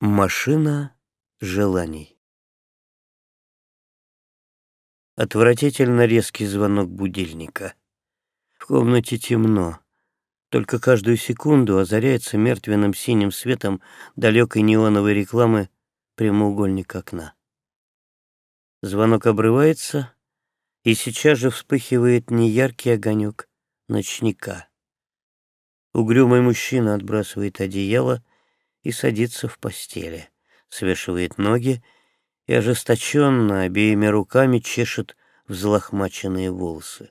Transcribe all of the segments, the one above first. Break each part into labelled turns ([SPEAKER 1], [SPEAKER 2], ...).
[SPEAKER 1] Машина желаний. Отвратительно резкий звонок будильника. В комнате темно. Только каждую секунду озаряется мертвенным синим светом далекой неоновой рекламы прямоугольник окна. Звонок обрывается, и сейчас же вспыхивает неяркий огонек ночника. Угрюмый мужчина отбрасывает одеяло и садится в постели, свешивает ноги и ожесточенно обеими руками чешет взлохмаченные волосы.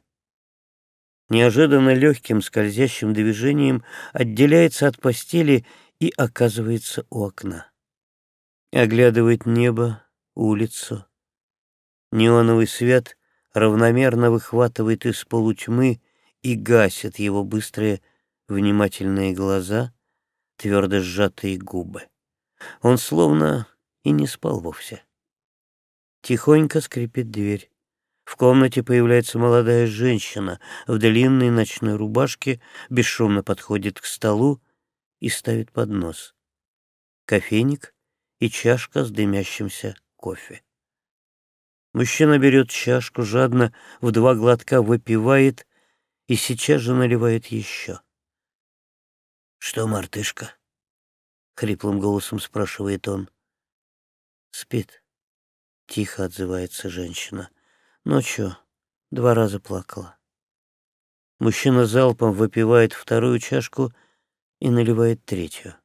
[SPEAKER 1] Неожиданно легким скользящим движением отделяется от постели и оказывается у окна. Оглядывает небо, улицу. Неоновый свет равномерно выхватывает из полутьмы и гасит его быстрые внимательные глаза — твердо сжатые губы. Он словно и не спал вовсе. Тихонько скрипит дверь. В комнате появляется молодая женщина в длинной ночной рубашке, бесшумно подходит к столу и ставит поднос. Кофейник и чашка с дымящимся кофе. Мужчина берет чашку, жадно в два глотка выпивает и сейчас же наливает еще. «Что, мартышка?» — хриплым голосом спрашивает он. «Спит», — тихо отзывается женщина. «Ночью два раза плакала». Мужчина залпом выпивает вторую чашку и наливает третью.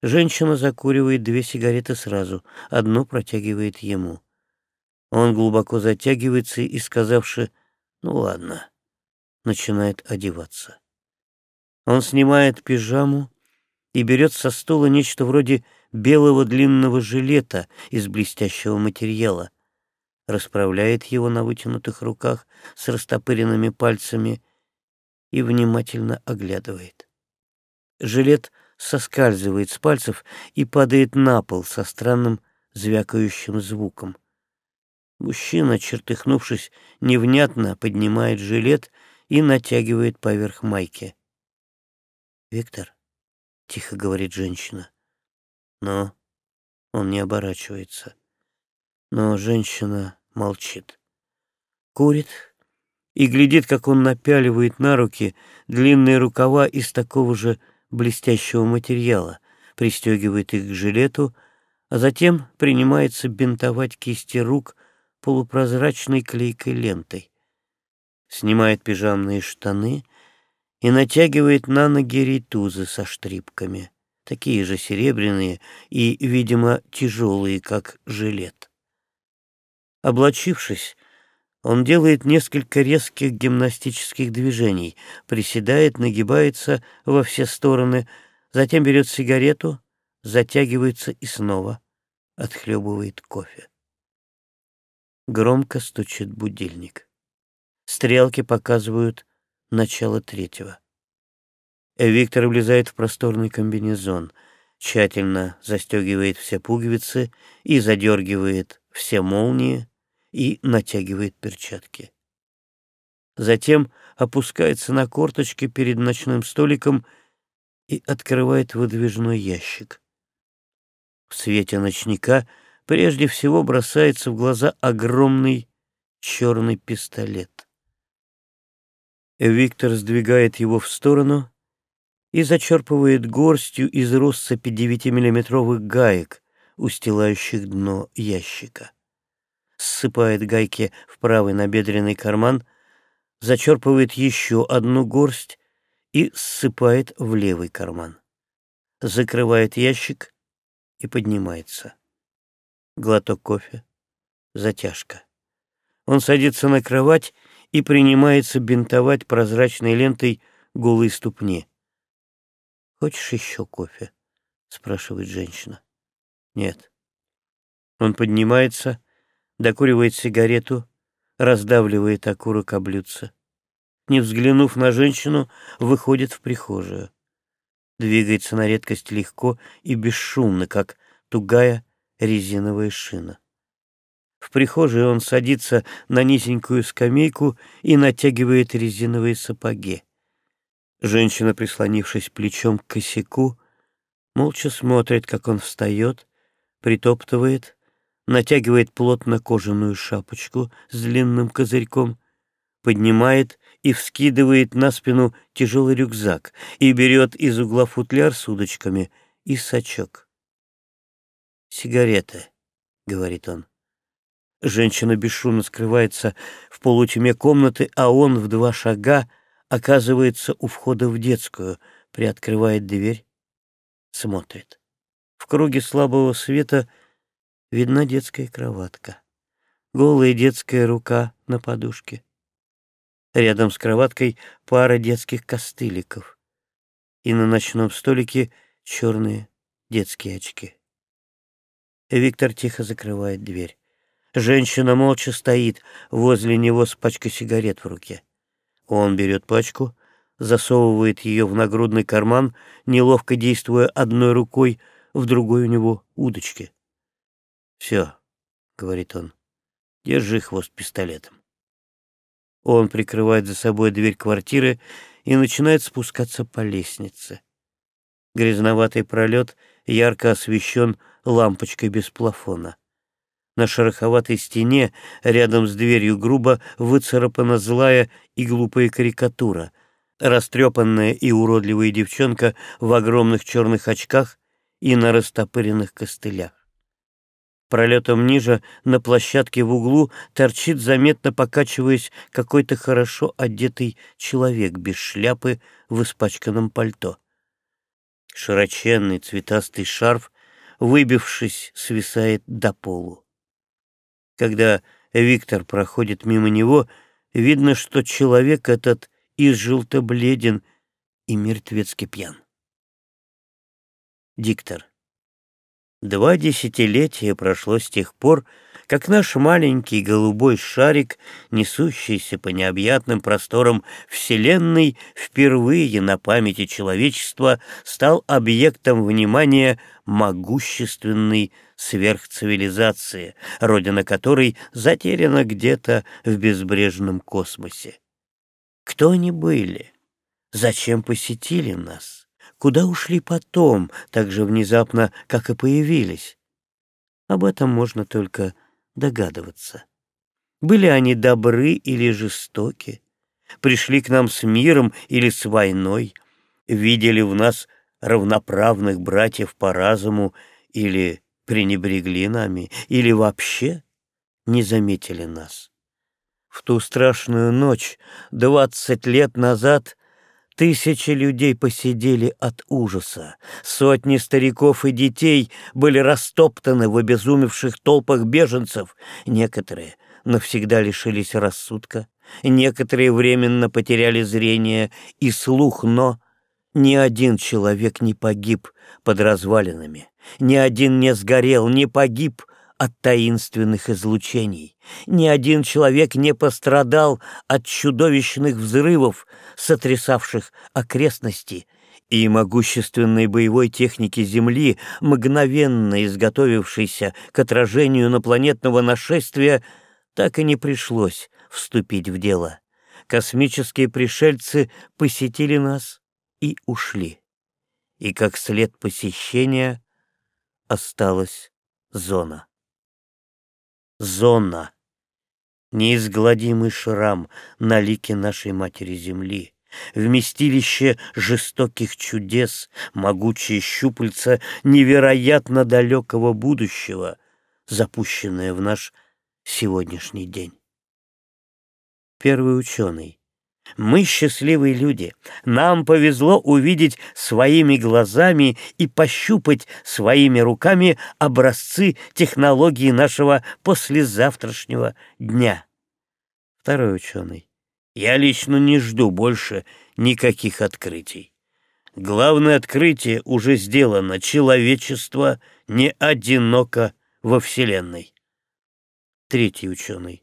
[SPEAKER 1] Женщина закуривает две сигареты сразу, одну протягивает ему. Он глубоко затягивается и, сказавши «ну ладно», начинает одеваться. Он снимает пижаму и берет со стула нечто вроде белого длинного жилета из блестящего материала, расправляет его на вытянутых руках с растопыренными пальцами и внимательно оглядывает. Жилет соскальзывает с пальцев и падает на пол со странным звякающим звуком. Мужчина, чертыхнувшись, невнятно поднимает жилет и натягивает поверх майки. «Виктор», — тихо говорит женщина. Но он не оборачивается. Но женщина молчит. Курит и глядит, как он напяливает на руки длинные рукава из такого же блестящего материала, пристегивает их к жилету, а затем принимается бинтовать кисти рук полупрозрачной клейкой лентой. Снимает пижамные штаны — и натягивает на ноги ритузы со штрипками, такие же серебряные и, видимо, тяжелые, как жилет. Облачившись, он делает несколько резких гимнастических движений, приседает, нагибается во все стороны, затем берет сигарету, затягивается и снова отхлебывает кофе. Громко стучит будильник. Стрелки показывают начало третьего. Виктор влезает в просторный комбинезон, тщательно застегивает все пуговицы и задергивает все молнии и натягивает перчатки. Затем опускается на корточки перед ночным столиком и открывает выдвижной ящик. В свете ночника прежде всего бросается в глаза огромный черный пистолет. Виктор сдвигает его в сторону и зачерпывает горстью из россыпи девятимиллиметровых гаек, устилающих дно ящика. Ссыпает гайки в правый набедренный карман, зачерпывает еще одну горсть и ссыпает в левый карман. Закрывает ящик и поднимается. Глоток кофе, затяжка. Он садится на кровать и принимается бинтовать прозрачной лентой голые ступни. «Хочешь еще кофе?» — спрашивает женщина. «Нет». Он поднимается, докуривает сигарету, раздавливает окурок о блюдце. Не взглянув на женщину, выходит в прихожую. Двигается на редкость легко и бесшумно, как тугая резиновая шина. В прихожей он садится на низенькую скамейку и натягивает резиновые сапоги. Женщина, прислонившись плечом к косяку, Молча смотрит, как он встает, притоптывает, натягивает плотно кожаную шапочку с длинным козырьком, поднимает и вскидывает на спину тяжелый рюкзак и берет из угла футляр с удочками и сачок. «Сигареты», — говорит он. Женщина бесшумно скрывается в полутьме комнаты, а он в два шага оказывается у входа в детскую, приоткрывает дверь, смотрит. В круге слабого света видна детская кроватка. Голая детская рука на подушке. Рядом с кроваткой пара детских костыликов. И на ночном столике черные детские очки. Виктор тихо закрывает дверь. Женщина молча стоит возле него с пачкой сигарет в руке. Он берет пачку, засовывает ее в нагрудный карман, неловко действуя одной рукой, в другой у него удочки. «Все», — говорит он, — «держи хвост пистолетом». Он прикрывает за собой дверь квартиры и начинает спускаться по лестнице. Грязноватый пролет ярко освещен лампочкой без плафона. На шероховатой стене рядом с дверью грубо выцарапана злая и глупая карикатура. Растрепанная и уродливая девчонка в огромных черных очках и на растопыренных костылях. Пролетом ниже, на площадке в углу, торчит, заметно покачиваясь, какой-то хорошо одетый человек без шляпы в испачканном пальто. Широченный цветастый шарф, выбившись, свисает до полу. Когда Виктор проходит мимо него, видно, что человек этот изжелто бледен и мертвецки пьян. Диктор. Два десятилетия прошло с тех пор, как наш маленький голубой шарик, несущийся по необъятным просторам Вселенной, впервые на памяти человечества стал объектом внимания могущественной сверхцивилизации, родина которой затеряна где-то в безбрежном космосе. Кто они были? Зачем посетили нас? Куда ушли потом, так же внезапно, как и появились? Об этом можно только догадываться. Были они добры или жестоки? Пришли к нам с миром или с войной? Видели в нас равноправных братьев по разуму или пренебрегли нами, или вообще не заметили нас? В ту страшную ночь, двадцать лет назад, Тысячи людей посидели от ужаса. Сотни стариков и детей были растоптаны в обезумевших толпах беженцев. Некоторые навсегда лишились рассудка, некоторые временно потеряли зрение и слух, но ни один человек не погиб под развалинами, ни один не сгорел, не погиб от таинственных излучений. Ни один человек не пострадал от чудовищных взрывов, сотрясавших окрестности, и могущественной боевой техники Земли, мгновенно изготовившейся к отражению инопланетного нашествия, так и не пришлось вступить в дело. Космические пришельцы посетили нас и ушли. И как след посещения осталась зона зона, неизгладимый шрам на лике нашей Матери Земли, вместилище жестоких чудес, могучие щупальца невероятно далекого будущего, запущенное в наш сегодняшний день. Первый ученый, мы счастливые люди. Нам повезло увидеть своими глазами и пощупать своими руками образцы технологии нашего послезавтрашнего дня. Второй ученый. Я лично не жду больше никаких открытий. Главное открытие уже сделано. Человечество не одиноко во Вселенной. Третий ученый.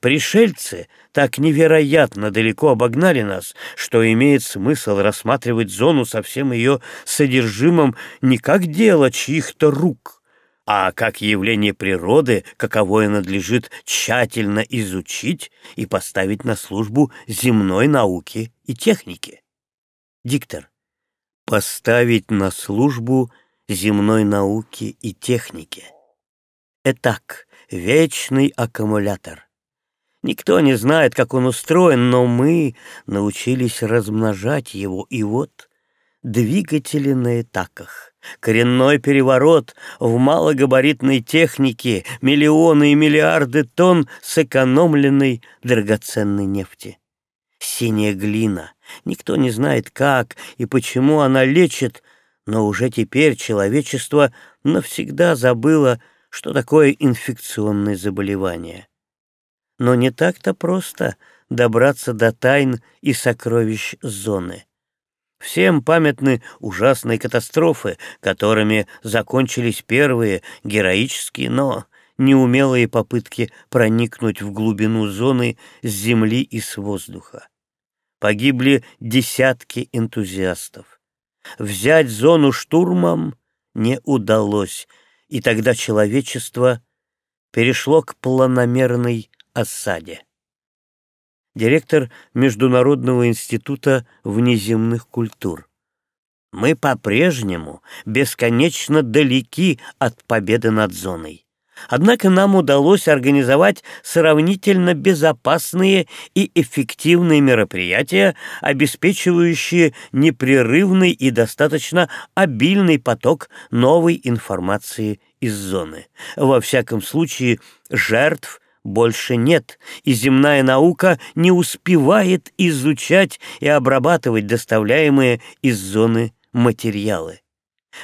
[SPEAKER 1] Пришельцы так невероятно далеко обогнали нас, что имеет смысл рассматривать зону со всем ее содержимым не как дело чьих-то рук, а как явление природы, каковое надлежит тщательно изучить и поставить на службу земной науки и техники. Диктор. Поставить на службу земной науки и техники. Итак, вечный аккумулятор. Никто не знает, как он устроен, но мы научились размножать его, и вот двигатели на этаках. Коренной переворот в малогабаритной технике, миллионы и миллиарды тонн сэкономленной драгоценной нефти. Синяя глина. Никто не знает, как и почему она лечит, но уже теперь человечество навсегда забыло, что такое инфекционное заболевание. Но не так-то просто добраться до тайн и сокровищ зоны. Всем памятны ужасные катастрофы, которыми закончились первые героические, но неумелые попытки проникнуть в глубину зоны с земли и с воздуха. Погибли десятки энтузиастов. Взять зону штурмом не удалось, и тогда человечество перешло к планомерной осаде директор Международного института внеземных культур. Мы по-прежнему бесконечно далеки от победы над зоной. Однако нам удалось организовать сравнительно безопасные и эффективные мероприятия, обеспечивающие непрерывный и достаточно обильный поток новой информации из зоны. Во всяком случае, жертв больше нет, и земная наука не успевает изучать и обрабатывать доставляемые из зоны материалы.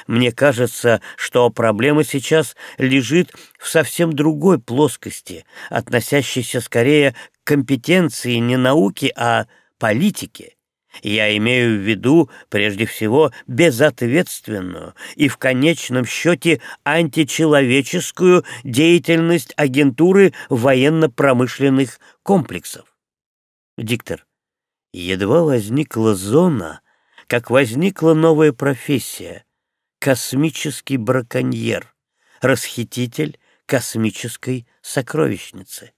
[SPEAKER 1] Мне кажется, что проблема сейчас лежит в совсем другой плоскости, относящейся скорее к компетенции не науки, а политики. Я имею в виду, прежде всего, безответственную и в конечном счете античеловеческую деятельность агентуры военно-промышленных комплексов. Диктор, едва возникла зона, как возникла новая профессия — космический браконьер, расхититель космической сокровищницы.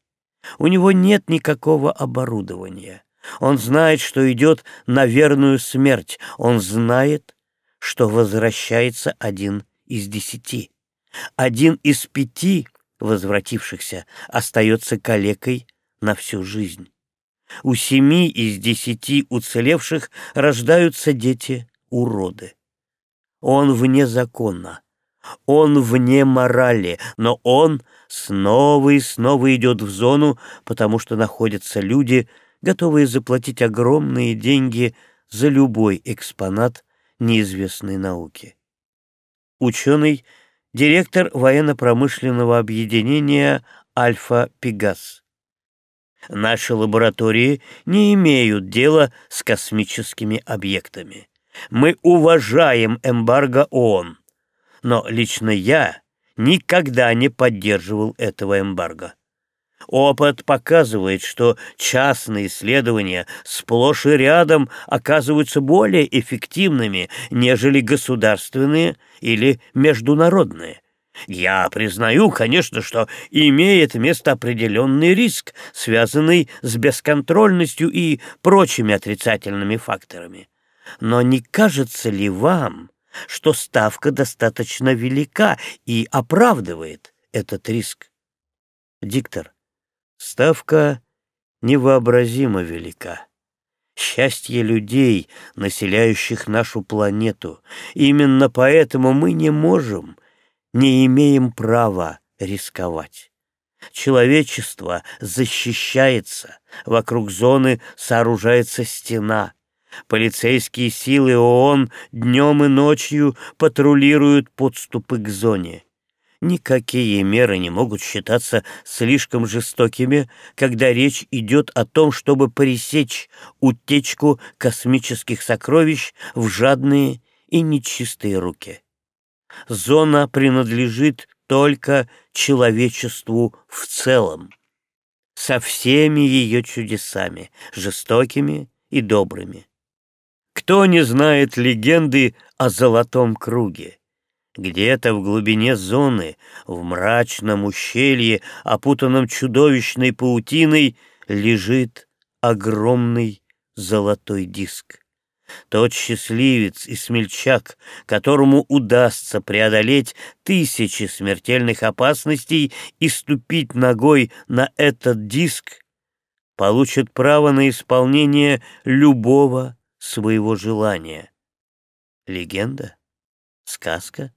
[SPEAKER 1] У него нет никакого оборудования — он знает, что идет на верную смерть. Он знает, что возвращается один из десяти. Один из пяти возвратившихся остается калекой на всю жизнь. У семи из десяти уцелевших рождаются дети-уроды. Он вне закона, он вне морали, но он снова и снова идет в зону, потому что находятся люди, готовые заплатить огромные деньги за любой экспонат неизвестной науки. Ученый, директор военно-промышленного объединения «Альфа-Пегас». Наши лаборатории не имеют дела с космическими объектами. Мы уважаем эмбарго ООН, но лично я никогда не поддерживал этого эмбарго. Опыт показывает, что частные исследования сплошь и рядом оказываются более эффективными, нежели государственные или международные. Я признаю, конечно, что имеет место определенный риск, связанный с бесконтрольностью и прочими отрицательными факторами. Но не кажется ли вам, что ставка достаточно велика и оправдывает этот риск? Диктор, Ставка невообразимо велика. Счастье людей, населяющих нашу планету. Именно поэтому мы не можем, не имеем права рисковать. Человечество защищается, вокруг зоны сооружается стена. Полицейские силы ООН днем и ночью патрулируют подступы к зоне. Никакие меры не могут считаться слишком жестокими, когда речь идет о том, чтобы пресечь утечку космических сокровищ в жадные и нечистые руки. Зона принадлежит только человечеству в целом, со всеми ее чудесами, жестокими и добрыми. Кто не знает легенды о Золотом Круге? Где-то в глубине зоны, в мрачном ущелье, опутанном чудовищной паутиной, лежит огромный золотой диск. Тот счастливец и смельчак, которому удастся преодолеть тысячи смертельных опасностей и ступить ногой на этот диск, получит право на исполнение любого своего желания. Легенда? Сказка?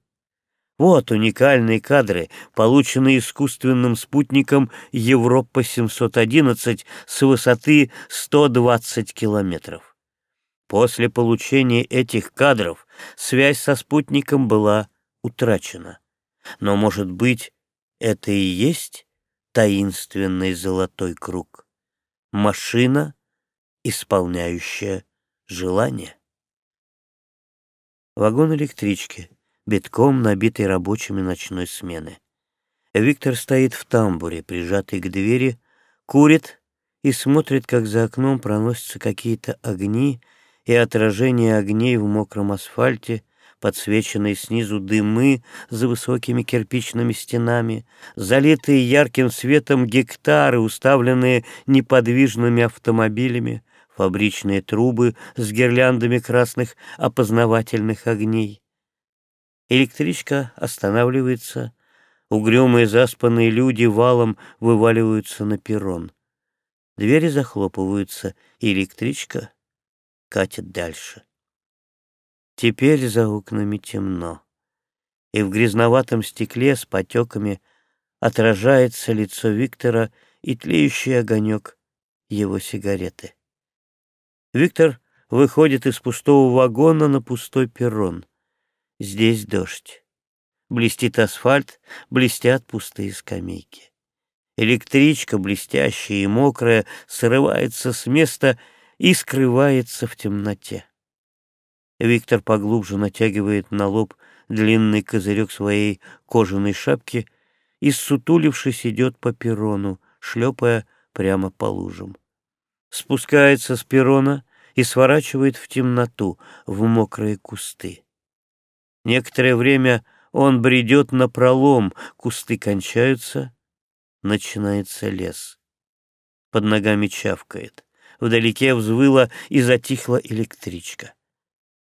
[SPEAKER 1] Вот уникальные кадры, полученные искусственным спутником Европа-711 с высоты 120 километров. После получения этих кадров связь со спутником была утрачена. Но, может быть, это и есть таинственный золотой круг? Машина, исполняющая желание? Вагон электрички, битком набитый рабочими ночной смены. Виктор стоит в тамбуре, прижатый к двери, курит и смотрит, как за окном проносятся какие-то огни, и отражение огней в мокром асфальте, подсвеченные снизу дымы за высокими кирпичными стенами, залитые ярким светом гектары, уставленные неподвижными автомобилями, фабричные трубы с гирляндами красных опознавательных огней. Электричка останавливается, угрюмые заспанные люди валом вываливаются на перрон. Двери захлопываются, и электричка катит дальше. Теперь за окнами темно, и в грязноватом стекле с потеками отражается лицо Виктора и тлеющий огонек его сигареты. Виктор выходит из пустого вагона на пустой перрон. Здесь дождь. Блестит асфальт, блестят пустые скамейки. Электричка, блестящая и мокрая, срывается с места и скрывается в темноте. Виктор поглубже натягивает на лоб длинный козырек своей кожаной шапки и, сутулившись, идет по перрону, шлепая прямо по лужам. Спускается с перрона и сворачивает в темноту, в мокрые кусты. Некоторое время он бредет на пролом, кусты кончаются, начинается лес. Под ногами чавкает. Вдалеке взвыла и затихла электричка.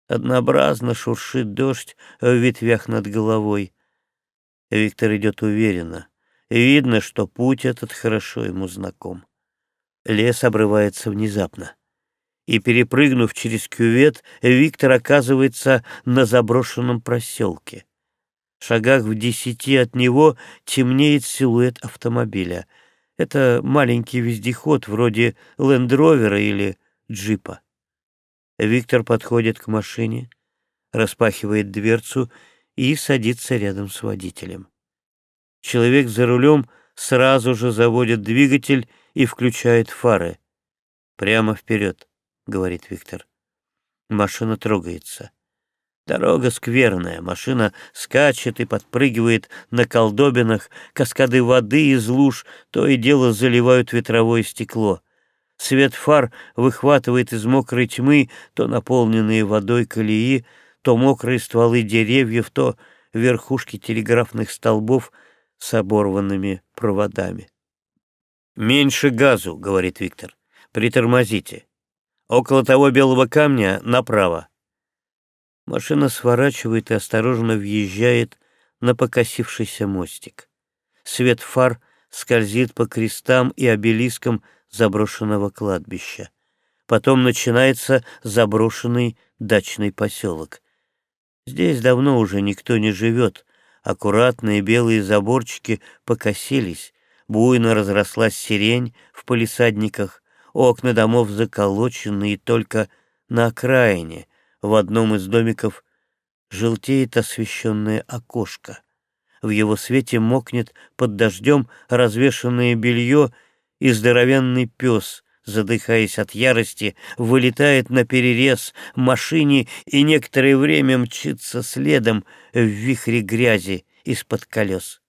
[SPEAKER 1] Однообразно шуршит дождь в ветвях над головой. Виктор идет уверенно. Видно, что путь этот хорошо ему знаком. Лес обрывается внезапно. И, перепрыгнув через кювет, Виктор оказывается на заброшенном проселке. В шагах в десяти от него темнеет силуэт автомобиля — это маленький вездеход вроде лендровера или джипа. Виктор подходит к машине, распахивает дверцу и садится рядом с водителем. Человек за рулем сразу же заводит двигатель и включает фары. «Прямо вперед», — говорит Виктор. Машина трогается. Дорога скверная, машина скачет и подпрыгивает на колдобинах, каскады воды из луж то и дело заливают ветровое стекло. Свет фар выхватывает из мокрой тьмы то наполненные водой колеи, то мокрые стволы деревьев, то верхушки телеграфных столбов с оборванными проводами. «Меньше газу», — говорит Виктор. «Притормозите. Около того белого камня направо». Машина сворачивает и осторожно въезжает на покосившийся мостик. Свет фар скользит по крестам и обелискам заброшенного кладбища. Потом начинается заброшенный дачный поселок. Здесь давно уже никто не живет. Аккуратные белые заборчики покосились, буйно разрослась сирень в полисадниках, окна домов заколочены и только на окраине — в одном из домиков желтеет освещенное окошко. В его свете мокнет под дождем развешанное белье, и здоровенный пес, задыхаясь от ярости, вылетает на перерез машине и некоторое время мчится следом в вихре грязи из-под колес.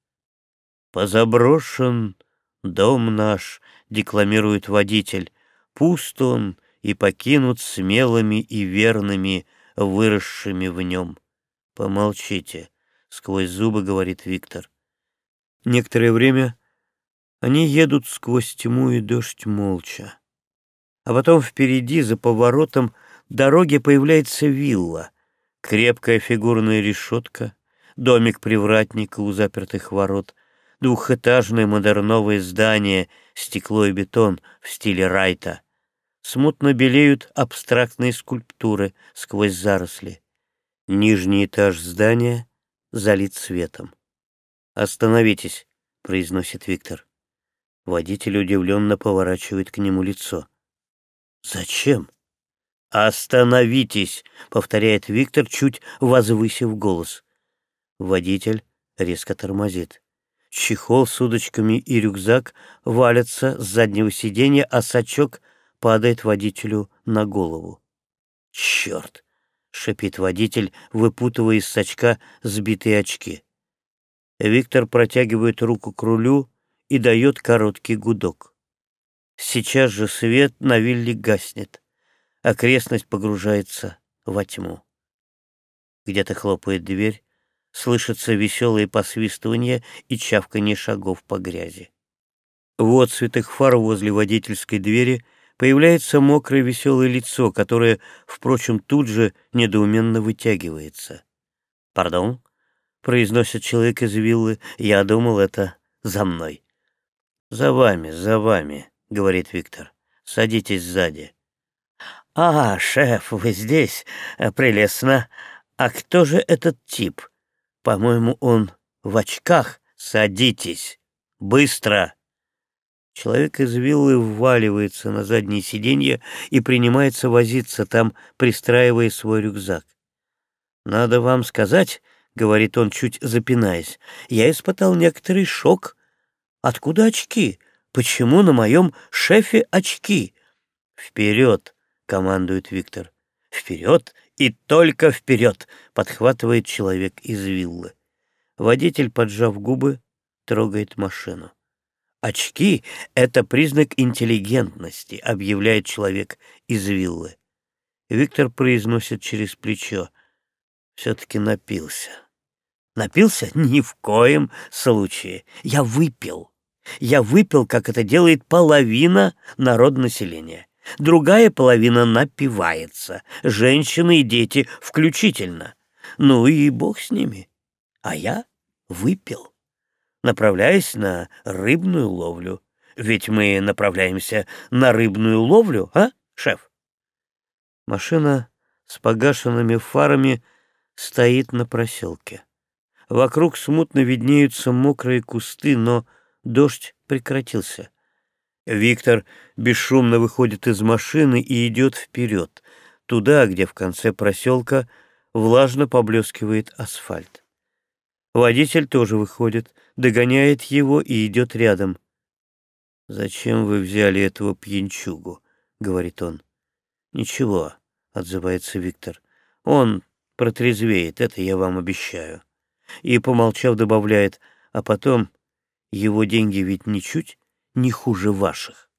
[SPEAKER 1] «Позаброшен дом наш», — декламирует водитель, — «пуст он и покинут смелыми и верными, выросшими в нем. Помолчите, сквозь зубы говорит Виктор. Некоторое время они едут сквозь тьму и дождь молча. А потом впереди, за поворотом, дороге появляется вилла, крепкая фигурная решетка, домик привратника у запертых ворот, двухэтажное модерновое здание, стекло и бетон в стиле Райта. Смутно белеют абстрактные скульптуры сквозь заросли. Нижний этаж здания залит светом. «Остановитесь», — произносит Виктор. Водитель удивленно поворачивает к нему лицо. «Зачем?» «Остановитесь!» — повторяет Виктор, чуть возвысив голос. Водитель резко тормозит. Чехол с удочками и рюкзак валятся с заднего сиденья, а сачок падает водителю на голову. «Черт!» — шипит водитель, выпутывая из сачка сбитые очки. Виктор протягивает руку к рулю и дает короткий гудок. Сейчас же свет на вилле гаснет. Окрестность погружается во тьму. Где-то хлопает дверь, слышится веселое посвистывание и чавканье шагов по грязи. В отцветах фар возле водительской двери появляется мокрое веселое лицо, которое, впрочем, тут же недоуменно вытягивается. «Пардон?» — произносит человек из виллы. «Я думал, это за мной». «За вами, за вами», — говорит Виктор. «Садитесь сзади». «А, шеф, вы здесь? Прелестно. А кто же этот тип? По-моему, он в очках. Садитесь. Быстро!» Человек из виллы вваливается на заднее сиденье и принимается возиться там, пристраивая свой рюкзак. «Надо вам сказать», — говорит он, чуть запинаясь, — «я испытал некоторый шок. Откуда очки? Почему на моем шефе очки?» «Вперед!» — командует Виктор. «Вперед и только вперед!» — подхватывает человек из виллы. Водитель, поджав губы, трогает машину. «Очки — это признак интеллигентности», — объявляет человек из виллы. Виктор произносит через плечо. «Все-таки напился». «Напился? Ни в коем случае. Я выпил. Я выпил, как это делает половина народнаселения. Другая половина напивается, женщины и дети включительно. Ну и бог с ними. А я выпил, направляясь на рыбную ловлю. Ведь мы направляемся на рыбную ловлю, а, шеф? Машина с погашенными фарами стоит на проселке. Вокруг смутно виднеются мокрые кусты, но Дождь прекратился. Виктор бесшумно выходит из машины и идет вперед, туда, где в конце проселка влажно поблескивает асфальт. Водитель тоже выходит, догоняет его и идет рядом. «Зачем вы взяли этого пьянчугу?» — говорит он. «Ничего», — отзывается Виктор. «Он протрезвеет, это я вам обещаю». И, помолчав, добавляет, «А потом его деньги ведь ничуть не хуже ваших.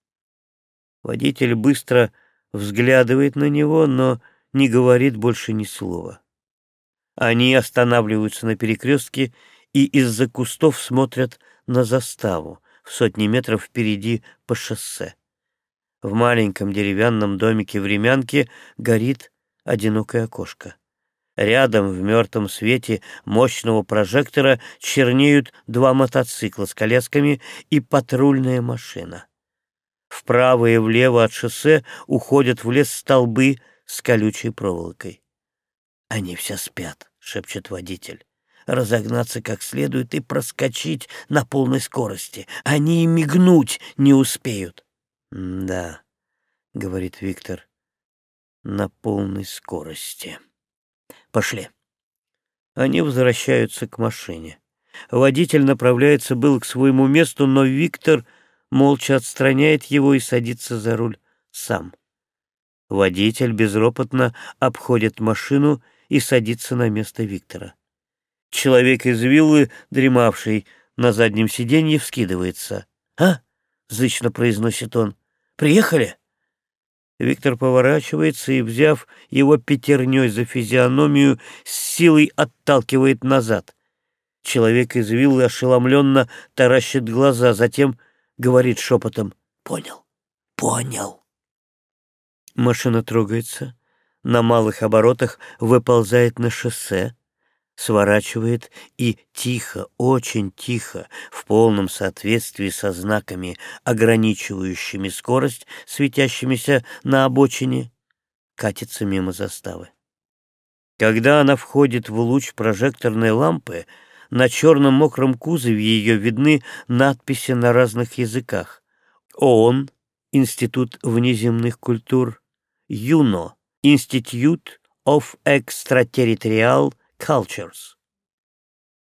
[SPEAKER 1] Водитель быстро взглядывает на него, но не говорит больше ни слова. Они останавливаются на перекрестке и из-за кустов смотрят на заставу в сотни метров впереди по шоссе. В маленьком деревянном домике времянки горит одинокое окошко. Рядом в мертвом свете мощного прожектора чернеют два мотоцикла с колясками и патрульная машина. Вправо и влево от шоссе уходят в лес столбы с колючей проволокой. «Они все спят», — шепчет водитель. «Разогнаться как следует и проскочить на полной скорости. Они и мигнуть не успеют». «Да», — говорит Виктор, — «на полной скорости». Пошли. Они возвращаются к машине. Водитель направляется был к своему месту, но Виктор молча отстраняет его и садится за руль сам. Водитель безропотно обходит машину и садится на место Виктора. Человек из виллы, дремавший на заднем сиденье, вскидывается. «А?» — зычно произносит он. «Приехали?» Виктор поворачивается и, взяв его пятерней за физиономию, с силой отталкивает назад. Человек из виллы ошеломленно таращит глаза, затем говорит шепотом «Понял, понял». Машина трогается, на малых оборотах выползает на шоссе, сворачивает и тихо, очень тихо, в полном соответствии со знаками, ограничивающими скорость, светящимися на обочине, катится мимо заставы. Когда она входит в луч прожекторной лампы, на черном мокром кузове ее видны надписи на разных языках. ООН, Институт внеземных культур, ЮНО, Institute of Extraterritorial Cultures.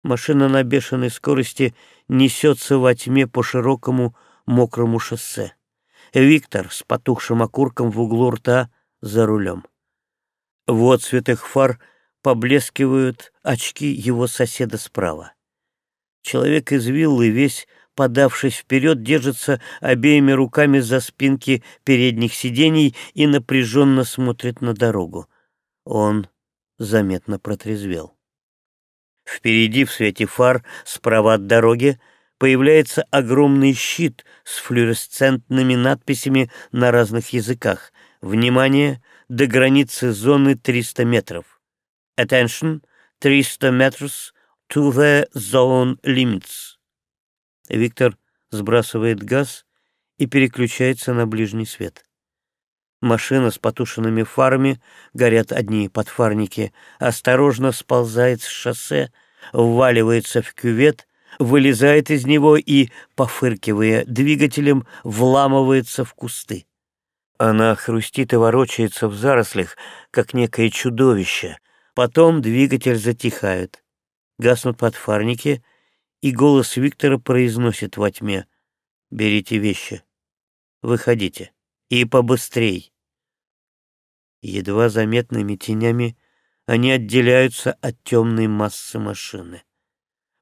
[SPEAKER 1] Машина на бешеной скорости несется во тьме по широкому мокрому шоссе. Виктор с потухшим окурком в углу рта за рулем. В отцветах фар поблескивают очки его соседа справа. Человек из виллы, весь подавшись вперед, держится обеими руками за спинки передних сидений и напряженно смотрит на дорогу. Он заметно протрезвел. Впереди в свете фар, справа от дороги, появляется огромный щит с флуоресцентными надписями на разных языках. Внимание! До границы зоны 300 метров. Attention! 300 meters to the zone limits. Виктор сбрасывает газ и переключается на ближний свет. Машина с потушенными фарами, горят одни подфарники, осторожно сползает с шоссе, вваливается в кювет, вылезает из него и, пофыркивая двигателем, вламывается в кусты. Она хрустит и ворочается в зарослях, как некое чудовище. Потом двигатель затихает. Гаснут подфарники, и голос Виктора произносит во тьме «Берите вещи, выходите, и побыстрей». Едва заметными тенями они отделяются от темной массы машины.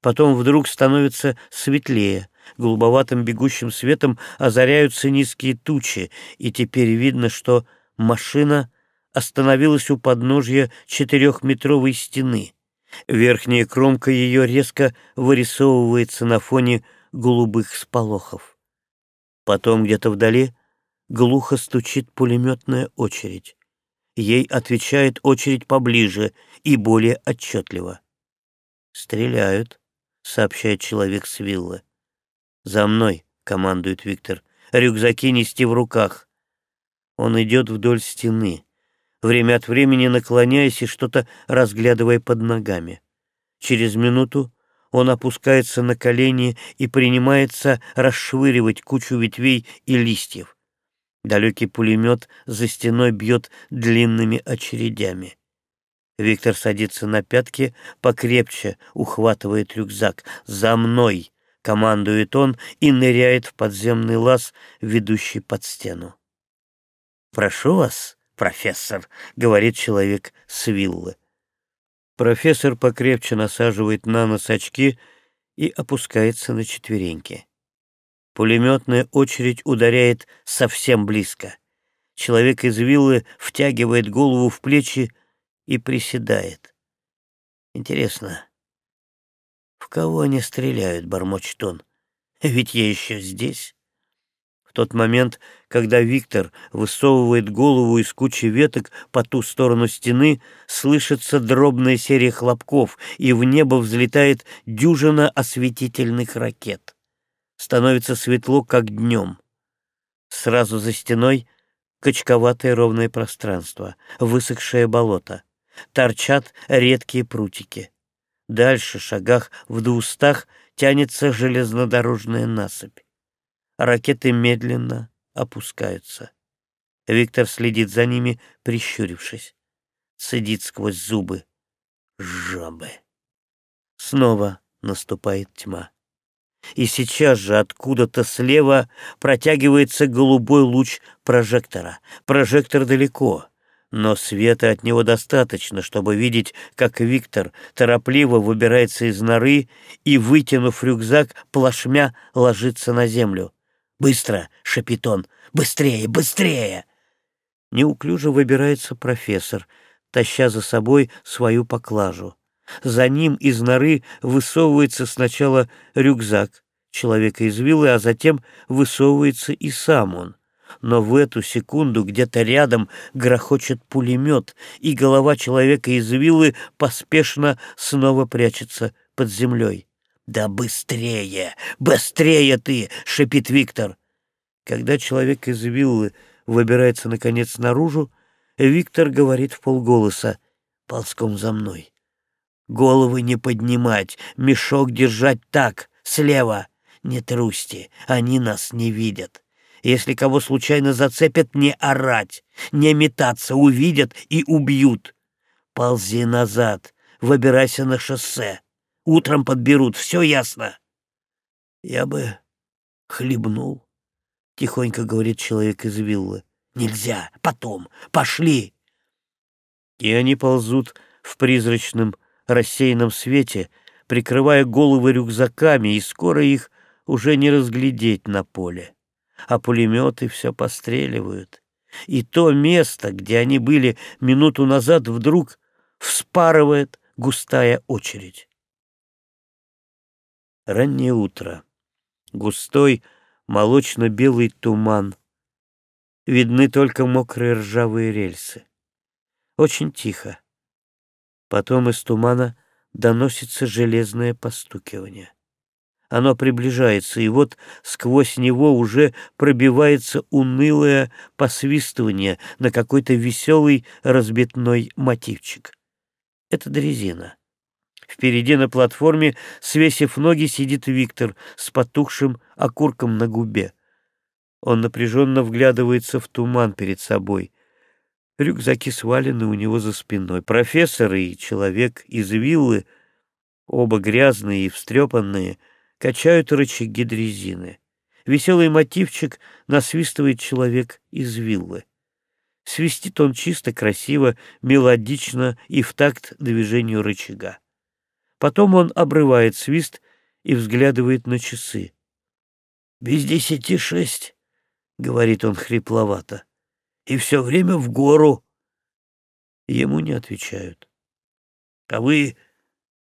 [SPEAKER 1] Потом вдруг становится светлее, голубоватым бегущим светом озаряются низкие тучи, и теперь видно, что машина остановилась у подножья четырехметровой стены. Верхняя кромка ее резко вырисовывается на фоне голубых сполохов. Потом где-то вдали глухо стучит пулеметная очередь. Ей отвечает очередь поближе и более отчетливо. «Стреляют», — сообщает человек с виллы. «За мной», — командует Виктор, — «рюкзаки нести в руках». Он идет вдоль стены, время от времени наклоняясь и что-то разглядывая под ногами. Через минуту он опускается на колени и принимается расшвыривать кучу ветвей и листьев. Далекий пулемет за стеной бьет длинными очередями. Виктор садится на пятки, покрепче ухватывает рюкзак. «За мной!» — командует он и ныряет в подземный лаз, ведущий под стену. «Прошу вас, профессор», — говорит человек с виллы. Профессор покрепче насаживает на нос очки и опускается на четвереньки. Пулеметная очередь ударяет совсем близко. Человек из виллы втягивает голову в плечи и приседает. Интересно, в кого они стреляют, бормочет он? Ведь я еще здесь. В тот момент, когда Виктор высовывает голову из кучи веток по ту сторону стены, слышится дробная серия хлопков, и в небо взлетает дюжина осветительных ракет становится светло, как днем. Сразу за стеной качковатое ровное пространство, высохшее болото. Торчат редкие прутики. Дальше, шагах в двустах, тянется железнодорожная насыпь. Ракеты медленно опускаются. Виктор следит за ними, прищурившись. Сидит сквозь зубы. Жабы. Снова наступает тьма и сейчас же откуда-то слева протягивается голубой луч прожектора. Прожектор далеко, но света от него достаточно, чтобы видеть, как Виктор торопливо выбирается из норы и, вытянув рюкзак, плашмя ложится на землю. «Быстро!» — шепит он. «Быстрее! Быстрее!» Неуклюже выбирается профессор, таща за собой свою поклажу. За ним из норы высовывается сначала рюкзак человека из виллы, а затем высовывается и сам он. Но в эту секунду где-то рядом грохочет пулемет, и голова человека из виллы поспешно снова прячется под землей. «Да быстрее! Быстрее ты!» — шипит Виктор. Когда человек из виллы выбирается, наконец, наружу, Виктор говорит в полголоса «Ползком за мной». Головы не поднимать, мешок держать так, слева. Не трусьте, они нас не видят. Если кого случайно зацепят, не орать, не метаться, увидят и убьют. Ползи назад, выбирайся на шоссе. Утром подберут, все ясно. Я бы хлебнул, — тихонько говорит человек из виллы. Нельзя, потом, пошли. И они ползут в призрачном рассеянном свете, прикрывая головы рюкзаками, и скоро их уже не разглядеть на поле. А пулеметы все постреливают. И то место, где они были минуту назад, вдруг вспарывает густая очередь. Раннее утро. Густой молочно-белый туман. Видны только мокрые ржавые рельсы. Очень тихо. Потом из тумана доносится железное постукивание. Оно приближается, и вот сквозь него уже пробивается унылое посвистывание на какой-то веселый разбитной мотивчик. Это дрезина. Впереди на платформе, свесив ноги, сидит Виктор с потухшим окурком на губе. Он напряженно вглядывается в туман перед собой. Рюкзаки свалены у него за спиной. Профессор и человек из виллы, оба грязные и встрепанные, качают рычаги дрезины. Веселый мотивчик насвистывает человек из виллы. Свистит он чисто, красиво, мелодично и в такт движению рычага. Потом он обрывает свист и взглядывает на часы. «Без десяти шесть», — говорит он хрипловато и все время в гору. Ему не отвечают. — А вы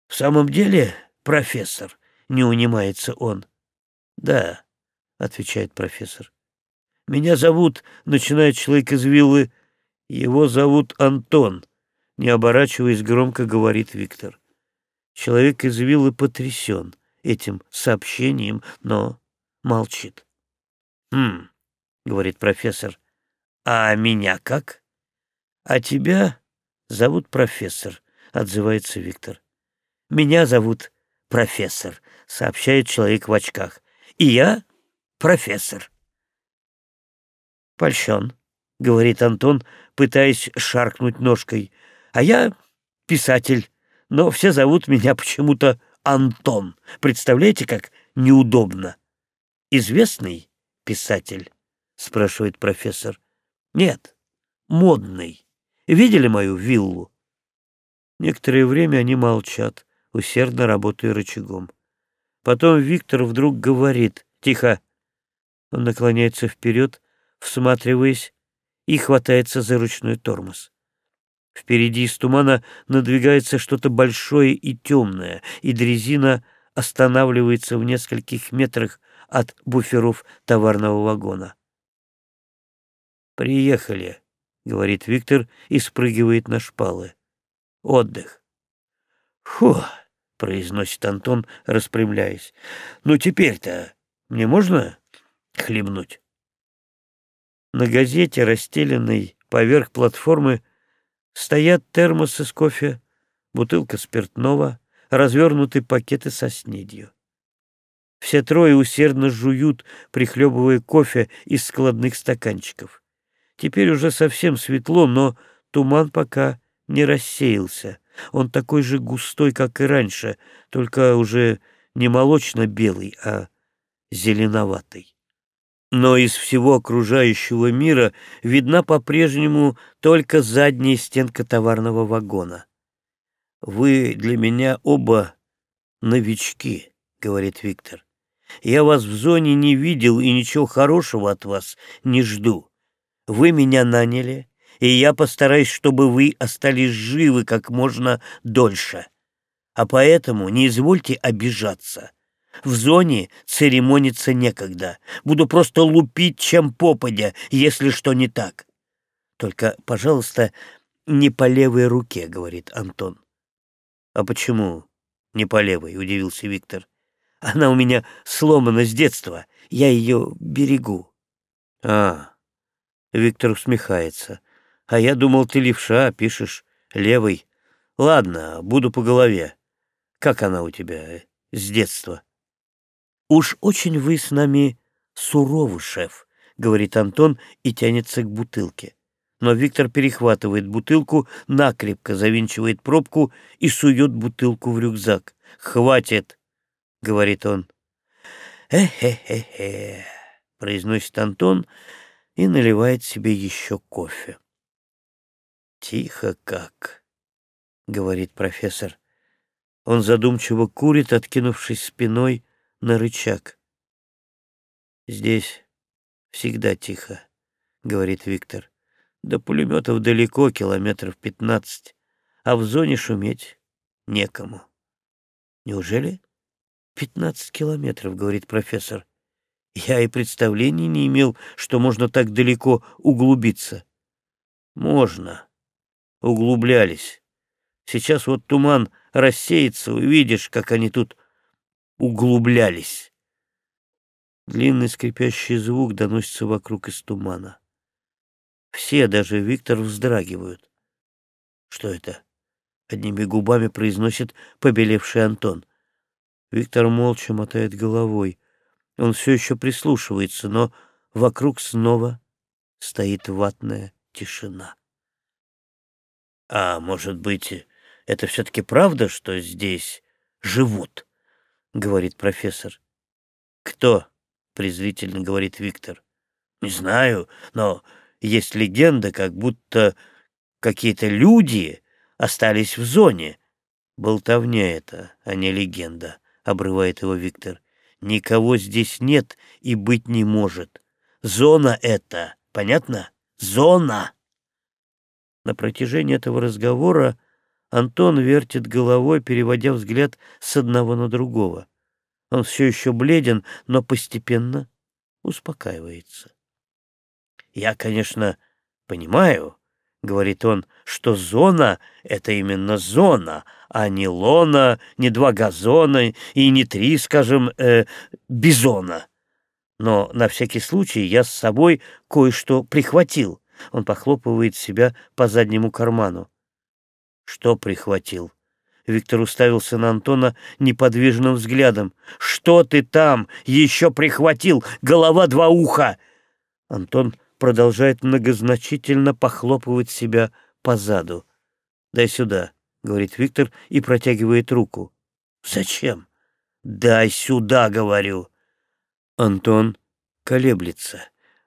[SPEAKER 1] в самом деле профессор? — не унимается он. — Да, — отвечает профессор. — Меня зовут, — начинает человек из виллы, — его зовут Антон, — не оборачиваясь громко говорит Виктор. Человек из виллы потрясен этим сообщением, но молчит. — Хм, — говорит профессор, — а меня как? А тебя зовут профессор, отзывается Виктор. Меня зовут профессор, сообщает человек в очках. И я профессор. Польщен, говорит Антон, пытаясь шаркнуть ножкой. А я писатель, но все зовут меня почему-то Антон. Представляете, как неудобно. Известный писатель? спрашивает профессор. Нет, модный. Видели мою виллу? Некоторое время они молчат, усердно работая рычагом. Потом Виктор вдруг говорит, тихо. Он наклоняется вперед, всматриваясь, и хватается за ручной тормоз. Впереди из тумана надвигается что-то большое и темное, и дрезина останавливается в нескольких метрах от буферов товарного вагона. «Приехали», — говорит Виктор и спрыгивает на шпалы. «Отдых». «Фу», — произносит Антон, распрямляясь. «Ну теперь-то мне можно хлебнуть?» На газете, расстеленной поверх платформы, стоят термосы с кофе, бутылка спиртного, развернутые пакеты со снедью. Все трое усердно жуют, прихлебывая кофе из складных стаканчиков. Теперь уже совсем светло, но туман пока не рассеялся. Он такой же густой, как и раньше, только уже не молочно-белый, а зеленоватый. Но из всего окружающего мира видна по-прежнему только задняя стенка товарного вагона. «Вы для меня оба новички», — говорит Виктор. «Я вас в зоне не видел и ничего хорошего от вас не жду. Вы меня наняли, и я постараюсь, чтобы вы остались живы как можно дольше. А поэтому не извольте обижаться. В зоне церемониться некогда. Буду просто лупить, чем попадя, если что не так. Только, пожалуйста, не по левой руке, — говорит Антон. А почему не по левой? — удивился Виктор. Она у меня сломана с детства. Я ее берегу. А, Виктор усмехается. А я думал, ты левша, пишешь левый. Ладно, буду по голове. Как она у тебя с детства? Уж очень вы с нами суровы, шеф, говорит Антон и тянется к бутылке. Но Виктор перехватывает бутылку, накрепко завинчивает пробку и сует бутылку в рюкзак. «Хватит!» — говорит он. «Э-хе-хе-хе», — произносит Антон и наливает себе еще кофе. «Тихо как», — говорит профессор. Он задумчиво курит, откинувшись спиной на рычаг. «Здесь всегда тихо», — говорит Виктор. «До пулеметов далеко, километров пятнадцать, а в зоне шуметь некому». «Неужели?» «Пятнадцать километров», — говорит профессор. «Я и представления не имел, что можно так далеко углубиться». «Можно. Углублялись. Сейчас вот туман рассеется, увидишь, как они тут углублялись. Длинный скрипящий звук доносится вокруг из тумана. Все, даже Виктор, вздрагивают. Что это? Одними губами произносит побелевший Антон. Виктор молча мотает головой. Он все еще прислушивается, но вокруг снова стоит ватная тишина. А может быть, это все-таки правда, что здесь живут? — говорит профессор. «Кто?» — презрительно говорит Виктор. «Не знаю, но есть легенда, как будто какие-то люди остались в зоне». «Болтовня это, а не легенда», — обрывает его Виктор. «Никого здесь нет и быть не может. Зона это, понятно? Зона!» На протяжении этого разговора Антон вертит головой, переводя взгляд с одного на другого. Он все еще бледен, но постепенно успокаивается. «Я, конечно, понимаю, — говорит он, — что зона — это именно зона, а не лона, не два газона и не три, скажем, э, бизона. Но на всякий случай я с собой кое-что прихватил». Он похлопывает себя по заднему карману. Что прихватил? Виктор уставился на Антона неподвижным взглядом. «Что ты там еще прихватил? Голова два уха!» Антон продолжает многозначительно похлопывать себя по заду. «Дай сюда», — говорит Виктор и протягивает руку. «Зачем?» «Дай сюда», — говорю. Антон колеблется.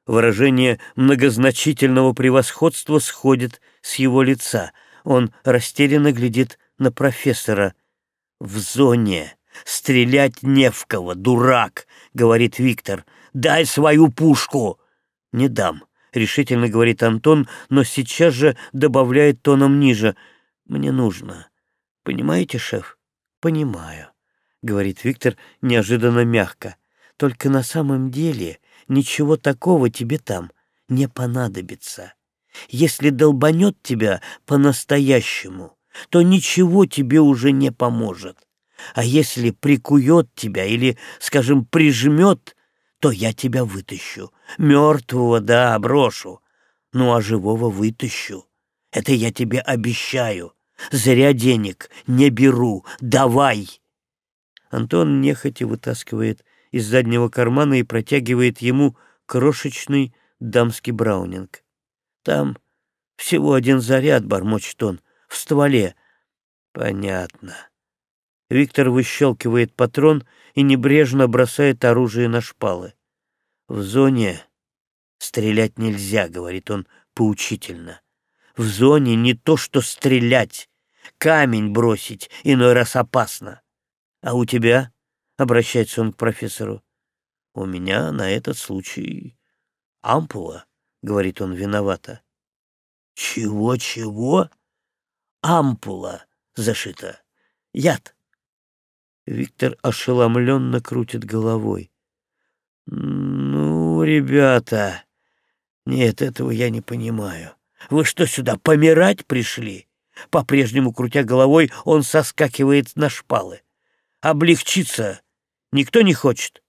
[SPEAKER 1] Выражение многозначительного превосходства сходит с его лица — он растерянно глядит на профессора. «В зоне. Стрелять не в кого, дурак!» — говорит Виктор. «Дай свою пушку!» «Не дам», — решительно говорит Антон, но сейчас же добавляет тоном ниже. «Мне нужно. Понимаете, шеф?» «Понимаю», — говорит Виктор неожиданно мягко. «Только на самом деле ничего такого тебе там не понадобится». Если долбанет тебя по-настоящему, то ничего тебе уже не поможет. А если прикует тебя или, скажем, прижмет, то я тебя вытащу. Мертвого, да, брошу. Ну, а живого вытащу. Это я тебе обещаю. Зря денег не беру. Давай!» Антон нехотя вытаскивает из заднего кармана и протягивает ему крошечный дамский браунинг. Там всего один заряд, бормочет он, в стволе. Понятно. Виктор выщелкивает патрон и небрежно бросает оружие на шпалы. В зоне стрелять нельзя, говорит он поучительно. В зоне не то что стрелять, камень бросить иной раз опасно. А у тебя, обращается он к профессору, у меня на этот случай ампула. — говорит он виновато. «Чего-чего? Ампула зашита. Яд. Виктор ошеломленно крутит головой. «Ну, ребята, нет, этого я не понимаю. Вы что, сюда помирать пришли?» По-прежнему, крутя головой, он соскакивает на шпалы. «Облегчиться никто не хочет.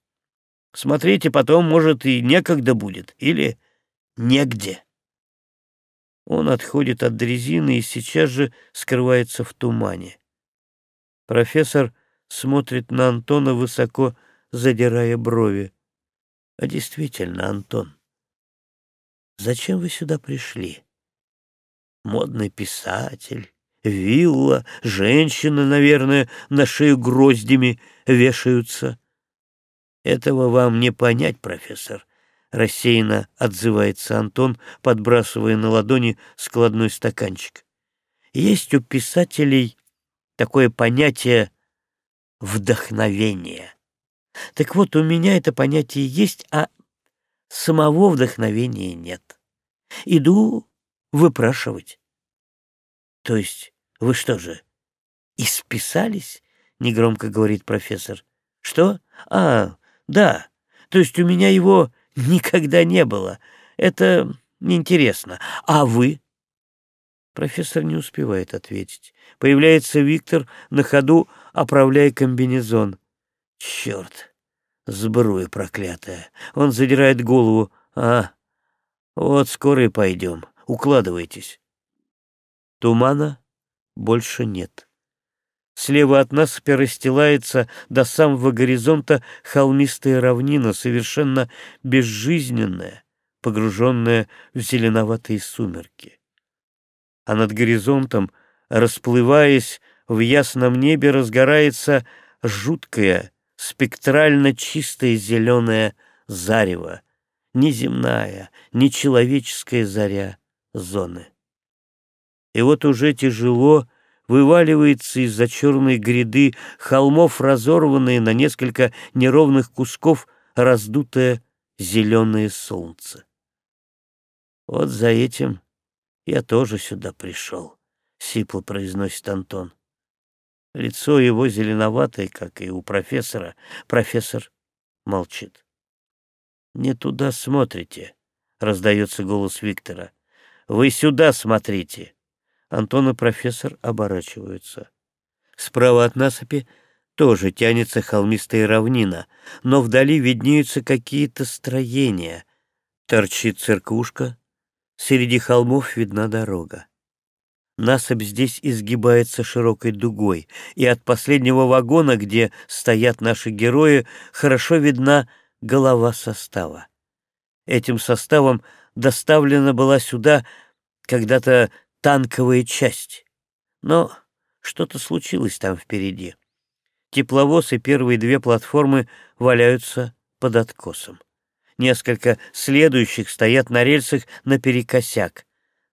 [SPEAKER 1] Смотрите, потом, может, и некогда будет, или негде». Он отходит от дрезины и сейчас же скрывается в тумане. Профессор смотрит на Антона, высоко задирая брови. А действительно, Антон, зачем вы сюда пришли? Модный писатель, вилла, женщина, наверное, на шею гроздями вешаются. Этого вам не понять, профессор, рассеянно отзывается Антон, подбрасывая на ладони складной стаканчик. Есть у писателей такое понятие вдохновение. Так вот, у меня это понятие есть, а самого вдохновения нет. Иду выпрашивать. То есть вы что же, исписались? Негромко говорит профессор. Что? А, да. То есть у меня его никогда не было. Это неинтересно. А вы? Профессор не успевает ответить. Появляется Виктор на ходу, оправляя комбинезон. Черт! Сбруя проклятая. Он задирает голову. А, вот скоро и пойдем. Укладывайтесь. Тумана больше нет. Слева от нас расстилается до самого горизонта холмистая равнина, совершенно безжизненная, погруженная в зеленоватые сумерки. А над горизонтом, расплываясь в ясном небе, разгорается жуткое, спектрально чистое зеленое зарево, неземная, нечеловеческая заря зоны. И вот уже тяжело вываливается из-за черной гряды холмов, разорванные на несколько неровных кусков раздутое зеленое солнце. Вот за этим я тоже сюда пришел, — сипло произносит Антон. Лицо его зеленоватое, как и у профессора. Профессор молчит. «Не туда смотрите», — раздается голос Виктора. «Вы сюда смотрите». Антон и профессор оборачиваются. Справа от насыпи тоже тянется холмистая равнина, но вдали виднеются какие-то строения. Торчит церквушка, среди холмов видна дорога. Насыпь здесь изгибается широкой дугой, и от последнего вагона, где стоят наши герои, хорошо видна голова состава. Этим составом доставлена была сюда когда-то танковая часть. Но что-то случилось там впереди. Тепловоз и первые две платформы валяются под откосом. Несколько следующих стоят на рельсах наперекосяк.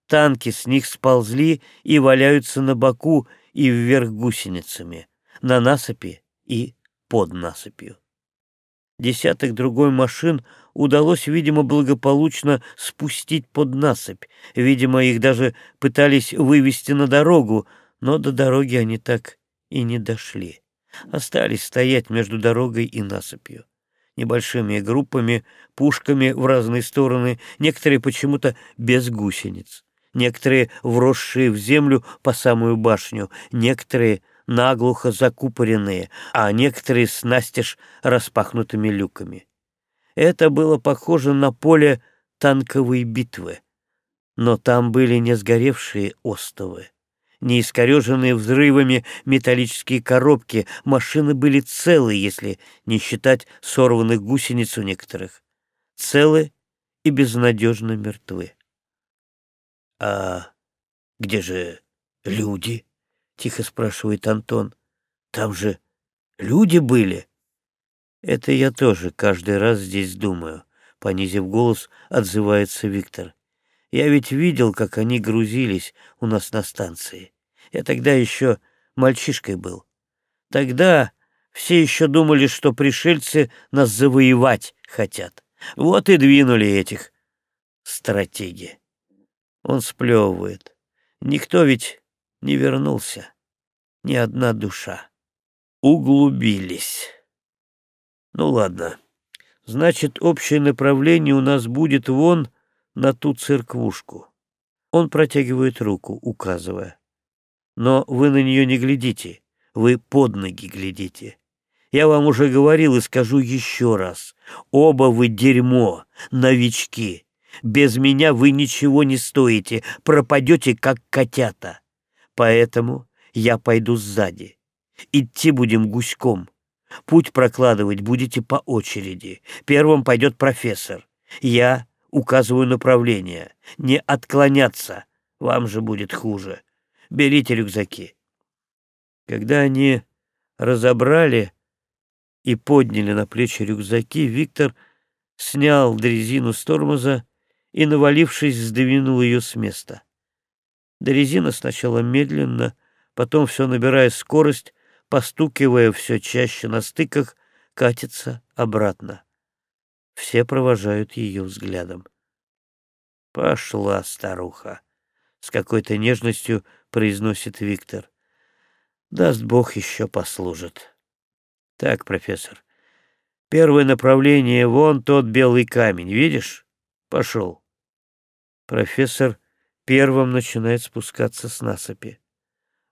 [SPEAKER 1] Танки с них сползли и валяются на боку и вверх гусеницами, на насыпи и под насыпью. Десяток другой машин удалось, видимо, благополучно спустить под насыпь. Видимо, их даже пытались вывести на дорогу, но до дороги они так и не дошли. Остались стоять между дорогой и насыпью. Небольшими группами, пушками в разные стороны, некоторые почему-то без гусениц некоторые вросшие в землю по самую башню, некоторые наглухо закупоренные, а некоторые с настежь распахнутыми люками. Это было похоже на поле танковой битвы. Но там были не сгоревшие остовы, не искореженные взрывами металлические коробки, машины были целы, если не считать сорванных гусениц у некоторых, целы и безнадежно мертвы. «А где же люди?» — тихо спрашивает Антон. «Там же люди были?» «Это я тоже каждый раз здесь думаю», — понизив голос, отзывается Виктор. «Я ведь видел, как они грузились у нас на станции. Я тогда еще мальчишкой был. Тогда все еще думали, что пришельцы нас завоевать хотят. Вот и двинули этих стратеги. Он сплевывает. Никто ведь не вернулся. Ни одна душа. углубились. Ну ладно. Значит, общее направление у нас будет вон на ту церквушку. Он протягивает руку, указывая. Но вы на нее не глядите, вы под ноги глядите. Я вам уже говорил и скажу еще раз. Оба вы дерьмо, новички. Без меня вы ничего не стоите, пропадете, как котята. Поэтому я пойду сзади. Идти будем гуськом. Путь прокладывать будете по очереди. Первым пойдет профессор. Я указываю направление. Не отклоняться. Вам же будет хуже. Берите рюкзаки. Когда они разобрали и подняли на плечи рюкзаки, Виктор снял дрезину с тормоза и, навалившись, сдвинул ее с места. Дрезина сначала медленно, потом, все набирая скорость, постукивая все чаще на стыках, катится обратно. Все провожают ее взглядом. «Пошла, старуха!» — с какой-то нежностью произносит Виктор. «Даст Бог, еще послужит». «Так, профессор, первое направление — вон тот белый камень, видишь? Пошел». Профессор первым начинает спускаться с насыпи.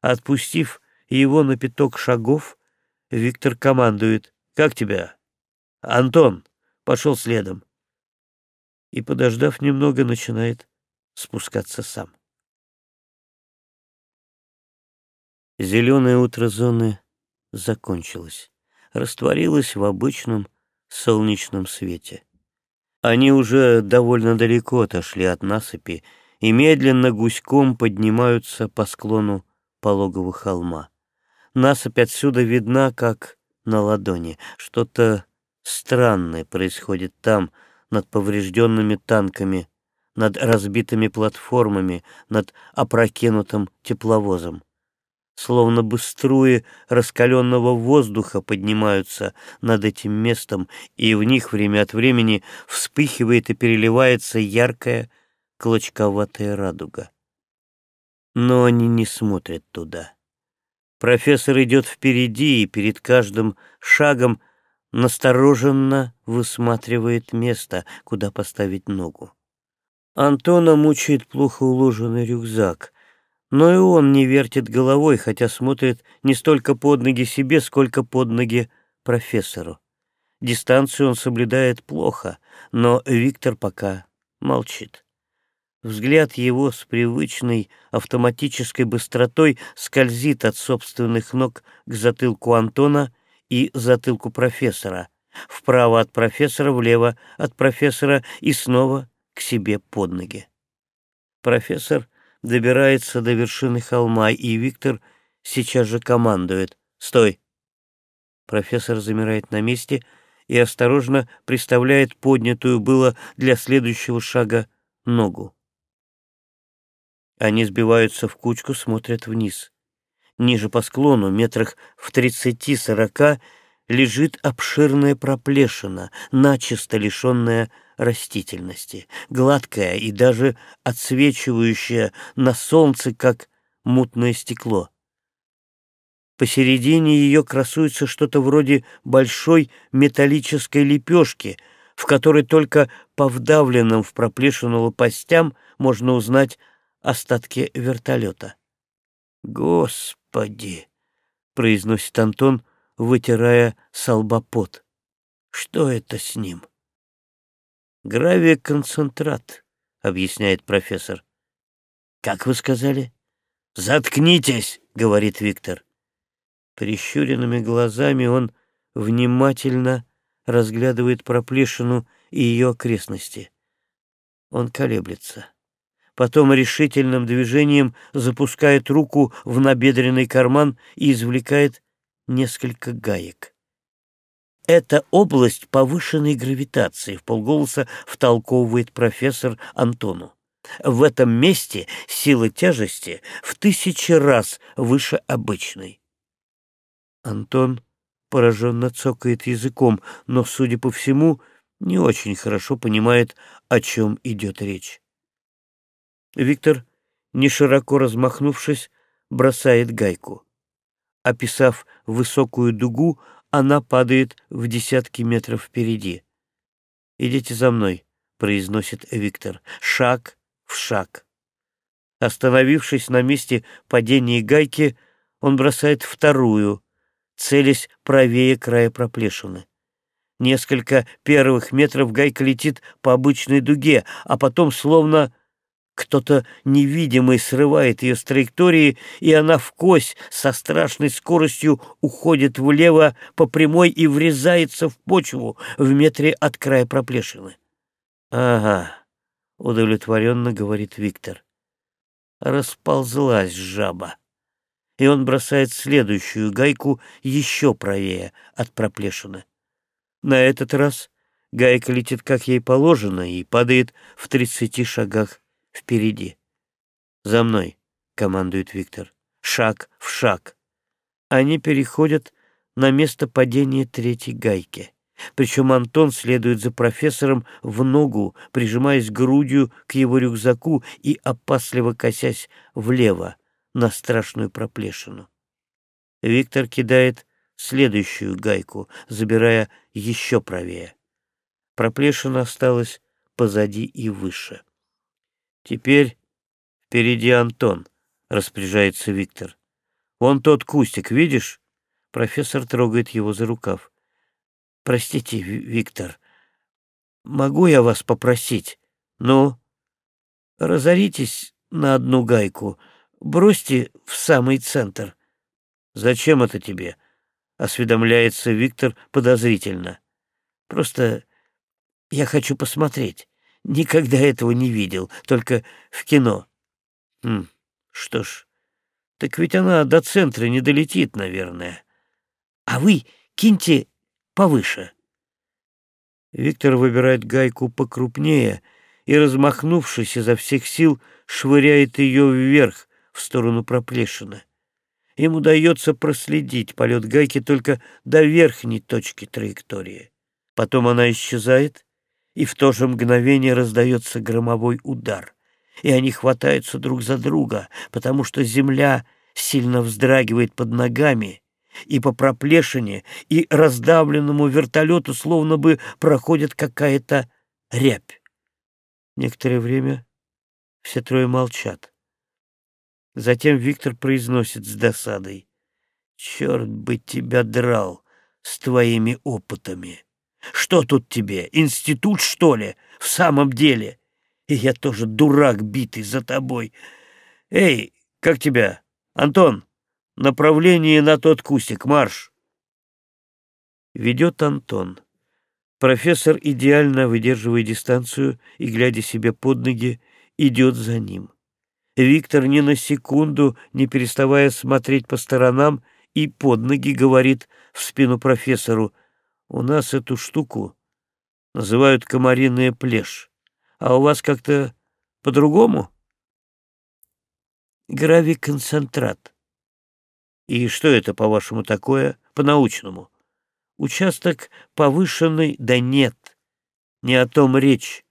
[SPEAKER 1] Отпустив его на пяток шагов, Виктор командует. «Как тебя?» «Антон!» Пошел следом. И, подождав немного, начинает спускаться сам. Зеленое утро зоны закончилось, растворилось в обычном солнечном свете. Они уже довольно далеко отошли от насыпи и медленно гуськом поднимаются по склону пологого холма. Насыпь отсюда видна, как на ладони. Что-то странное происходит там, над поврежденными танками, над разбитыми платформами, над опрокинутым тепловозом. Словно бы струи раскаленного воздуха поднимаются над этим местом, и в них время от времени вспыхивает и переливается яркая клочковатая радуга. Но они не смотрят туда. Профессор идет впереди, и перед каждым шагом настороженно высматривает место, куда поставить ногу. Антона мучает плохо уложенный рюкзак, но и он не вертит головой, хотя смотрит не столько под ноги себе, сколько под ноги профессору. Дистанцию он соблюдает плохо, но Виктор пока молчит. Взгляд его с привычной автоматической быстротой скользит от собственных ног к затылку Антона и затылку профессора, вправо от профессора, влево от профессора и снова к себе под ноги. Профессор добирается до вершины холма, и Виктор сейчас же командует «Стой!». Профессор замирает на месте и осторожно приставляет поднятую было для следующего шага ногу. Они сбиваются в кучку, смотрят вниз. Ниже по склону, метрах в тридцати-сорока, лежит обширная проплешина, начисто лишенная растительности, гладкая и даже отсвечивающая на солнце, как мутное стекло. Посередине ее красуется что-то вроде большой металлической лепешки, в которой только по вдавленным в проплешину лопастям можно узнать остатки вертолета. «Господи!» — произносит Антон, вытирая салбопот. «Что это с ним?» «Гравиконцентрат», — объясняет профессор. «Как вы сказали?» «Заткнитесь!» — говорит Виктор. Прищуренными глазами он внимательно разглядывает проплешину и ее окрестности. Он колеблется потом решительным движением запускает руку в набедренный карман и извлекает несколько гаек. Это область повышенной гравитации, в полголоса втолковывает профессор Антону. В этом месте сила тяжести в тысячи раз выше обычной. Антон пораженно цокает языком, но, судя по всему, не очень хорошо понимает, о чем идет речь. Виктор, не широко размахнувшись, бросает гайку. Описав высокую дугу, она падает в десятки метров впереди. «Идите за мной», — произносит Виктор, — «шаг в шаг». Остановившись на месте падения гайки, он бросает вторую, целясь правее края проплешины. Несколько первых метров гайка летит по обычной дуге, а потом словно кто-то невидимый срывает ее с траектории, и она вкось со страшной скоростью уходит влево по прямой и врезается в почву в метре от края проплешины. «Ага», — удовлетворенно говорит Виктор. Расползлась жаба. И он бросает следующую гайку еще правее от проплешины. На этот раз гайка летит, как ей положено, и падает в тридцати шагах впереди. «За мной!» — командует Виктор. «Шаг в шаг!» Они переходят на место падения третьей гайки. Причем Антон следует за профессором в ногу, прижимаясь грудью к его рюкзаку и опасливо косясь влево на страшную проплешину. Виктор кидает следующую гайку, забирая еще правее. Проплешина осталась позади и выше. Теперь впереди Антон, распоряжается Виктор. Вон тот кустик, видишь? Профессор трогает его за рукав. Простите, Виктор, могу я вас попросить? Ну, разоритесь на одну гайку, бросьте в самый центр. Зачем это тебе? Осведомляется Виктор подозрительно. Просто я хочу посмотреть. Никогда этого не видел, только в кино. Хм, что ж, так ведь она до центра не долетит, наверное. А вы киньте повыше. Виктор выбирает гайку покрупнее и, размахнувшись изо всех сил, швыряет ее вверх, в сторону проплешины. Им удается проследить полет гайки только до верхней точки траектории. Потом она исчезает, и в то же мгновение раздается громовой удар, и они хватаются друг за друга, потому что земля сильно вздрагивает под ногами, и по проплешине, и раздавленному вертолету словно бы проходит какая-то рябь. Некоторое время все трое молчат. Затем Виктор произносит с досадой. «Черт бы тебя драл с твоими опытами!» Что тут тебе, институт, что ли, в самом деле? И я тоже дурак, битый за тобой. Эй, как тебя? Антон, направление на тот кустик, марш!» Ведет Антон. Профессор, идеально выдерживая дистанцию и глядя себе под ноги, идет за ним. Виктор ни на секунду, не переставая смотреть по сторонам и под ноги, говорит в спину профессору — у нас эту штуку называют комариная плешь, а у вас как-то по-другому? Гравиконцентрат. И что это, по-вашему, такое, по-научному? Участок повышенный, да нет, не о том речь.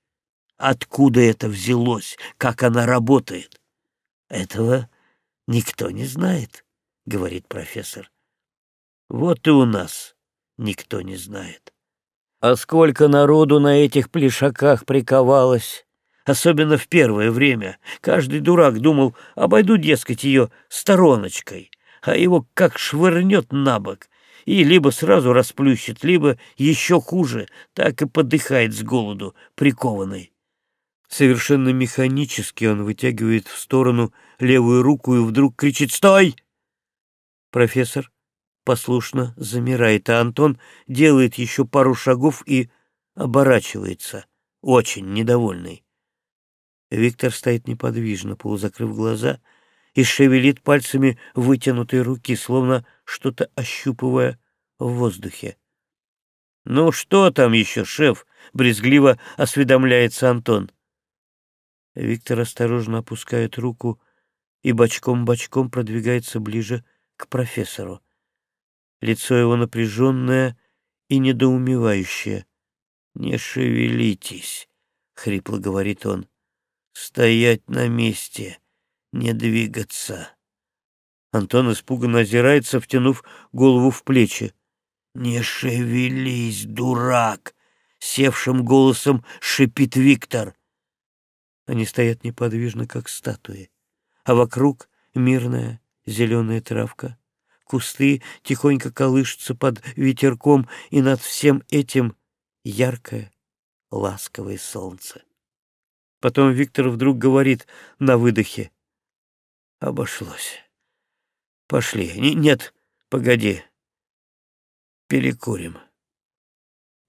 [SPEAKER 1] Откуда это взялось, как она работает? Этого никто не знает, говорит профессор. Вот и у нас никто не знает. А сколько народу на этих плешаках приковалось, особенно в первое время. Каждый дурак думал, обойду, дескать, ее стороночкой, а его как швырнет на бок, и либо сразу расплющит, либо еще хуже, так и подыхает с голоду, прикованный. Совершенно механически он вытягивает в сторону левую руку и вдруг кричит «Стой!» Профессор послушно замирает, а Антон делает еще пару шагов и оборачивается, очень недовольный. Виктор стоит неподвижно, полузакрыв глаза, и шевелит пальцами вытянутой руки, словно что-то ощупывая в воздухе. «Ну что там еще, шеф?» — брезгливо осведомляется Антон. Виктор осторожно опускает руку и бочком-бочком продвигается ближе к профессору. Лицо его напряженное и недоумевающее. «Не шевелитесь», — хрипло говорит он. «Стоять на месте, не двигаться». Антон испуганно озирается, втянув голову в плечи. «Не шевелись, дурак!» — севшим голосом шипит Виктор. Они стоят неподвижно, как статуи, а вокруг мирная зеленая травка. Кусты тихонько колышутся под ветерком, и над всем этим яркое, ласковое солнце. Потом Виктор вдруг говорит на выдохе. Обошлось. Пошли. Н нет, погоди. Перекурим.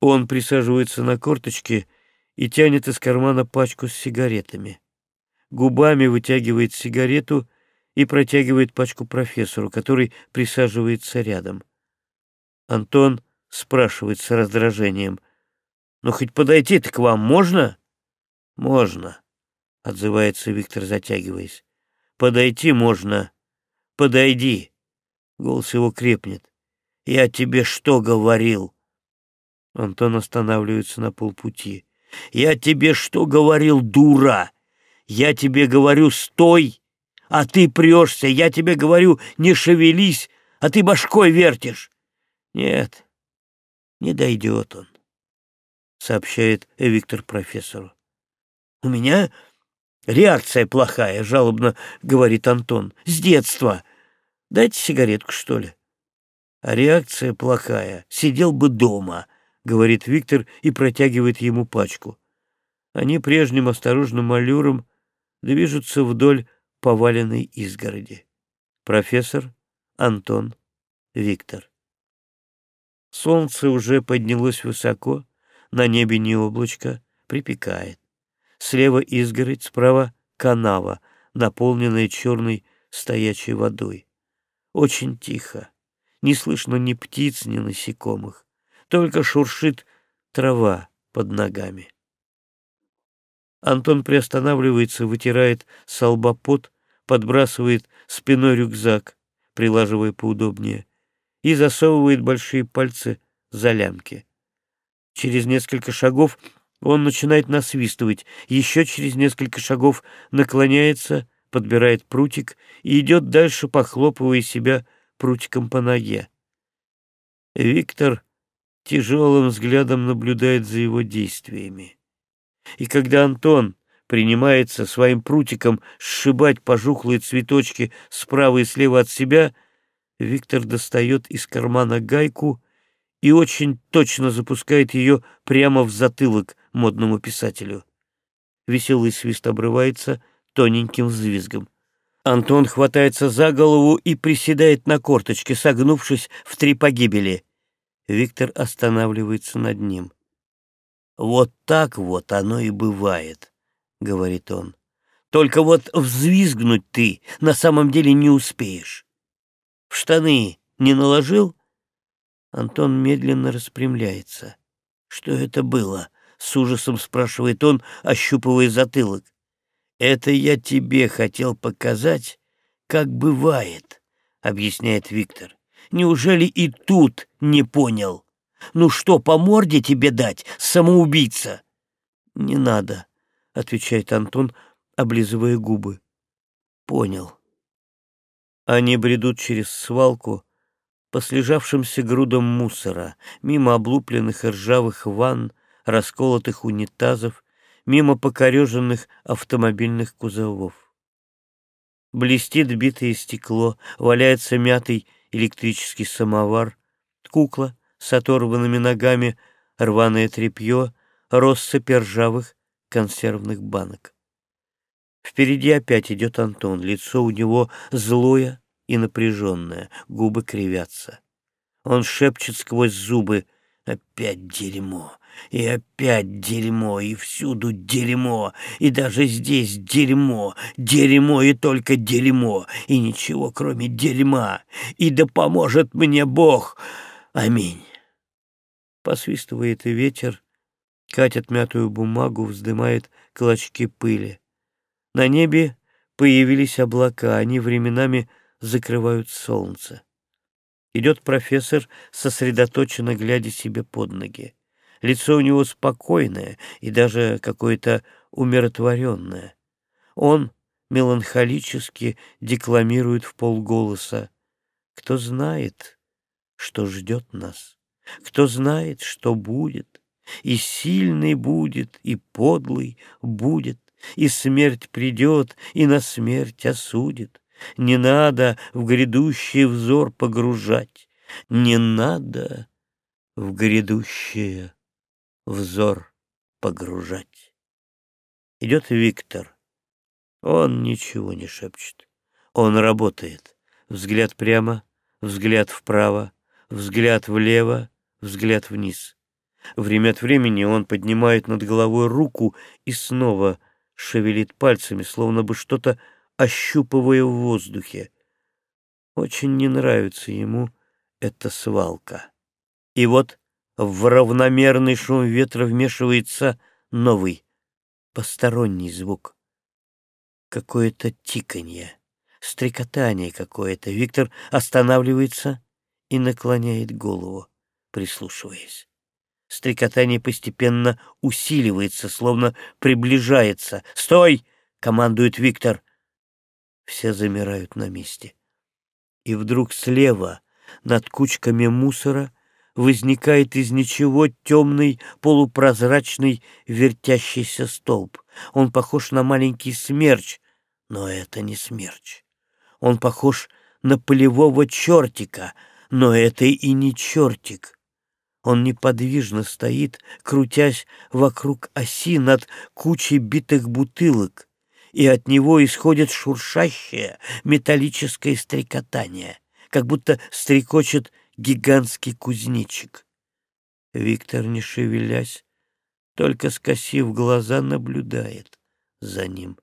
[SPEAKER 1] Он присаживается на корточки и тянет из кармана пачку с сигаретами. Губами вытягивает сигарету и протягивает пачку профессору, который присаживается рядом. Антон спрашивает с раздражением. «Ну, хоть подойти-то к вам можно?» «Можно», — отзывается Виктор, затягиваясь. «Подойти можно. Подойди». Голос его крепнет. «Я тебе что говорил?» Антон останавливается на полпути. «Я тебе что говорил, дура? Я тебе говорю, стой, а ты прешься. Я тебе говорю, не шевелись, а ты башкой вертишь». «Нет, не дойдет он», — сообщает Виктор профессору. «У меня реакция плохая», — жалобно говорит Антон. «С детства. Дайте сигаретку, что ли?» «А реакция плохая. Сидел бы дома», — говорит Виктор и протягивает ему пачку. Они прежним осторожным аллюром движутся вдоль поваленной изгороди. Профессор, Антон, Виктор. Солнце уже поднялось высоко, на небе не облачко, припекает. Слева изгородь, справа канава, наполненная черной стоячей водой. Очень тихо. Не слышно ни птиц, ни насекомых. Только шуршит трава под ногами. Антон приостанавливается, вытирает с лба пот, подбрасывает спиной рюкзак, прилаживая поудобнее, и засовывает большие пальцы за лямки. Через несколько шагов он начинает насвистывать, еще через несколько шагов наклоняется, подбирает прутик и идет дальше, похлопывая себя прутиком по ноге. Виктор тяжелым взглядом наблюдает за его действиями. И когда Антон принимается своим прутиком сшибать пожухлые цветочки справа и слева от себя, Виктор достает из кармана гайку и очень точно запускает ее прямо в затылок модному писателю. Веселый свист обрывается тоненьким взвизгом. Антон хватается за голову и приседает на корточке, согнувшись в три погибели. Виктор останавливается над ним. «Вот так вот оно и бывает», — говорит он. «Только вот взвизгнуть ты на самом деле не успеешь. В штаны не наложил?» Антон медленно распрямляется. «Что это было?» — с ужасом спрашивает он, ощупывая затылок. «Это я тебе хотел показать, как бывает», — объясняет Виктор. «Неужели и тут не понял? Ну что, по морде тебе дать, самоубийца?» «Не надо», — отвечает Антон, облизывая губы. «Понял». Они бредут через свалку, по слежавшимся грудам мусора, мимо облупленных и ржавых ванн, расколотых унитазов, мимо покореженных автомобильных кузовов. Блестит битое стекло, валяется мятый электрический самовар, кукла с оторванными ногами, рваное тряпье, россыпь ржавых консервных банок. Впереди опять идет Антон, лицо у него злое и напряженное, губы кривятся. Он шепчет сквозь зубы «Опять дерьмо! И опять дерьмо, и всюду дерьмо, и даже здесь дерьмо, дерьмо и только дерьмо, и ничего кроме дерьма, и да поможет мне Бог! Аминь!» Посвистывает ветер, катит мятую бумагу, вздымает клочки пыли. На небе появились облака, они временами закрывают солнце. Идет профессор, сосредоточенно глядя себе под ноги. Лицо у него спокойное и даже какое-то умиротворенное. Он меланхолически декламирует в полголоса. Кто знает, что ждет нас, кто знает, что будет, и сильный будет, и подлый будет, и смерть придет, и на смерть осудит. Не надо в грядущий взор погружать, не надо в грядущее взор погружать. Идет Виктор. Он ничего не шепчет. Он работает. Взгляд прямо, взгляд вправо, взгляд влево, взгляд вниз. Время от времени он поднимает над головой руку и снова шевелит пальцами, словно бы что-то ощупывая в воздухе. Очень не нравится ему эта свалка. И вот в равномерный шум ветра вмешивается новый, посторонний звук. Какое-то тиканье, стрекотание какое-то. Виктор останавливается и наклоняет голову, прислушиваясь. Стрекотание постепенно усиливается, словно приближается. «Стой!» — командует Виктор. Все замирают на месте. И вдруг слева, над кучками мусора, возникает из ничего темный, полупрозрачный, вертящийся столб. Он похож на маленький смерч, но это не смерч. Он похож на полевого чертика, но это и не чертик. Он неподвижно стоит, крутясь вокруг оси над кучей битых бутылок, и от него исходит шуршащее металлическое стрекотание, как будто стрекочет гигантский кузнечик. Виктор, не шевелясь, только скосив глаза, наблюдает за ним.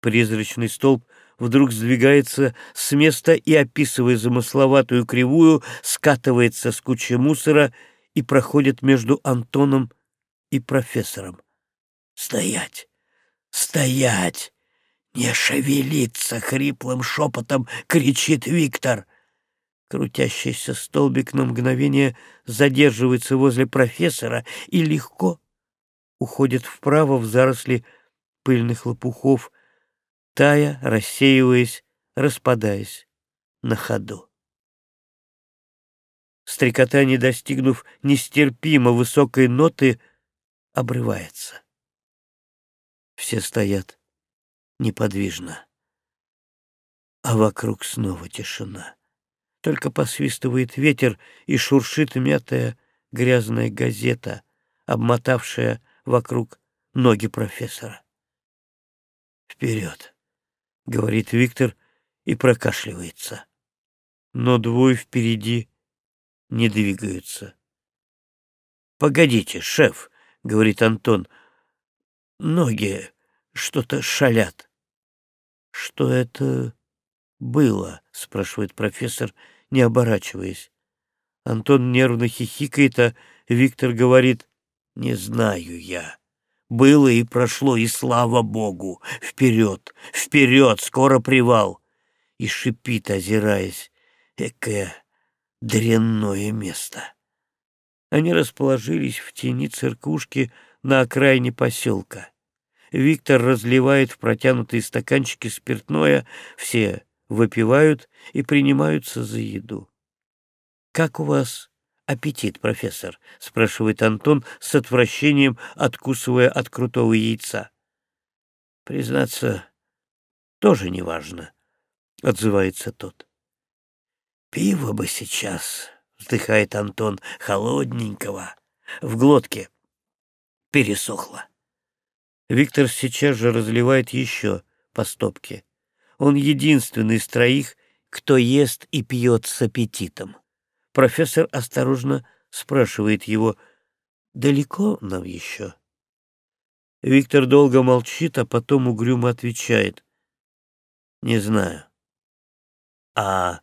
[SPEAKER 1] Призрачный столб вдруг сдвигается с места и, описывая замысловатую кривую, скатывается с кучи мусора и проходит между Антоном и профессором. «Стоять! Стоять! Не шевелиться!» — хриплым шепотом кричит Виктор. Крутящийся столбик на мгновение задерживается возле профессора и легко уходит вправо в заросли пыльных лопухов, тая, рассеиваясь, распадаясь на ходу. Стрекотание, достигнув нестерпимо высокой ноты, обрывается. Все стоят неподвижно, а вокруг снова тишина. Только посвистывает ветер и шуршит мятая грязная газета, обмотавшая вокруг ноги профессора. Вперед! — говорит Виктор и прокашливается. Но двое впереди не двигаются. «Погодите, шеф», — говорит Антон, — «ноги что-то шалят». «Что это было?» — спрашивает профессор, не оборачиваясь. Антон нервно хихикает, а Виктор говорит, «Не знаю я». Было и прошло, и слава богу! Вперед, вперед, скоро привал!» И шипит, озираясь. Экое дрянное место. Они расположились в тени церкушки на окраине поселка. Виктор разливает в протянутые стаканчики спиртное, все выпивают и принимаются за еду. «Как у вас аппетит, профессор?» — спрашивает Антон с отвращением, откусывая от крутого яйца. «Признаться, тоже неважно», — отзывается тот. «Пиво бы сейчас», — вздыхает Антон, — «холодненького, в глотке пересохло». Виктор сейчас же разливает еще по стопке. Он единственный из троих, кто ест и пьет с аппетитом. Профессор осторожно спрашивает его, «Далеко нам еще?» Виктор долго молчит, а потом угрюмо отвечает, «Не знаю». «А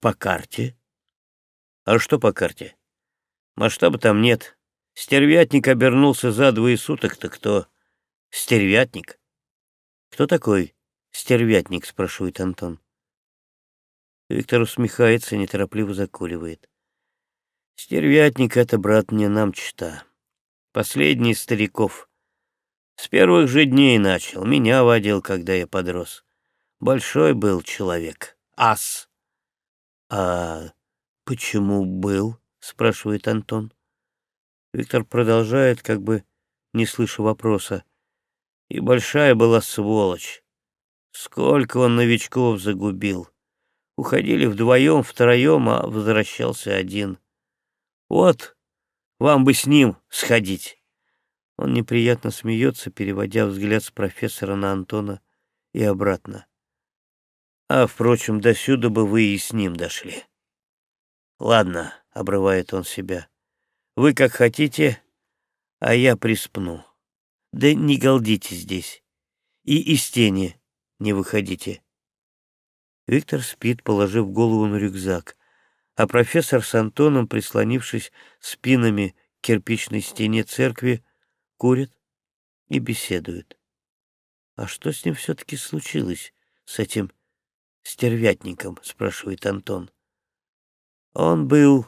[SPEAKER 1] по карте?» «А что по карте?» «Масштаба там нет. Стервятник обернулся за двое суток, так кто?» «Стервятник?» «Кто такой стервятник?» — спрашивает Антон. Виктор усмехается, неторопливо закуривает. Стервятник — это, брат, мне нам чита. Последний из стариков. С первых же дней начал, меня водил, когда я подрос. Большой был человек, ас. А почему был? спрашивает Антон. Виктор продолжает, как бы не слыша вопроса. И большая была сволочь. Сколько он новичков загубил. Уходили вдвоем, втроем, а возвращался один. Вот, вам бы с ним сходить. Он неприятно смеется, переводя взгляд с профессора на Антона и обратно. А, впрочем, до сюда бы вы и с ним дошли. Ладно, — обрывает он себя, — вы как хотите, а я приспну. Да не галдите здесь. И из тени не выходите. Виктор спит, положив голову на рюкзак, а профессор с Антоном, прислонившись спинами к кирпичной стене церкви, курит и беседует. «А что с ним все-таки случилось, с этим стервятником?» — спрашивает Антон. Он был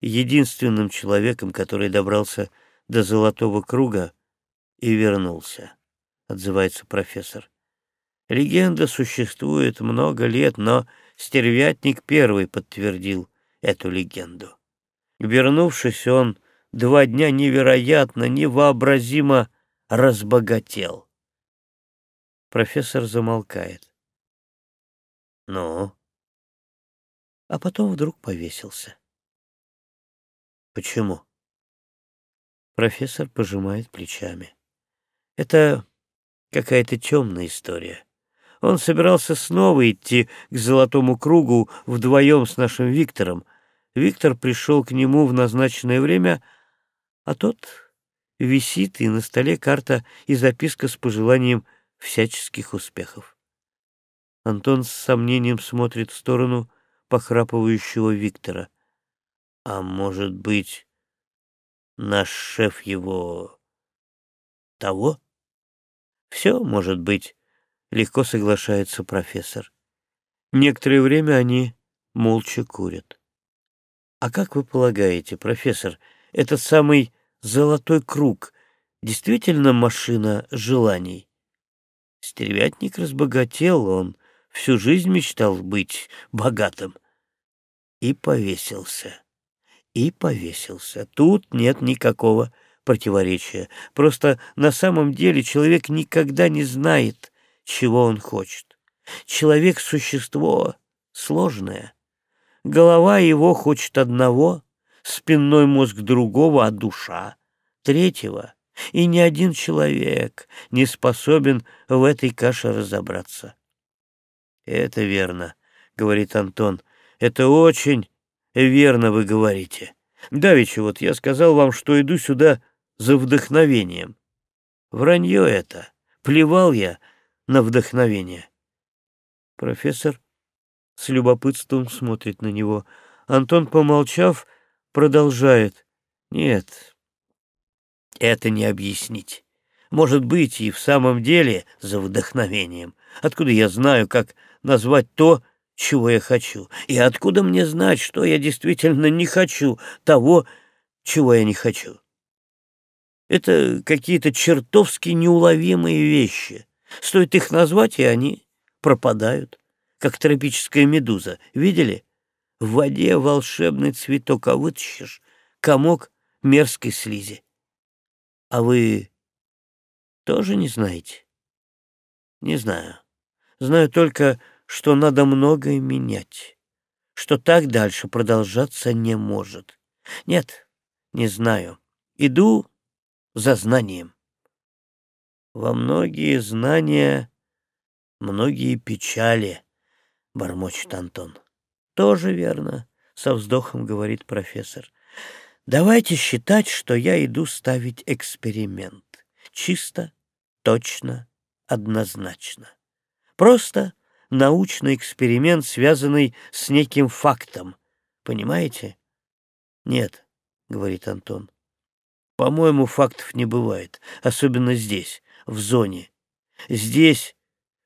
[SPEAKER 1] единственным человеком, который добрался до Золотого Круга и вернулся, — отзывается профессор. Легенда существует много лет, но стервятник первый подтвердил эту легенду. Вернувшись, он два дня невероятно, невообразимо разбогател. Профессор замолкает. «Ну?» А потом вдруг повесился. «Почему?» Профессор пожимает плечами. «Это какая-то темная история. Он собирался снова идти к Золотому Кругу вдвоем с нашим Виктором. Виктор пришел к нему в назначенное время, а тот висит, и на столе карта и записка с пожеланием всяческих успехов. Антон с сомнением смотрит в сторону похрапывающего Виктора. А может быть, наш шеф его... того? Все может быть, легко соглашается профессор. Некоторое время они молча курят. А как вы полагаете, профессор, этот самый золотой круг действительно машина желаний? Стервятник разбогател, он всю жизнь мечтал быть богатым. И повесился. И повесился. Тут нет никакого противоречия. Просто на самом деле человек никогда не знает, чего он хочет. Человек — существо сложное. Голова его хочет одного, спинной мозг другого, а душа — третьего. И ни один человек не способен в этой каше разобраться. — Это верно, — говорит Антон. — Это очень верно вы говорите. Давеча вот я сказал вам, что иду сюда за вдохновением. Вранье это. Плевал я на вдохновение. Профессор с любопытством смотрит на него. Антон, помолчав, продолжает. Нет, это не объяснить. Может быть, и в самом деле за вдохновением. Откуда я знаю, как назвать то, чего я хочу? И откуда мне знать, что я действительно не хочу того, чего я не хочу? Это какие-то чертовски неуловимые вещи. Стоит их назвать, и они пропадают, как тропическая медуза. Видели? В воде волшебный цветок, а вытащишь комок мерзкой слизи. А вы тоже не знаете? Не знаю. Знаю только, что надо многое менять, что так дальше продолжаться не может. Нет, не знаю. Иду за знанием. Во многие знания, многие печали, — бормочет Антон. Тоже верно, — со вздохом говорит профессор. Давайте считать, что я иду ставить эксперимент. Чисто, точно, однозначно. Просто научный эксперимент, связанный с неким фактом. Понимаете? Нет, — говорит Антон. По-моему, фактов не бывает, особенно здесь, в зоне. Здесь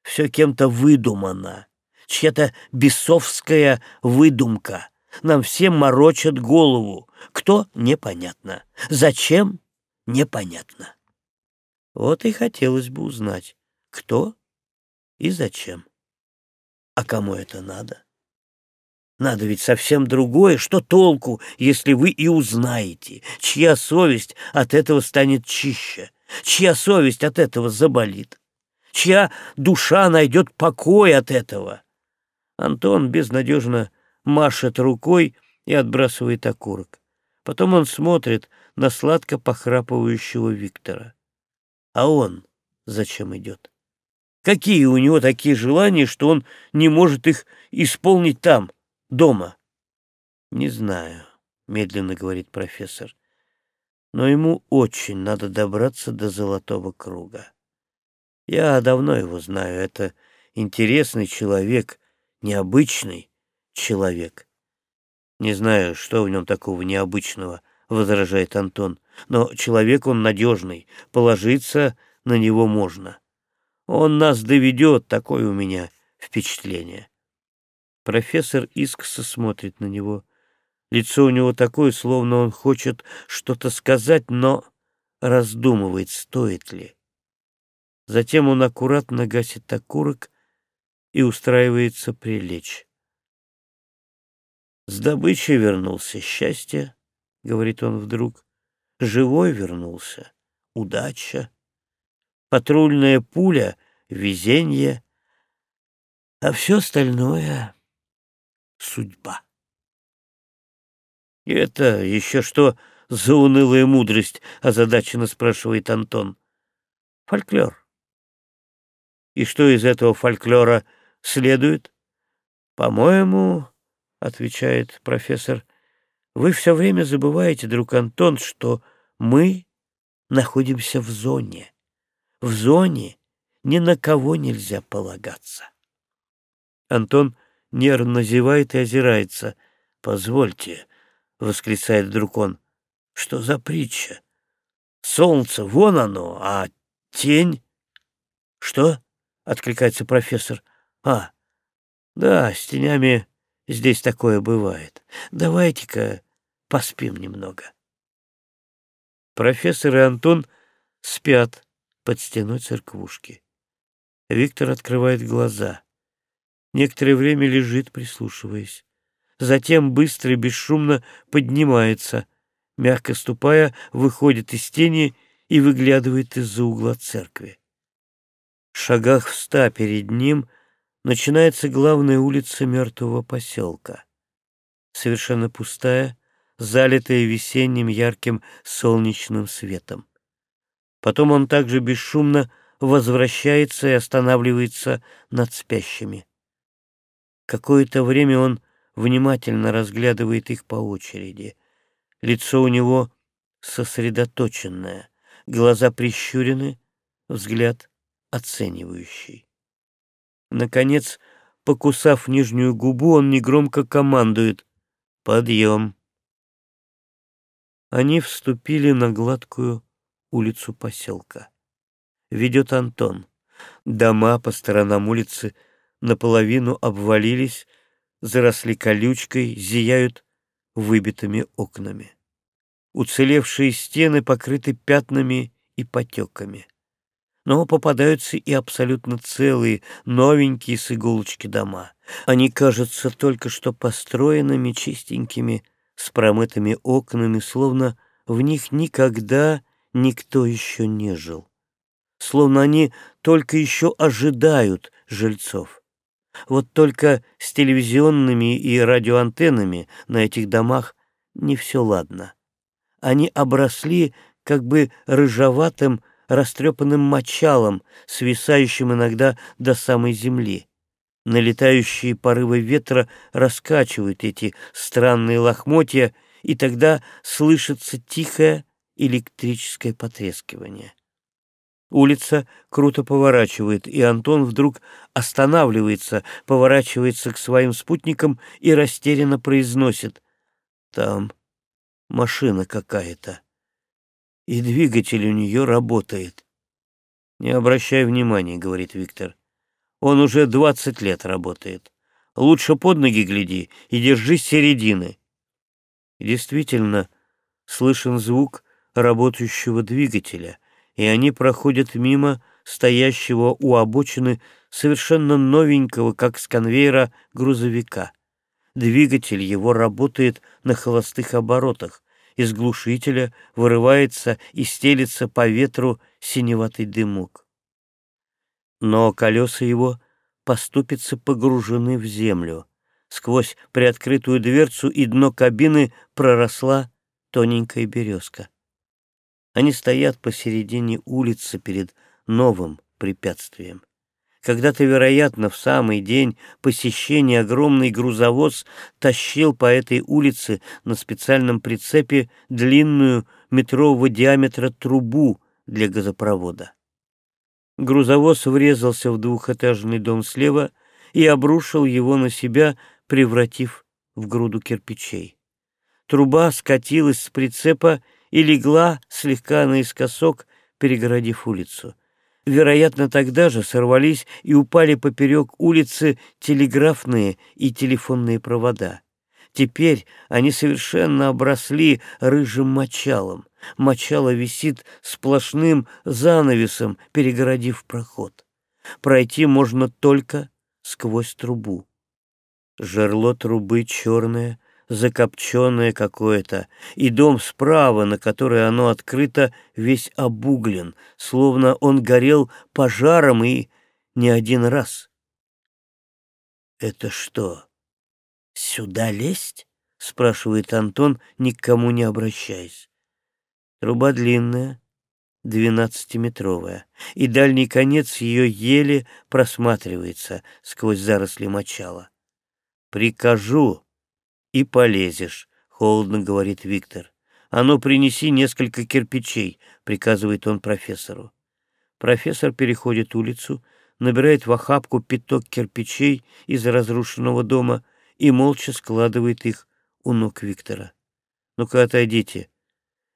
[SPEAKER 1] все кем-то выдумано, чья-то бесовская выдумка. Нам всем морочат голову. Кто — непонятно. Зачем — непонятно. Вот и хотелось бы узнать, кто и зачем. А кому это надо? Надо ведь совсем другое. Что толку, если вы и узнаете, чья совесть от этого станет чище, чья совесть от этого заболит, чья душа найдет покой от этого? Антон безнадежно машет рукой и отбрасывает окурок. Потом он смотрит на сладко похрапывающего Виктора. А он зачем идет? Какие у него такие желания, что он не может их исполнить там, дома? Не знаю, медленно говорит профессор. Но ему очень надо добраться до Золотого круга. Я давно его знаю. Это интересный человек, необычный человек. Не знаю, что в нем такого необычного, возражает Антон но человек он надежный, положиться на него можно. Он нас доведет, такое у меня впечатление. Профессор искоса смотрит на него. Лицо у него такое, словно он хочет что-то сказать, но раздумывает, стоит ли. Затем он аккуратно гасит окурок и устраивается прилечь. «С добычей вернулся счастье», — говорит он вдруг. Живой вернулся. Удача. Патрульная пуля — везение. А все остальное — судьба. И это еще что за унылая мудрость, озадаченно спрашивает Антон. Фольклор. И что из этого фольклора следует? По-моему, отвечает профессор, вы все время забываете, друг Антон, что мы находимся в зоне. В зоне ни на кого нельзя полагаться. Антон нервно зевает и озирается. «Позвольте», — восклицает вдруг он, — «что за притча? Солнце, вон оно, а тень...» «Что?» — откликается профессор. «А, да, с тенями здесь такое бывает. Давайте-ка поспим немного. Профессор и Антон спят под стеной церквушки. Виктор открывает глаза. Некоторое время лежит, прислушиваясь. Затем быстро и бесшумно поднимается, мягко ступая, выходит из тени и выглядывает из-за угла церкви. В шагах в ста перед ним начинается главная улица мертвого поселка. Совершенно пустая, залитое весенним ярким солнечным светом. Потом он также бесшумно возвращается и останавливается над спящими. Какое-то время он внимательно разглядывает их по очереди. Лицо у него сосредоточенное, глаза прищурены, взгляд оценивающий. Наконец, покусав нижнюю губу, он негромко командует «Подъем!». Они вступили на гладкую улицу поселка. Ведет Антон. Дома по сторонам улицы наполовину обвалились, заросли колючкой, зияют выбитыми окнами. Уцелевшие стены покрыты пятнами и потеками. Но попадаются и абсолютно целые, новенькие с иголочки дома. Они кажутся только что построенными чистенькими с промытыми окнами, словно в них никогда никто еще не жил. Словно они только еще ожидают жильцов. Вот только с телевизионными и радиоантеннами на этих домах не все ладно. Они обросли как бы рыжеватым, растрепанным мочалом, свисающим иногда до самой земли. Налетающие порывы ветра раскачивают эти странные лохмотья, и тогда слышится тихое электрическое потрескивание. Улица круто поворачивает, и Антон вдруг останавливается, поворачивается к своим спутникам и растерянно произносит «Там машина какая-то, и двигатель у нее работает». «Не обращай внимания», — говорит Виктор. Он уже двадцать лет работает. Лучше под ноги гляди и держись середины. действительно, слышен звук работающего двигателя, и они проходят мимо стоящего у обочины совершенно новенького, как с конвейера, грузовика. Двигатель его работает на холостых оборотах, из глушителя вырывается и стелится по ветру синеватый дымок. Но колеса его поступицы погружены в землю. Сквозь приоткрытую дверцу и дно кабины проросла тоненькая березка. Они стоят посередине улицы перед новым препятствием. Когда-то, вероятно, в самый день посещения огромный грузовоз тащил по этой улице на специальном прицепе длинную метрового диаметра трубу для газопровода. Грузовоз врезался в двухэтажный дом слева и обрушил его на себя, превратив в груду кирпичей. Труба скатилась с прицепа и легла слегка наискосок, перегородив улицу. Вероятно, тогда же сорвались и упали поперек улицы телеграфные и телефонные провода. Теперь они совершенно обросли рыжим мочалом. Мочало висит сплошным занавесом, перегородив проход. Пройти можно только сквозь трубу. Жерло трубы черное, закопченное какое-то, и дом справа, на который оно открыто, весь обуглен, словно он горел пожаром и не один раз. «Это что, сюда лезть?» — спрашивает Антон, никому не обращаясь. Труба длинная, двенадцатиметровая, и дальний конец ее еле просматривается сквозь заросли мочала. «Прикажу, и полезешь», — холодно говорит Виктор. «А ну, принеси несколько кирпичей», — приказывает он профессору. Профессор переходит улицу, набирает в охапку пяток кирпичей из разрушенного дома и молча складывает их у ног Виктора. «Ну-ка, отойдите».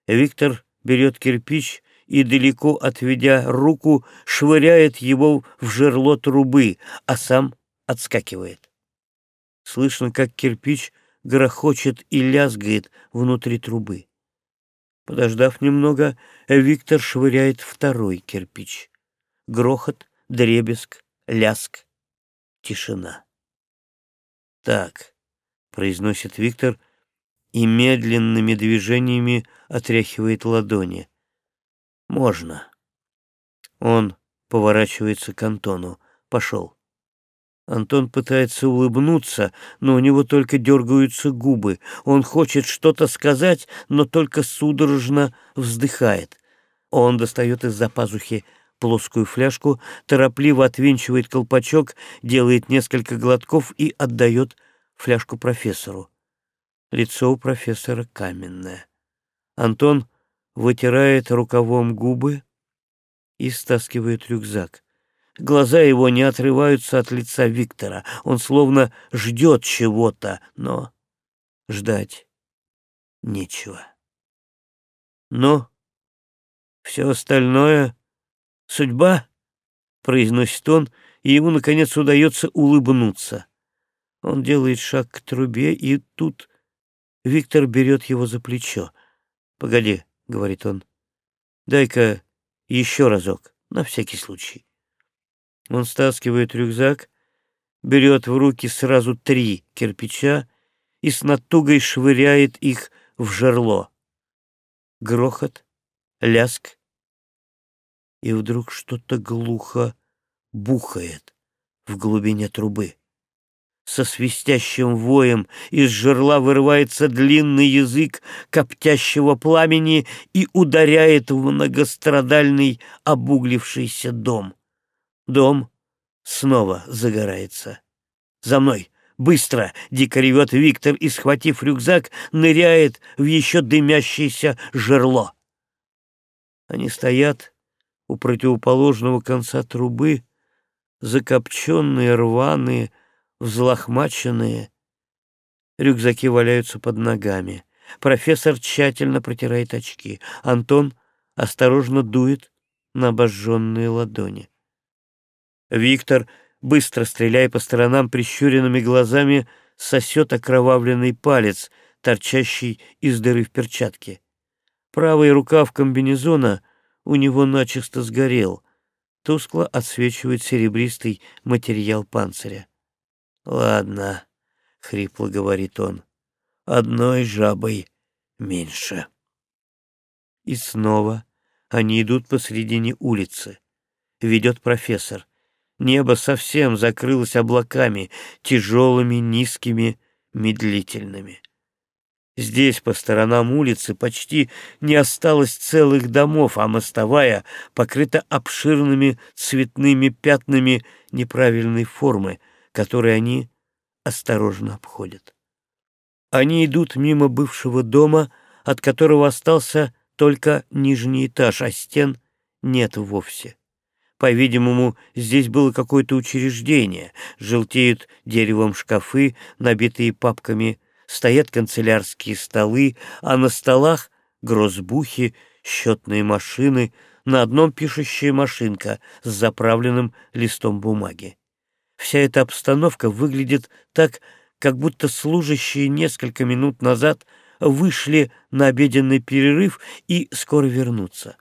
[SPEAKER 1] Виктор берет кирпич и, далеко отведя руку, швыряет его в жерло трубы, а сам отскакивает. Слышно, как кирпич грохочет и лязгает внутри трубы. Подождав немного, Виктор швыряет второй кирпич. Грохот, дребезг, ляск, тишина. «Так», — произносит Виктор и медленными движениями отряхивает ладони. «Можно». Он поворачивается к Антону. «Пошел». Антон пытается улыбнуться, но у него только дергаются губы. Он хочет что-то сказать, но только судорожно вздыхает. Он достает из-за пазухи плоскую фляжку, торопливо отвинчивает колпачок, делает несколько глотков и отдает фляжку профессору. Лицо у профессора каменное. Антон вытирает рукавом губы и стаскивает рюкзак. Глаза его не отрываются от лица Виктора. Он словно ждет чего-то, но ждать нечего. Но все остальное — судьба, — произносит он, и ему, наконец, удается улыбнуться. Он делает шаг к трубе, и тут Виктор берет его за плечо. «Погоди», — говорит он, — «дай-ка еще разок, на всякий случай». Он стаскивает рюкзак, берет в руки сразу три кирпича и с натугой швыряет их в жерло. Грохот, ляск, и вдруг что-то глухо бухает в глубине трубы. Со свистящим воем из жерла вырывается длинный язык коптящего пламени и ударяет в многострадальный обуглившийся дом. Дом снова загорается. «За мной! Быстро!» — дико ревет Виктор и, схватив рюкзак, ныряет в еще дымящееся жерло. Они стоят у противоположного конца трубы, закопченные, рваные, взлохмаченные. Рюкзаки валяются под ногами. Профессор тщательно протирает очки. Антон осторожно дует на обожженные ладони. Виктор, быстро стреляя по сторонам прищуренными глазами, сосет окровавленный палец, торчащий из дыры в перчатке. Правый рукав комбинезона у него начисто сгорел. Тускло отсвечивает серебристый материал панциря. «Ладно», — хрипло говорит он, — «одной жабой меньше». И снова они идут посредине улицы. Ведет профессор. Небо совсем закрылось облаками, тяжелыми, низкими, медлительными. Здесь по сторонам улицы почти не осталось целых домов, а мостовая покрыта обширными цветными пятнами неправильной формы, которые они осторожно обходят. Они идут мимо бывшего дома, от которого остался только нижний этаж, а стен нет вовсе. По-видимому, здесь было какое-то учреждение. Желтеют деревом шкафы, набитые папками, стоят канцелярские столы, а на столах грозбухи, счетные машины, на одном пишущая машинка с заправленным листом бумаги. Вся эта обстановка выглядит так, как будто служащие несколько минут назад вышли на обеденный перерыв и скоро вернутся.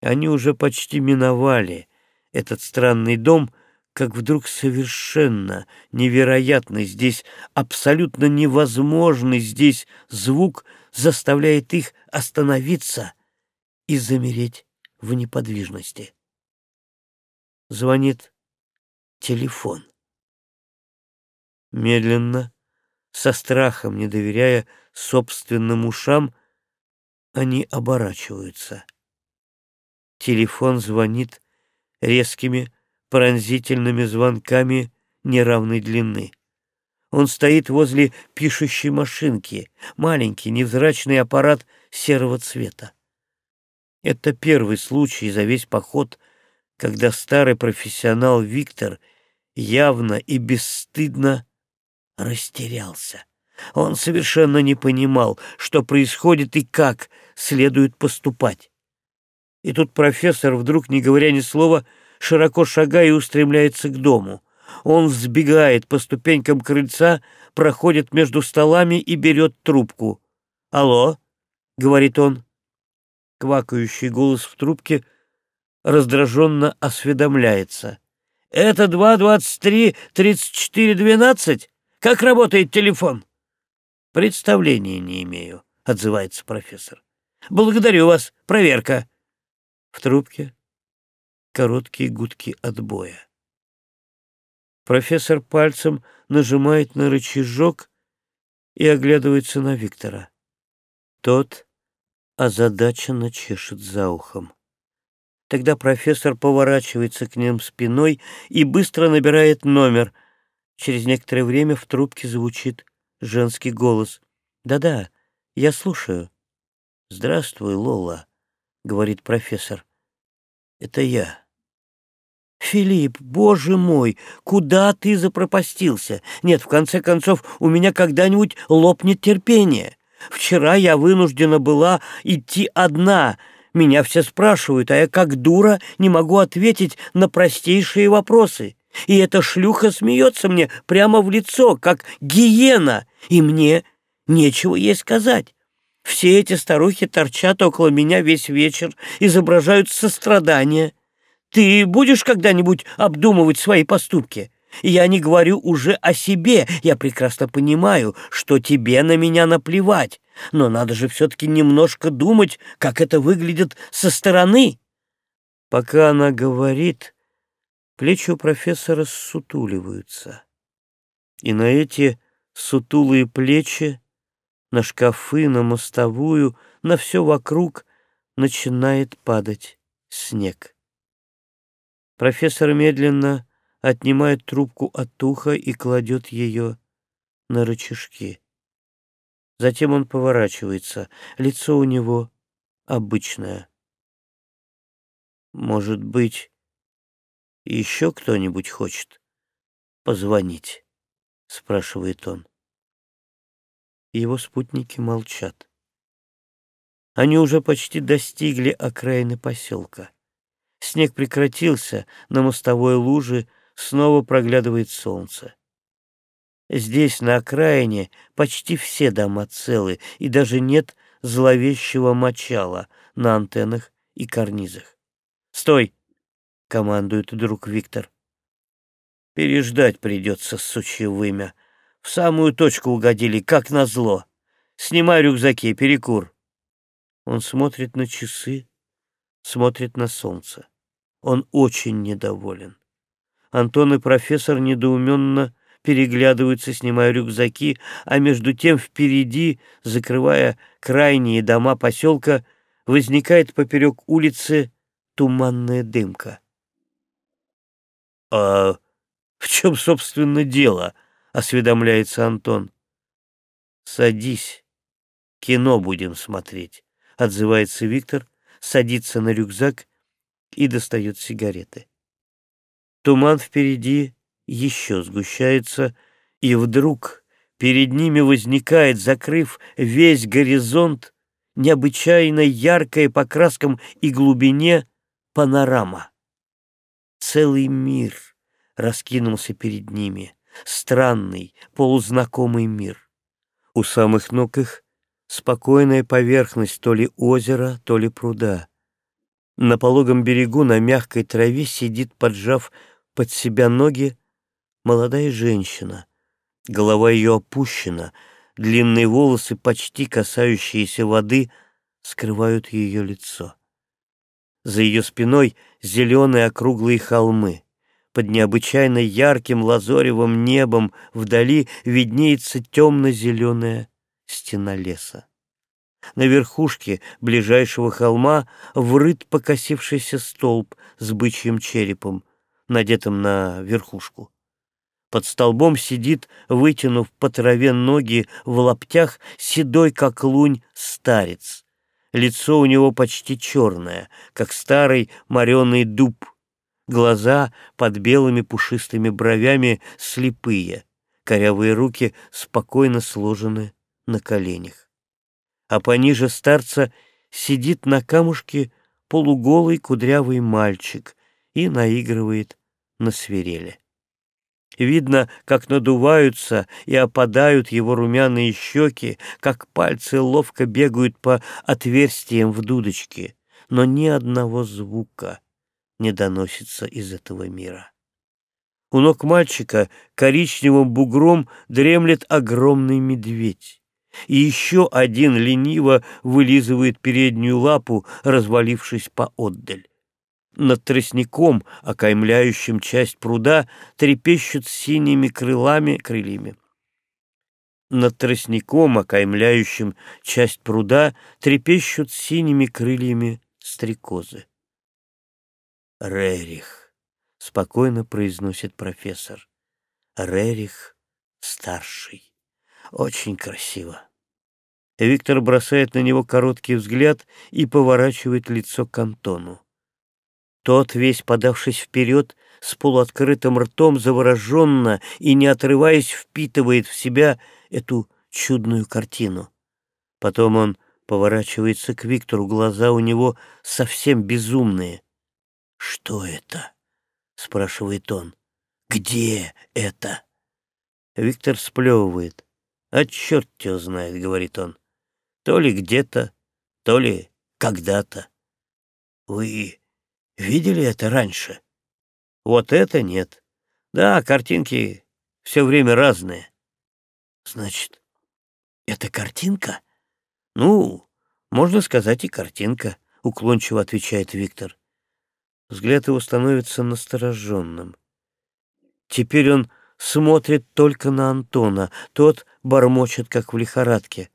[SPEAKER 1] Они уже почти миновали этот странный дом, как вдруг совершенно невероятный здесь, абсолютно невозможный здесь звук заставляет их остановиться и замереть в неподвижности. Звонит телефон. Медленно, со страхом, не доверяя собственным ушам, они оборачиваются. Телефон звонит резкими, пронзительными звонками неравной длины. Он стоит возле пишущей машинки, маленький невзрачный аппарат серого цвета. Это первый случай за весь поход, когда старый профессионал Виктор явно и бесстыдно растерялся. Он совершенно не понимал, что происходит и как следует поступать. И тут профессор, вдруг не говоря ни слова, широко шагая устремляется к дому. Он взбегает по ступенькам крыльца, проходит между столами и берет трубку. «Алло?» — говорит он. Квакающий голос в трубке раздраженно осведомляется. «Это 223-34-12? Как работает телефон?» «Представления не имею», — отзывается профессор. «Благодарю вас. Проверка». В трубке короткие гудки отбоя. Профессор пальцем нажимает на рычажок и оглядывается на Виктора. Тот озадаченно чешет за ухом. Тогда профессор поворачивается к ним спиной и быстро набирает номер. Через некоторое время в трубке звучит женский голос. «Да-да, я слушаю». «Здравствуй, Лола», — говорит профессор. «Это я». «Филипп, боже мой, куда ты запропастился? Нет, в конце концов, у меня когда-нибудь лопнет терпение. Вчера я вынуждена была идти одна. Меня все спрашивают, а я как дура не могу ответить на простейшие вопросы. И эта шлюха смеется мне прямо в лицо, как гиена, и мне нечего ей сказать. Все эти старухи торчат около меня весь вечер, изображают сострадание. Ты будешь когда-нибудь обдумывать свои поступки? Я не говорю уже о себе, я прекрасно понимаю, что тебе на меня наплевать, но надо же все-таки немножко думать, как это выглядит со стороны. Пока она говорит, плечи у профессора сутуливаются, и на эти сутулые плечи на шкафы, на мостовую, на все вокруг начинает падать снег. Профессор медленно отнимает трубку от уха и кладет ее на рычажки. Затем он поворачивается. Лицо у него обычное. «Может быть, еще кто-нибудь хочет позвонить?» — спрашивает он его спутники молчат. Они уже почти достигли окраины поселка. Снег прекратился, на мостовой луже снова проглядывает солнце. Здесь, на окраине, почти все дома целы, и даже нет зловещего мочала на антеннах и карнизах. «Стой!» — командует друг Виктор. «Переждать придется, сучье вымя. В самую точку угодили, как назло. Снимай рюкзаки, перекур». Он смотрит на часы, смотрит на солнце. Он очень недоволен. Антон и профессор недоуменно переглядываются, снимая рюкзаки, а между тем впереди, закрывая крайние дома поселка, возникает поперек улицы туманная дымка. — А в чем, собственно, дело? — осведомляется Антон. — Садись, кино будем смотреть, — отзывается Виктор, садится на рюкзак и достает сигареты. Туман впереди еще сгущается, и вдруг перед ними возникает, закрыв весь горизонт, необычайно яркая по краскам и глубине панорама. Целый мир раскинулся перед ними, странный, полузнакомый мир. У самых ног их спокойная поверхность то ли озера, то ли пруда. На пологом берегу на мягкой траве сидит, поджав под себя ноги, молодая женщина. Голова ее опущена, длинные волосы, почти касающиеся воды, скрывают ее лицо. За ее спиной зеленые округлые холмы. Под необычайно ярким лазоревым небом вдали виднеется темно-зеленая стена леса. На верхушке ближайшего холма врыт покосившийся столб с бычьим черепом, надетым на верхушку. Под столбом сидит, вытянув по траве ноги в лаптях, седой, как лунь, старец. Лицо у него почти черное, как старый мореный дуб. Глаза под белыми пушистыми бровями слепые, корявые руки спокойно сложены на коленях. А пониже старца сидит на камушке полуголый кудрявый мальчик и наигрывает на свирели. Видно, как надуваются и опадают его румяные щеки, как пальцы ловко бегают по отверстиям в дудочке, но ни одного звука не доносится из этого мира. У ног мальчика коричневым бугром дремлет огромный медведь, и еще один лениво вылизывает переднюю лапу, развалившись поотдаль. Над тростником, окаймляющим часть пруда, трепещут синими крылами крыльями. Над тростником, окаймляющим часть пруда, трепещут синими крыльями стрекозы. «Рерих», — спокойно произносит профессор. «Рерих старший. Очень красиво». Виктор бросает на него короткий взгляд и поворачивает лицо к Антону. Тот, весь подавшись вперед, с полуоткрытым ртом завороженно и не отрываясь впитывает в себя эту чудную картину. Потом он поворачивается к Виктору, глаза у него совсем безумные. «Что это?» — спрашивает он. «Где это?» Виктор сплевывает. «А черт тебя знает», — говорит он. «То ли где-то, то ли когда-то». «Вы Видели это раньше? Вот это нет. Да, картинки все время разные. Значит, это картинка? Ну, можно сказать и картинка, уклончиво отвечает Виктор. Взгляд его становится настороженным. Теперь он смотрит только на Антона. Тот бормочет, как в лихорадке.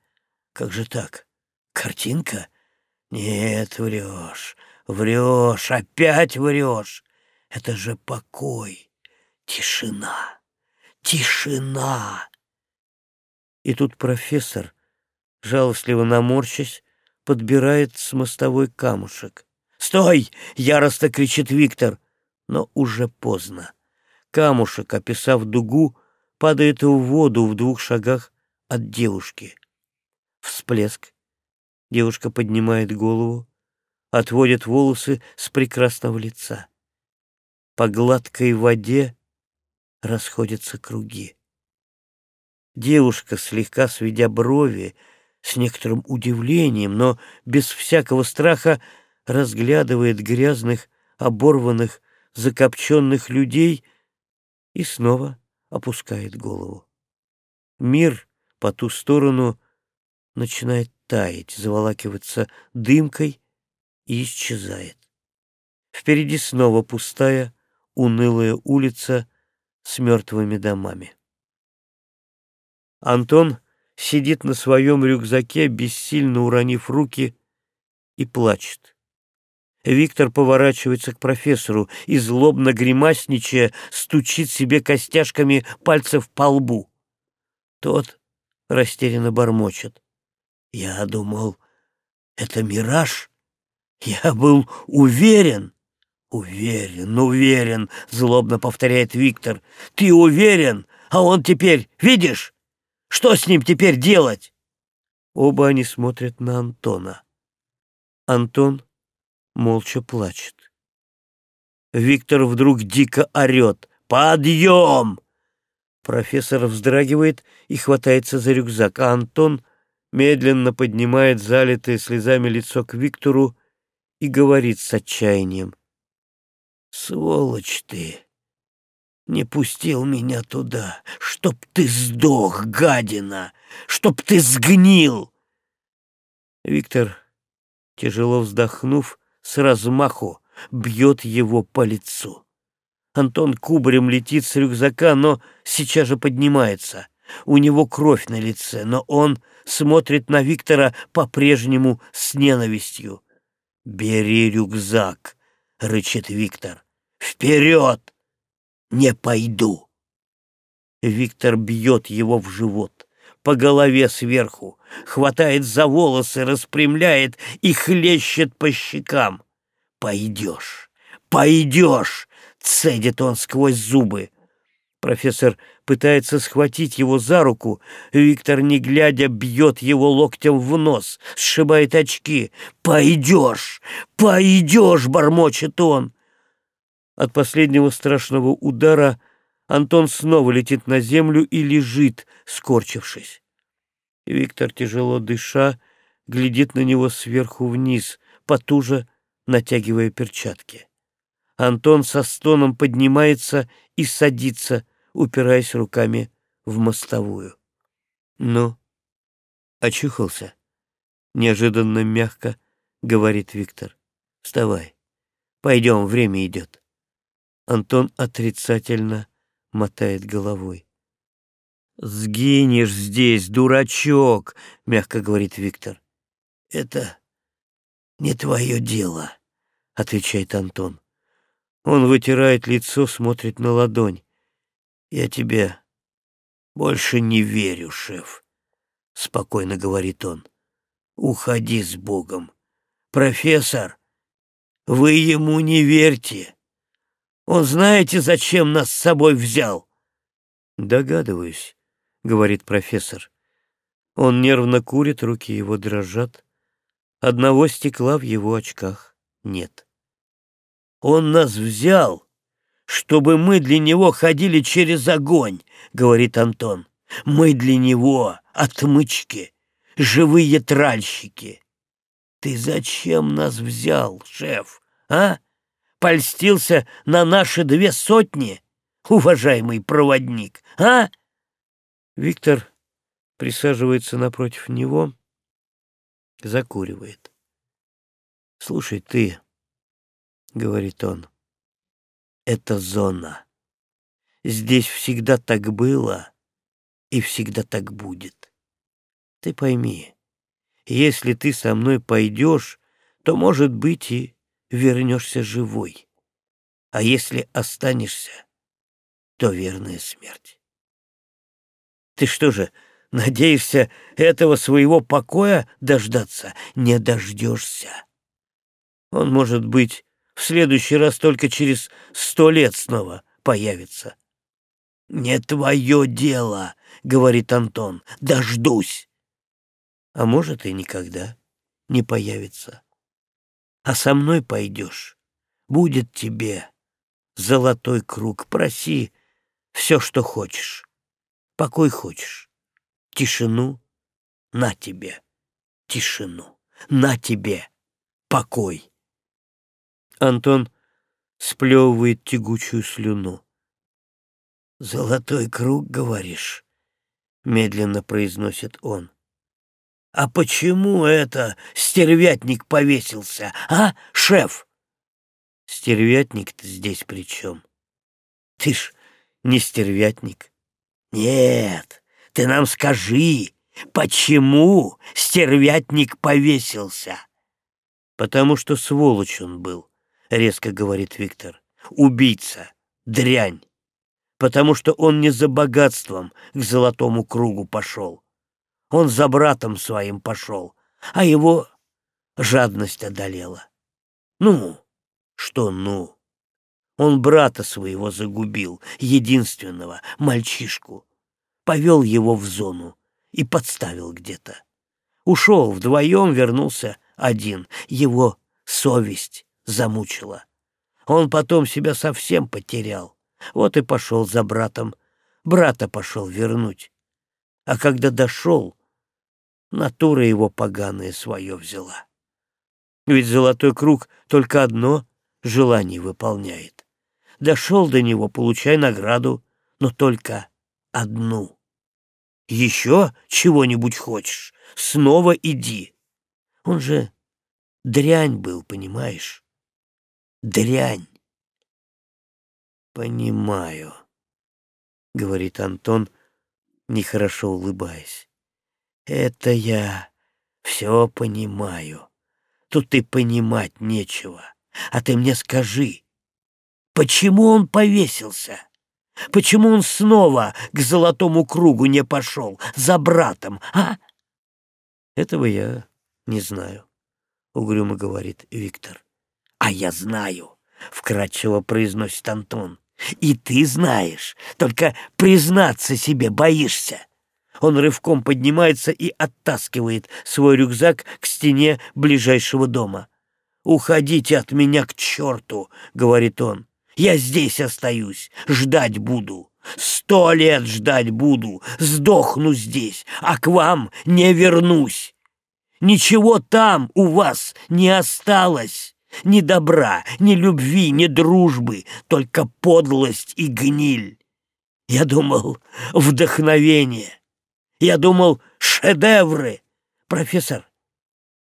[SPEAKER 1] Как же так? Картинка? Нет, врешь. Врешь, опять врешь. Это же покой, тишина, тишина. И тут профессор, жалостливо наморщась, подбирает с мостовой камушек. «Стой!» — яростно кричит Виктор. Но уже поздно. Камушек, описав дугу, падает в воду в двух шагах от девушки. Всплеск. Девушка поднимает голову, отводит волосы с прекрасного лица. По гладкой воде расходятся круги. Девушка, слегка сведя брови, с некоторым удивлением, но без всякого страха, разглядывает грязных, оборванных, закопченных людей и снова опускает голову. Мир по ту сторону начинает таять, заволакиваться дымкой и исчезает. Впереди снова пустая, унылая улица с мертвыми домами. Антон сидит на своем рюкзаке, бессильно уронив руки, и плачет. Виктор поворачивается к профессору и, злобно гримасничая, стучит себе костяшками пальцев по лбу. Тот растерянно бормочет. «Я думал, это мираж. Я был уверен». «Уверен, уверен», — злобно повторяет Виктор. «Ты уверен, а он теперь, видишь, что с ним теперь делать?» Оба они смотрят на Антона. Антон молча плачет. Виктор вдруг дико орет. «Подъем!» Профессор вздрагивает и хватается за рюкзак, а Антон медленно поднимает залитое слезами лицо к Виктору и говорит с отчаянием. «Сволочь ты! Не пустил меня туда, чтоб ты сдох, гадина! Чтоб ты сгнил!» Виктор, тяжело вздохнув, с размаху бьет его по лицу. Антон кубарем летит с рюкзака, но сейчас же поднимается. У него кровь на лице, но он смотрит на Виктора по-прежнему с ненавистью. «Бери рюкзак!» — рычит Виктор. «Вперед! Не пойду!» Виктор бьет его в живот, по голове сверху, хватает за волосы, распрямляет и хлещет по щекам. «Пойдешь! Пойдешь!» Цедит он сквозь зубы. Профессор пытается схватить его за руку. Виктор, не глядя, бьет его локтем в нос, сшибает очки. «Пойдешь! Пойдешь!» — бормочет он. От последнего страшного удара Антон снова летит на землю и лежит, скорчившись. Виктор, тяжело дыша, глядит на него сверху вниз, потуже натягивая перчатки. Антон со стоном поднимается и садится, упираясь руками в мостовую. «Ну, очухался?» — неожиданно мягко говорит Виктор. «Вставай, пойдем, время идет». Антон отрицательно мотает головой. «Сгинешь здесь, дурачок!» — мягко говорит Виктор. «Это не твое дело», — отвечает Антон. Он вытирает лицо, смотрит на ладонь. «Я тебе больше не верю, шеф», — спокойно говорит он. «Уходи с Богом. Профессор, вы ему не верьте. Он знаете, зачем нас с собой взял?» «Догадываюсь», — говорит профессор. Он нервно курит, руки его дрожат. Одного стекла в его очках нет. Он нас взял, чтобы мы для него ходили через огонь, говорит Антон. Мы для него отмычки, живые тральщики. Ты зачем нас взял, шеф, а? Польстился на наши две сотни, уважаемый проводник, а? Виктор присаживается напротив него, закуривает. Слушай, ты, — говорит он. «Это зона. Здесь всегда так было и всегда так будет. Ты пойми, если ты со мной пойдешь, то, может быть, и вернешься живой. А если останешься, то верная смерть. Ты что же, надеешься этого своего покоя дождаться? Не дождешься. Он, может быть, в следующий раз только через сто лет снова появится. «Не твое дело», — говорит Антон, — «дождусь». А может, и никогда не появится. А со мной пойдешь, будет тебе золотой круг. Проси все, что хочешь, покой хочешь, тишину — на тебе, тишину, на тебе, покой. Антон сплевывает тягучую слюну. «Золотой круг, говоришь?» — медленно произносит он. «А почему это стервятник повесился, а, шеф?» «Стервятник-то здесь при чем? Ты ж не стервятник». «Нет, ты нам скажи, почему стервятник повесился?» «Потому что сволочь он был», — резко говорит Виктор. «Убийца, дрянь потому что он не за богатством к золотому кругу пошел. Он за братом своим пошел, а его жадность одолела. Ну, что ну? Он брата своего загубил, единственного, мальчишку. Повел его в зону и подставил где-то. Ушел вдвоем, вернулся один. Его совесть замучила. Он потом себя совсем потерял. Вот и пошел за братом. Брата пошел вернуть. А когда дошел, натура его поганая свое взяла. Ведь золотой круг только одно желание выполняет. Дошел до него, получай награду, но только одну. Еще чего-нибудь хочешь, снова иди. Он же дрянь был, понимаешь? Дрянь. «Понимаю», — говорит Антон, нехорошо улыбаясь. «Это я все понимаю. Тут и понимать нечего. А ты мне скажи, почему он повесился? Почему он снова к золотому кругу не пошел за братом, а?» «Этого я не знаю», — угрюмо говорит Виктор. «А я знаю», — вкратчиво произносит Антон. И ты знаешь, только признаться себе боишься. Он рывком поднимается и оттаскивает свой рюкзак к стене ближайшего дома. «Уходите от меня к черту!» — говорит он. «Я здесь остаюсь, ждать буду. Сто лет ждать буду, сдохну здесь, а к вам не вернусь. Ничего там у вас не осталось». Ни добра, ни любви, ни дружбы, только подлость и гниль. Я думал, вдохновение. Я думал, шедевры. Профессор,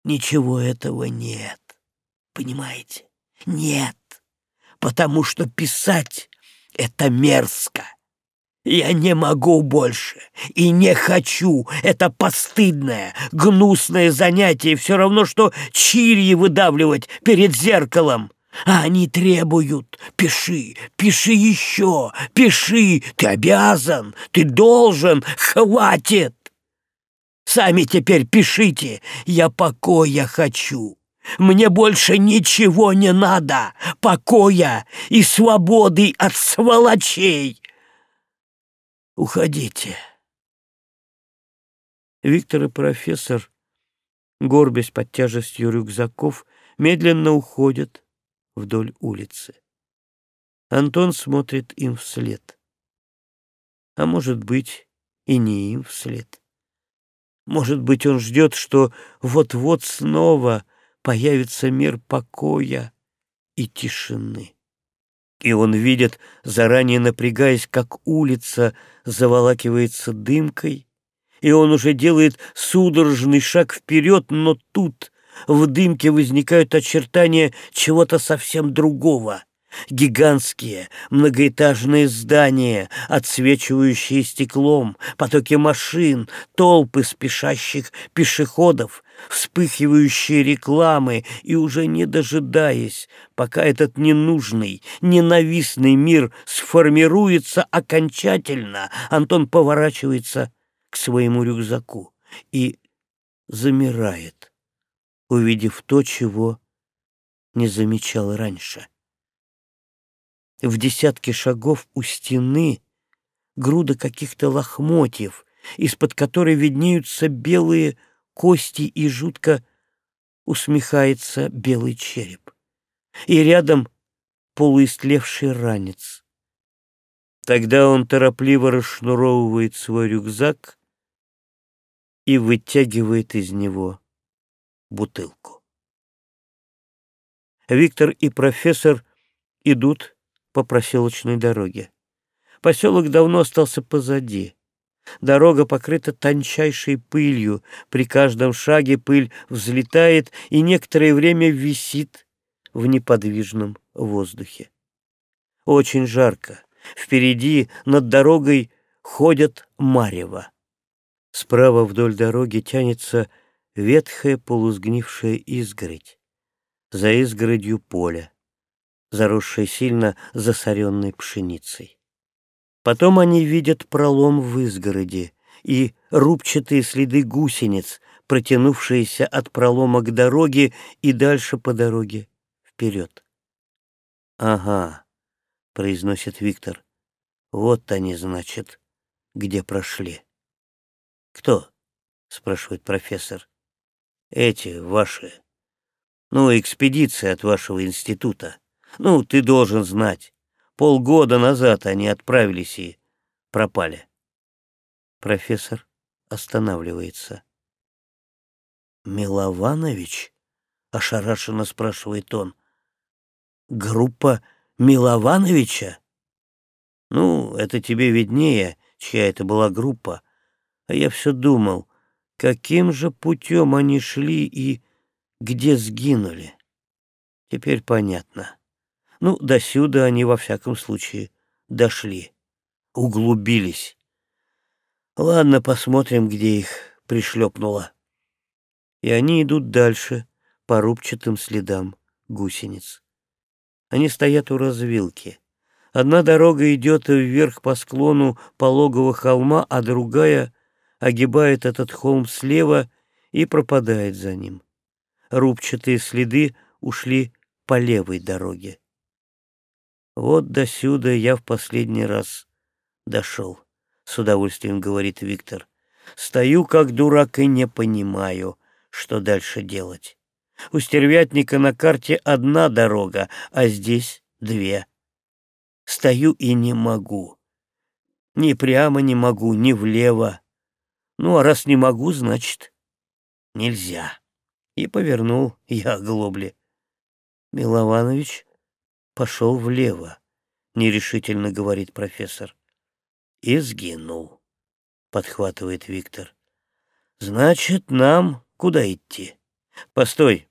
[SPEAKER 1] ничего этого нет. Понимаете? Нет. Потому что писать — это мерзко. Я не могу больше и не хочу. Это постыдное, гнусное занятие, все равно, что чирьи выдавливать перед зеркалом. А они требуют. Пиши, пиши еще, пиши. Ты обязан, ты должен, хватит. Сами теперь пишите. Я покоя хочу. Мне больше ничего не надо. Покоя и свободы от сволочей. Уходите. Виктор и профессор, горбясь под тяжестью рюкзаков, медленно уходят вдоль улицы. Антон смотрит им вслед. А может быть, и не им вслед. Может быть, он ждет, что вот-вот снова появится мир покоя и тишины. И он видит, заранее напрягаясь, как улица заволакивается дымкой, и он уже делает судорожный шаг вперед, но тут в дымке возникают очертания чего-то совсем другого. Гигантские многоэтажные здания, отсвечивающие стеклом, потоки машин, толпы спешащих пешеходов, вспыхивающие рекламы, и уже не дожидаясь, пока этот ненужный, ненавистный мир сформируется окончательно, Антон поворачивается к своему рюкзаку и замирает, увидев то, чего не замечал раньше. В десятке шагов у стены груда каких-то лохмотьев, из-под которой виднеются белые кости и жутко усмехается белый череп. И рядом полуистлевший ранец. Тогда он торопливо расшнуровывает свой рюкзак и вытягивает из него бутылку. Виктор и профессор идут по проселочной дороге. Поселок давно остался позади. Дорога покрыта тончайшей пылью, при каждом шаге пыль взлетает и некоторое время висит в неподвижном воздухе. Очень жарко. Впереди над дорогой ходят марево. Справа вдоль дороги тянется ветхая полусгнившая изгородь. За изгородью поле, заросшее сильно засоренной пшеницей. Потом они видят пролом в изгороди и рубчатые следы гусениц, протянувшиеся от пролома к дороге и дальше по дороге вперед. «Ага», — произносит Виктор, — «вот они, значит, где прошли». «Кто?» — спрашивает профессор. «Эти ваши. Ну, экспедиция от вашего института. Ну, ты должен знать. Полгода назад они отправились и пропали». Профессор останавливается. «Милованович?» — ошарашенно спрашивает он. «Группа Миловановича?» «Ну, это тебе виднее, чья это была группа. А я все думал, каким же путем они шли и где сгинули. Теперь понятно. Ну, до сюда они во всяком случае дошли, углубились. Ладно, посмотрим, где их пришлепнуло. И они идут дальше по рубчатым следам гусениц. Они стоят у развилки. Одна дорога идет вверх по склону пологого холма, а другая огибает этот холм слева и пропадает за ним. Рубчатые следы ушли по левой дороге. Вот до сюда я в последний раз дошел, с удовольствием говорит Виктор. Стою как дурак и не понимаю, что дальше делать. У стервятника на карте одна дорога, а здесь две. Стою и не могу. Ни прямо не могу, ни влево. Ну, а раз не могу, значит, нельзя. И повернул я оглобли. Милованович пошел влево, нерешительно говорит профессор. И сгинул, подхватывает Виктор. Значит, нам куда идти? Постой,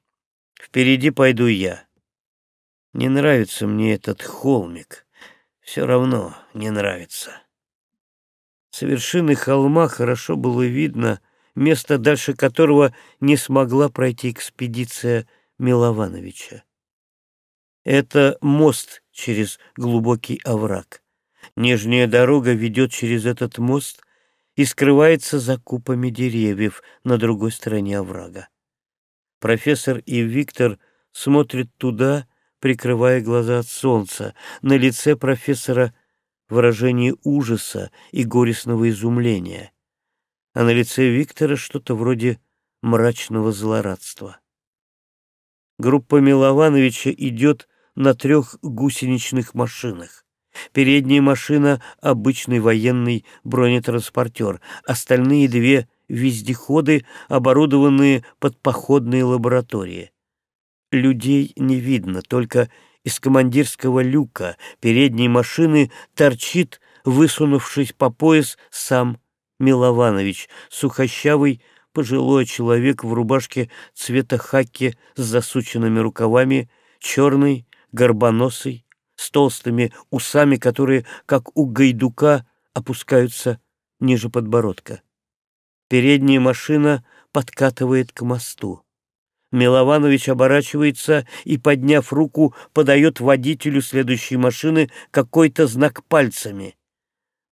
[SPEAKER 1] впереди пойду я. Не нравится мне этот холмик. Все равно не нравится. С вершины холма хорошо было видно место, дальше которого не смогла пройти экспедиция Миловановича. Это мост через глубокий овраг. Нижняя дорога ведет через этот мост и скрывается за купами деревьев на другой стороне оврага. Профессор и Виктор смотрят туда, прикрывая глаза от солнца. На лице профессора — выражение ужаса и горестного изумления, а на лице Виктора что-то вроде мрачного злорадства. Группа Миловановича идет на трех гусеничных машинах. Передняя машина — обычный военный бронетранспортер, остальные две — вездеходы, оборудованные под походные лаборатории. Людей не видно, только из командирского люка передней машины торчит, высунувшись по пояс, сам Милованович, сухощавый, пожилой человек в рубашке цвета хаки с засученными рукавами, черный, горбоносый, с толстыми усами, которые, как у гайдука, опускаются ниже подбородка. Передняя машина подкатывает к мосту. Милованович оборачивается и, подняв руку, подает водителю следующей машины какой-то знак пальцами.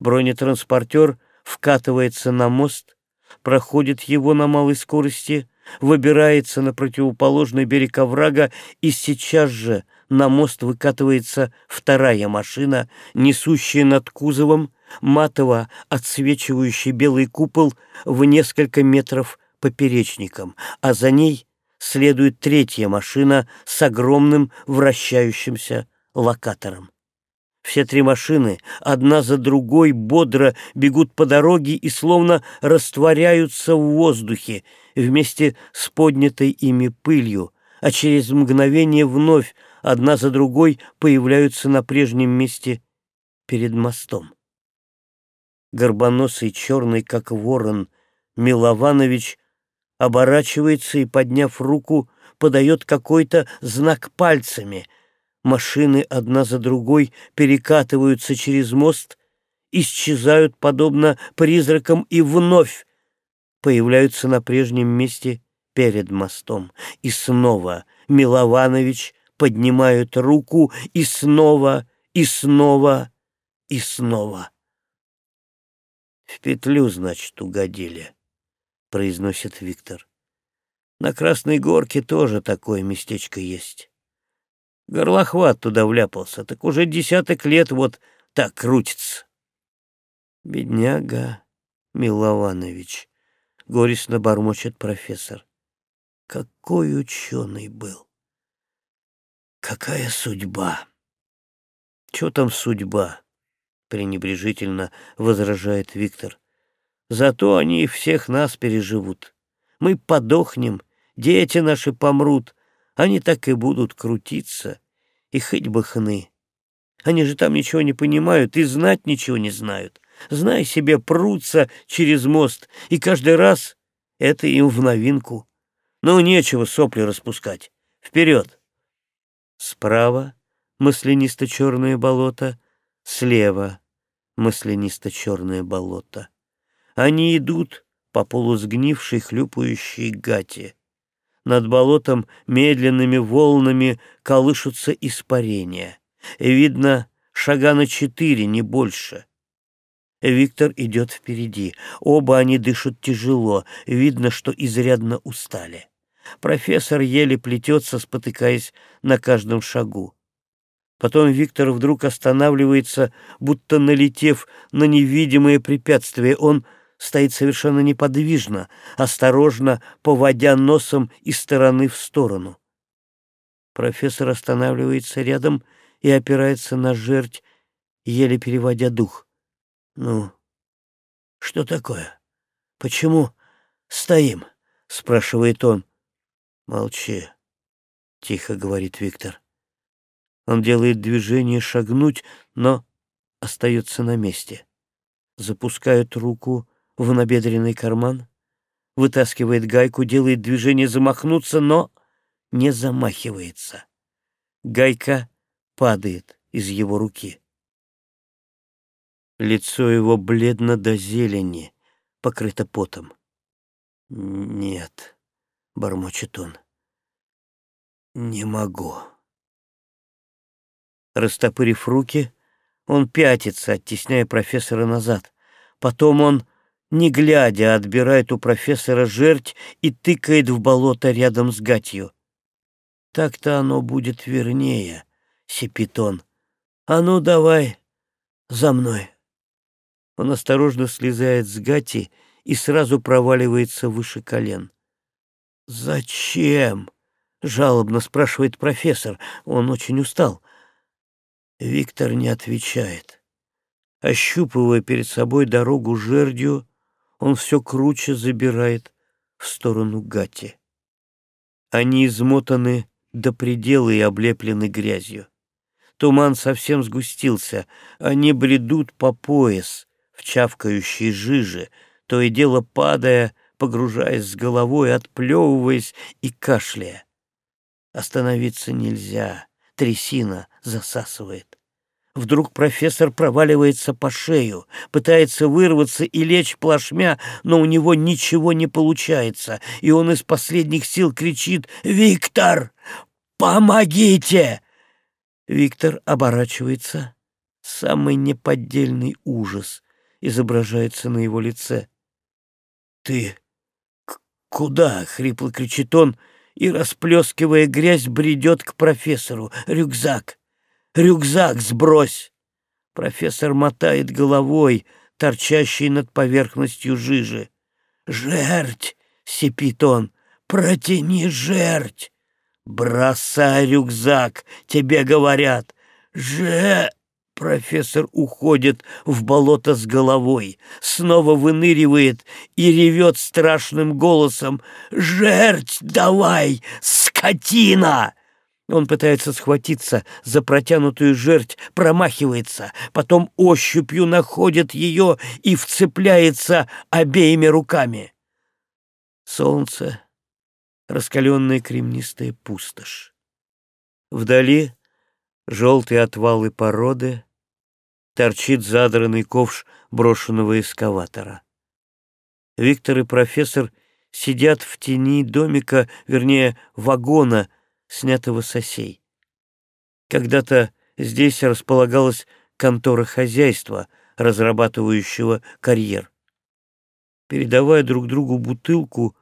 [SPEAKER 1] Бронетранспортер вкатывается на мост, проходит его на малой скорости, выбирается на противоположный берег оврага и сейчас же на мост выкатывается вторая машина, несущая над кузовом матово отсвечивающий белый купол в несколько метров поперечником, а за ней следует третья машина с огромным вращающимся локатором. Все три машины, одна за другой, бодро бегут по дороге и словно растворяются в воздухе вместе с поднятой ими пылью, а через мгновение вновь одна за другой появляются на прежнем месте перед мостом. Горбоносый, черный, как ворон, Милованович оборачивается и, подняв руку, подает какой-то знак пальцами. Машины одна за другой перекатываются через мост, исчезают, подобно призракам, и вновь появляются на прежнем месте перед мостом. И снова Милованович поднимает руку, и снова, и снова, и снова. «В петлю, значит, угодили», — произносит Виктор. «На Красной Горке тоже такое местечко есть. Горлохват туда вляпался, так уже десяток лет вот так крутится». «Бедняга Милованович», — горестно бормочет профессор. «Какой ученый был! Какая судьба!» «Чё там судьба?» — пренебрежительно возражает Виктор. «Зато они всех нас переживут. Мы подохнем, дети наши помрут, они так и будут крутиться, и хоть бы хны. Они же там ничего не понимают и знать ничего не знают знай себе, прутся через мост, и каждый раз это им в новинку. Ну, нечего сопли распускать. Вперед! Справа маслянисто-черное болото, слева маслянисто-черное болото. Они идут по полусгнившей хлюпающей гате. Над болотом медленными волнами колышутся испарения. Видно, шага на четыре, не больше. Виктор идет впереди. Оба они дышат тяжело, видно, что изрядно устали. Профессор еле плетется, спотыкаясь на каждом шагу. Потом Виктор вдруг останавливается, будто налетев на невидимое препятствие. Он стоит совершенно неподвижно, осторожно поводя носом из стороны в сторону. Профессор останавливается рядом и опирается на жерть, еле переводя дух. «Ну, что такое? Почему стоим?» — спрашивает он. «Молчи», — тихо говорит Виктор. Он делает движение шагнуть, но остается на месте. Запускает руку в набедренный карман, вытаскивает гайку, делает движение замахнуться, но не замахивается. Гайка падает из его руки. Лицо его бледно до зелени, покрыто потом. «Нет», — бормочет он, — «не могу». Растопырив руки, он пятится, оттесняя профессора назад. Потом он, не глядя, отбирает у профессора жерть и тыкает в болото рядом с гатью. «Так-то оно будет вернее», — сипит он. «А ну, давай за мной». Он осторожно слезает с гати и сразу проваливается выше колен. «Зачем?» — жалобно спрашивает профессор. Он очень устал. Виктор не отвечает. Ощупывая перед собой дорогу жердью, он все круче забирает в сторону гати. Они измотаны до предела и облеплены грязью. Туман совсем сгустился, они бредут по пояс, в чавкающей жиже, то и дело падая, погружаясь с головой, отплевываясь и кашляя. Остановиться нельзя, трясина засасывает. Вдруг профессор проваливается по шею, пытается вырваться и лечь плашмя, но у него ничего не получается, и он из последних сил кричит «Виктор, помогите!» Виктор оборачивается. Самый неподдельный ужас изображается на его лице. «Ты куда?» — хрипло кричит он и, расплескивая грязь, бредет к профессору. «Рюкзак! Рюкзак сбрось!» Профессор мотает головой, торчащей над поверхностью жижи. «Жерть!» — сипит он. «Протяни жерть!» «Бросай рюкзак!» — тебе говорят. «Же...» Профессор уходит в болото с головой, снова выныривает и ревет страшным голосом «Жерть давай, скотина!» скотина!» Он пытается схватиться за протянутую жерть, промахивается, потом ощупью находит ее и вцепляется обеими руками. Солнце, раскаленная кремнистая пустошь. Вдали желтые отвалы породы, торчит задранный ковш брошенного эскаватора. Виктор и профессор сидят в тени домика, вернее, вагона, снятого с осей. Когда-то здесь располагалась контора хозяйства, разрабатывающего карьер. Передавая друг другу бутылку,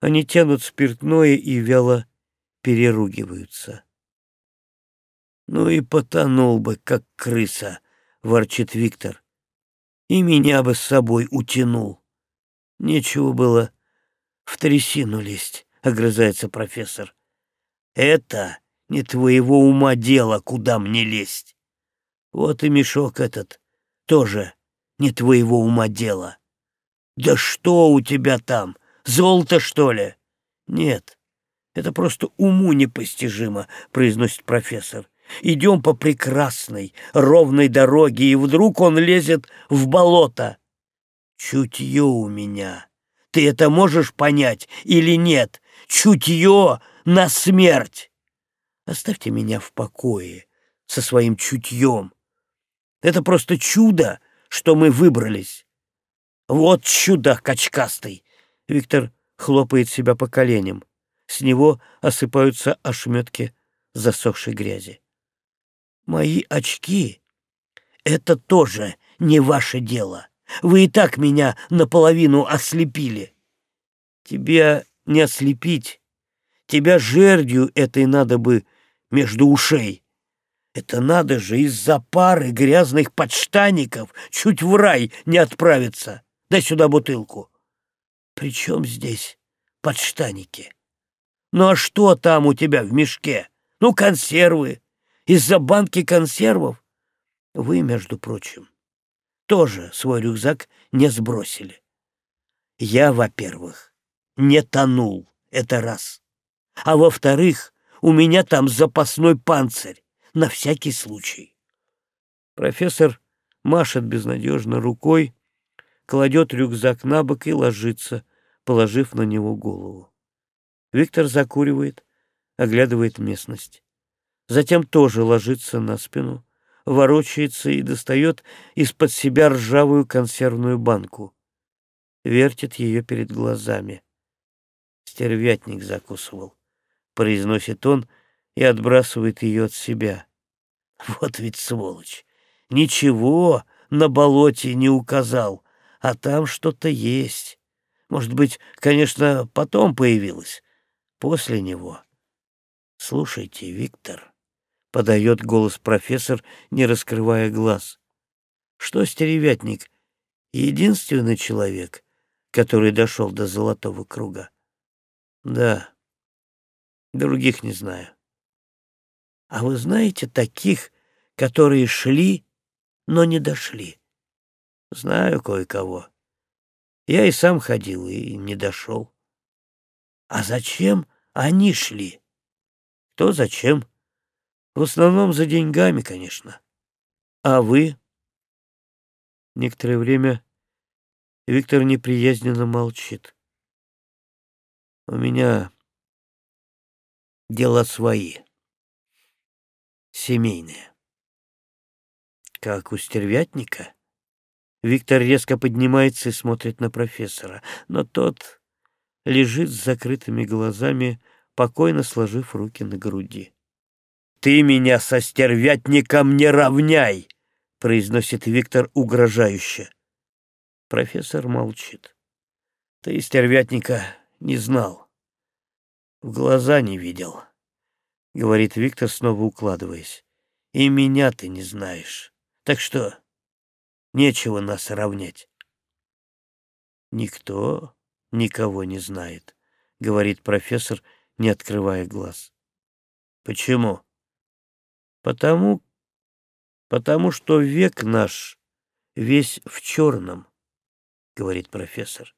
[SPEAKER 1] они тянут спиртное и вяло переругиваются. «Ну и потонул бы, как крыса», — ворчит Виктор. «И меня бы с собой утянул». «Нечего было в трясину лезть», — огрызается профессор. Это не твоего ума дело, куда мне лезть. Вот и мешок этот тоже не твоего ума дело. Да что у тебя там, золото, что ли? Нет, это просто уму непостижимо, произносит профессор. Идем по прекрасной, ровной дороге, и вдруг он лезет в болото. Чутье у меня. Ты это можешь понять или нет? Чутье на смерть. Оставьте меня в покое со своим чутьем. Это просто чудо, что мы выбрались. Вот чудо качкастый. Виктор хлопает себя по коленям. С него осыпаются ошметки засохшей грязи. Мои очки — это тоже не ваше дело. Вы и так меня наполовину ослепили. Тебя не ослепить, Тебя жердью этой надо бы между ушей. Это надо же из-за пары грязных подштаников чуть в рай не отправиться. Дай сюда бутылку. При чем здесь подштаники? Ну а что там у тебя в мешке? Ну, консервы. Из-за банки консервов? Вы, между прочим, тоже свой рюкзак не сбросили. Я, во-первых, не тонул. Это раз. А во-вторых, у меня там запасной панцирь, на всякий случай. Профессор машет безнадежно рукой, кладет рюкзак на бок и ложится, положив на него голову. Виктор закуривает, оглядывает местность. Затем тоже ложится на спину, ворочается и достает из-под себя ржавую консервную банку. Вертит ее перед глазами. Стервятник закусывал. — произносит он и отбрасывает ее от себя. Вот ведь сволочь! Ничего на болоте не указал, а там что-то есть. Может быть, конечно, потом появилось, после него. Слушайте, Виктор, — подает голос профессор, не раскрывая глаз. Что стеревятник — единственный человек, который дошел до золотого круга? Да, Других не знаю. А вы знаете таких, которые шли, но не дошли? Знаю кое-кого. Я и сам ходил, и не дошел. А зачем они шли? Кто зачем? В основном за деньгами, конечно. А вы? Некоторое время Виктор неприязненно молчит. У меня дела свои, семейные. Как у стервятника? Виктор резко поднимается и смотрит на профессора, но тот лежит с закрытыми глазами, покойно сложив руки на груди. «Ты меня со стервятником не равняй!» — произносит Виктор угрожающе. Профессор молчит. «Ты стервятника не знал. В глаза не видел, — говорит Виктор, снова укладываясь. И меня ты не знаешь. Так что нечего нас равнять. Никто никого не знает, — говорит профессор, не открывая глаз. Почему? Потому, потому что век наш весь в черном, — говорит профессор.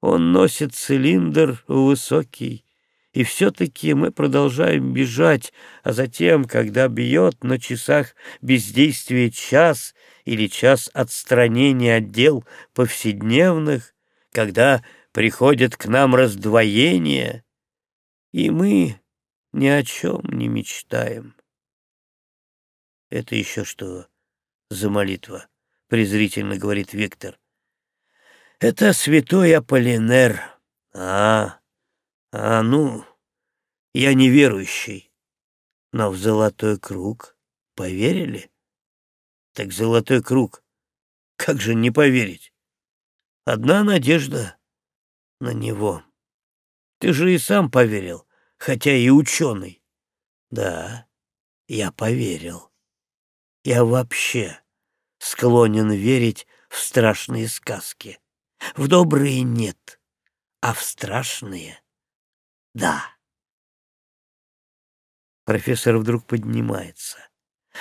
[SPEAKER 1] Он носит цилиндр высокий, И все-таки мы продолжаем бежать, а затем, когда бьет на часах бездействие час или час отстранения от дел повседневных, когда приходит к нам раздвоение, и мы ни о чем не мечтаем. Это еще что за молитва? презрительно говорит Виктор. Это святой Аполлинер. А, а ну, я неверующий. Но в золотой круг поверили? Так золотой круг, как же не поверить? Одна надежда на него. Ты же и сам поверил, хотя и ученый. Да, я поверил. Я вообще склонен верить в страшные сказки. В добрые нет, а в страшные — да. Профессор вдруг поднимается.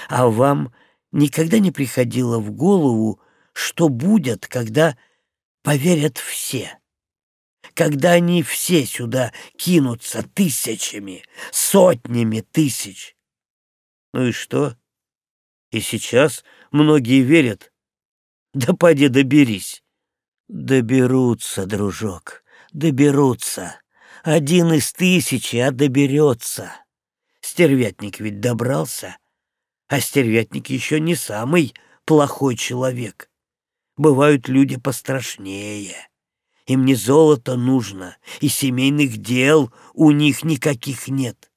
[SPEAKER 1] А вам никогда не приходило в голову, что будет, когда поверят все? Когда они все сюда кинутся тысячами, сотнями тысяч? Ну и что? И сейчас многие верят. Да поди доберись. Доберутся, дружок, доберутся. Один из тысячи, а доберется. Стервятник ведь добрался. А стервятник еще не самый плохой человек. Бывают люди пострашнее. Им не золото нужно, и семейных дел у них никаких нет.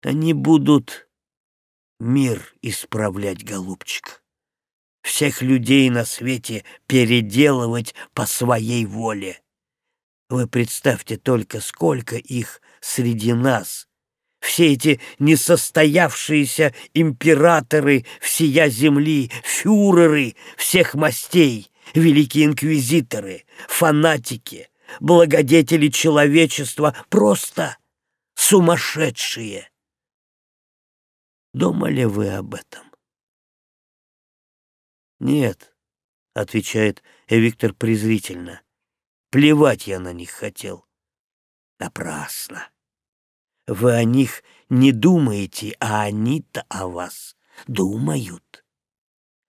[SPEAKER 1] Они будут мир исправлять, голубчик. Всех людей на свете переделывать по своей воле. Вы представьте только, сколько их среди нас. Все эти несостоявшиеся императоры всея земли, фюреры всех мастей, великие инквизиторы, фанатики, благодетели человечества, просто сумасшедшие. Думали вы об этом? Нет, отвечает Виктор презрительно. Плевать я на них хотел. Напрасно. Вы о них не думаете, а они-то о вас думают.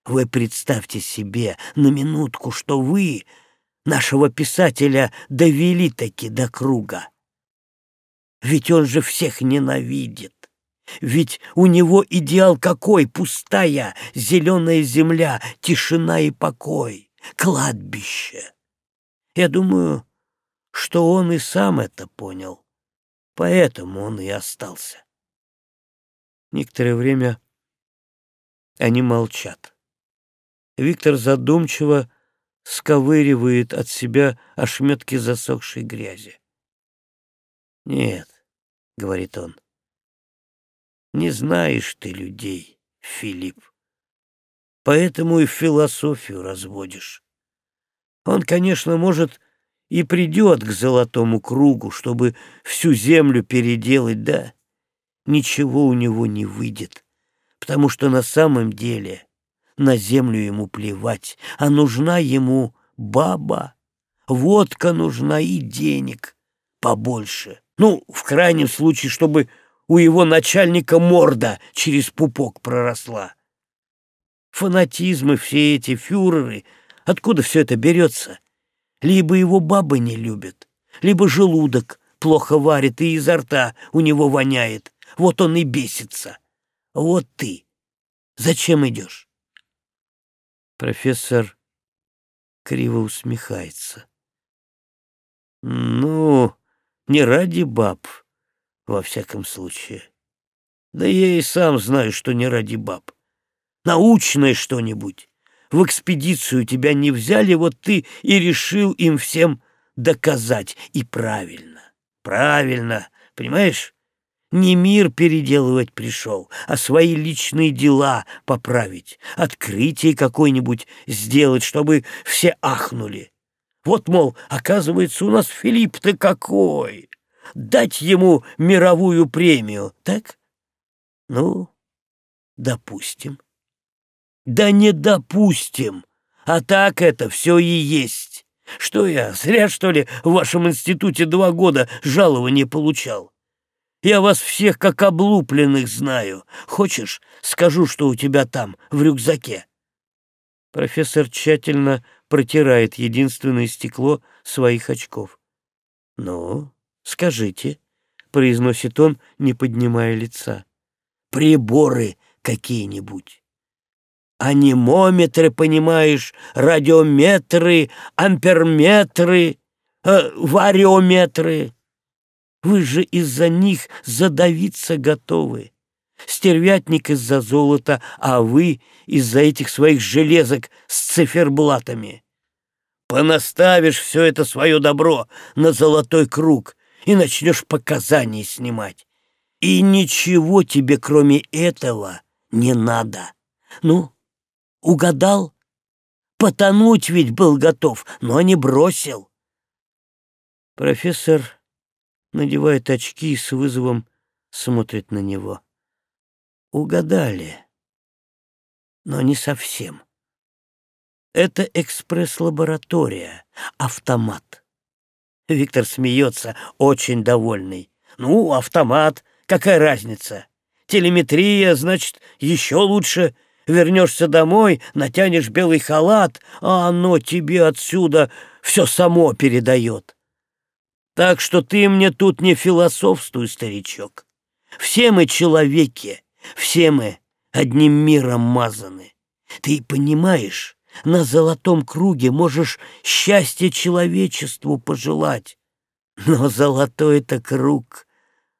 [SPEAKER 1] Вы представьте себе на минутку, что вы нашего писателя довели таки до круга. Ведь он же всех ненавидит. Ведь у него идеал какой? Пустая зеленая земля, тишина и покой, кладбище. Я думаю, что он и сам это понял, поэтому он и остался. Некоторое время они молчат. Виктор задумчиво сковыривает от себя ошметки засохшей грязи. «Нет», — говорит он, не знаешь ты людей, Филипп. Поэтому и философию разводишь. Он, конечно, может и придет к золотому кругу, чтобы всю землю переделать, да, ничего у него не выйдет, потому что на самом деле на землю ему плевать, а нужна ему баба, водка нужна и денег побольше. Ну, в крайнем случае, чтобы у его начальника морда через пупок проросла. Фанатизмы все эти фюреры, откуда все это берется? Либо его бабы не любят, либо желудок плохо варит и изо рта у него воняет. Вот он и бесится. Вот ты. Зачем идешь? Профессор криво усмехается. Ну, не ради баб, во всяком случае. Да я и сам знаю, что не ради баб. Научное что-нибудь. В экспедицию тебя не взяли, вот ты и решил им всем доказать. И правильно, правильно, понимаешь? Не мир переделывать пришел, а свои личные дела поправить, открытие какое-нибудь сделать, чтобы все ахнули. Вот, мол, оказывается, у нас Филипп-то какой! Дать ему мировую премию, так? Ну, допустим. Да не допустим, а так это все и есть. Что я, зря, что ли, в вашем институте два года жалования получал? Я вас всех как облупленных знаю. Хочешь, скажу, что у тебя там, в рюкзаке?» Профессор тщательно протирает единственное стекло своих очков. «Ну, скажите», — произносит он, не поднимая лица. «Приборы какие-нибудь. Анимометры, понимаешь, радиометры, амперметры, э, вариометры. Вы же из-за них задавиться готовы. Стервятник из-за золота, а вы из-за этих своих железок с циферблатами. Понаставишь все это свое добро на золотой круг и начнешь показания снимать. И ничего тебе, кроме этого, не надо. Ну, угадал? Потонуть ведь был готов, но не бросил. Профессор надевает очки и с вызовом смотрит на него. Угадали, но не совсем. Это экспресс-лаборатория, автомат. Виктор смеется, очень довольный. Ну, автомат, Какая разница? Телеметрия, значит, еще лучше. Вернешься домой, натянешь белый халат, а оно тебе отсюда все само передает. Так что ты мне тут не философствуй, старичок. Все мы человеки, все мы одним миром мазаны. Ты понимаешь, на золотом круге можешь счастье человечеству пожелать. Но золотой-то круг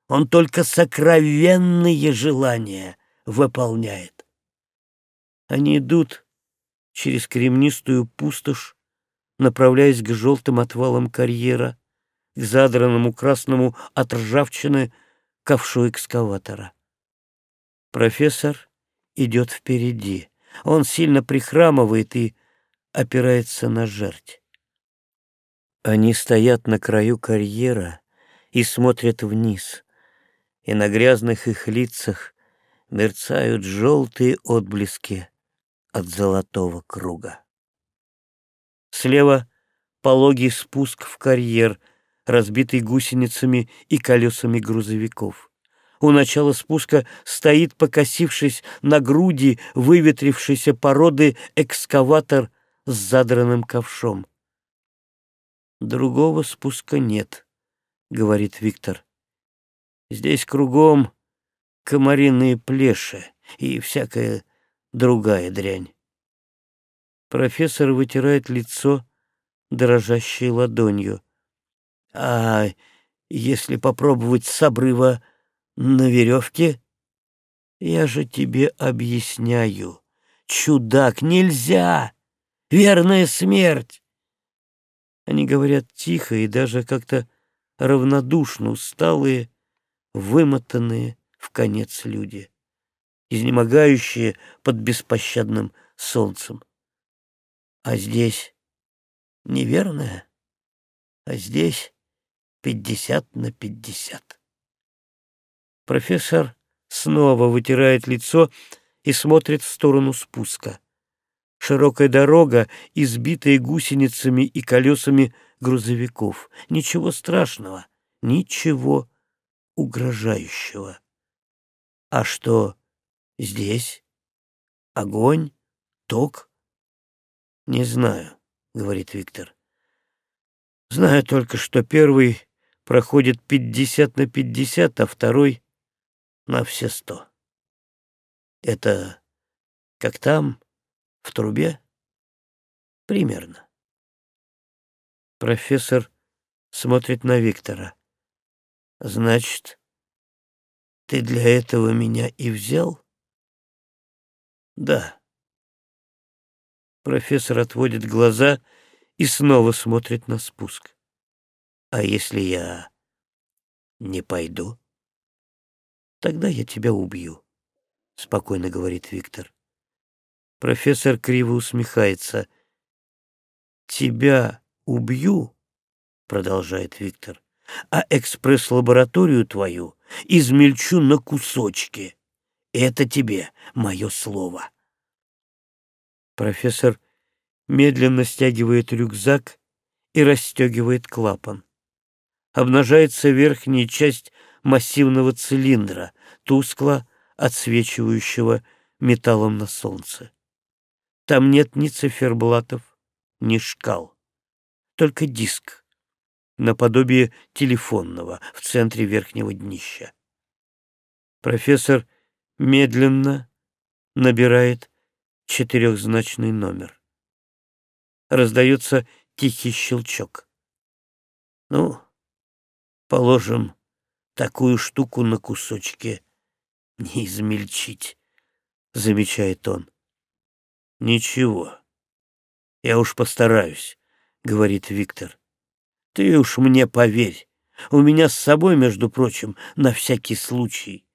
[SPEAKER 1] он только сокровенные желания выполняет. Они идут через кремнистую пустошь, направляясь к желтым отвалам карьера, к задранному красному от ржавчины ковшу экскаватора. Профессор идет впереди. Он сильно прихрамывает и опирается на жерть. Они стоят на краю карьера и смотрят вниз, и на грязных их лицах мерцают желтые отблески от золотого круга. Слева пологий спуск в карьер, разбитый гусеницами и колесами грузовиков. У начала спуска стоит, покосившись на груди выветрившейся породы, экскаватор с задранным ковшом. «Другого спуска нет», — говорит Виктор. Здесь кругом комариные плеши и всякая другая дрянь. Профессор вытирает лицо дрожащей ладонью. А если попробовать с обрыва на веревке? Я же тебе объясняю. Чудак, нельзя! Верная смерть! Они говорят тихо и даже как-то равнодушно, усталые, вымотанные в конец люди, изнемогающие под беспощадным солнцем. А здесь неверное, а здесь пятьдесят на пятьдесят. Профессор снова вытирает лицо и смотрит в сторону спуска. Широкая дорога, избитая гусеницами и колесами грузовиков. Ничего страшного, ничего угрожающего. А что здесь? Огонь? Ток? Не знаю, говорит Виктор. Знаю только, что первый проходит пятьдесят на пятьдесят, а второй на все сто. Это как там, в трубе? Примерно. Профессор смотрит на Виктора. Значит, ты для этого меня и взял? Да. Профессор отводит глаза и снова смотрит на спуск. А если я не пойду? Тогда я тебя убью, спокойно говорит Виктор. Профессор криво усмехается. Тебя убью, продолжает Виктор а экспресс-лабораторию твою измельчу на кусочки. Это тебе мое слово. Профессор медленно стягивает рюкзак и расстегивает клапан. Обнажается верхняя часть массивного цилиндра, тускло отсвечивающего металлом на солнце. Там нет ни циферблатов, ни шкал, только диск, наподобие телефонного в центре верхнего днища. Профессор медленно набирает четырехзначный номер. Раздается тихий щелчок. Ну, положим, такую штуку на кусочке не измельчить, замечает он. Ничего, я уж постараюсь, говорит Виктор. Ты уж мне поверь, у меня с собой, между прочим, на всякий случай,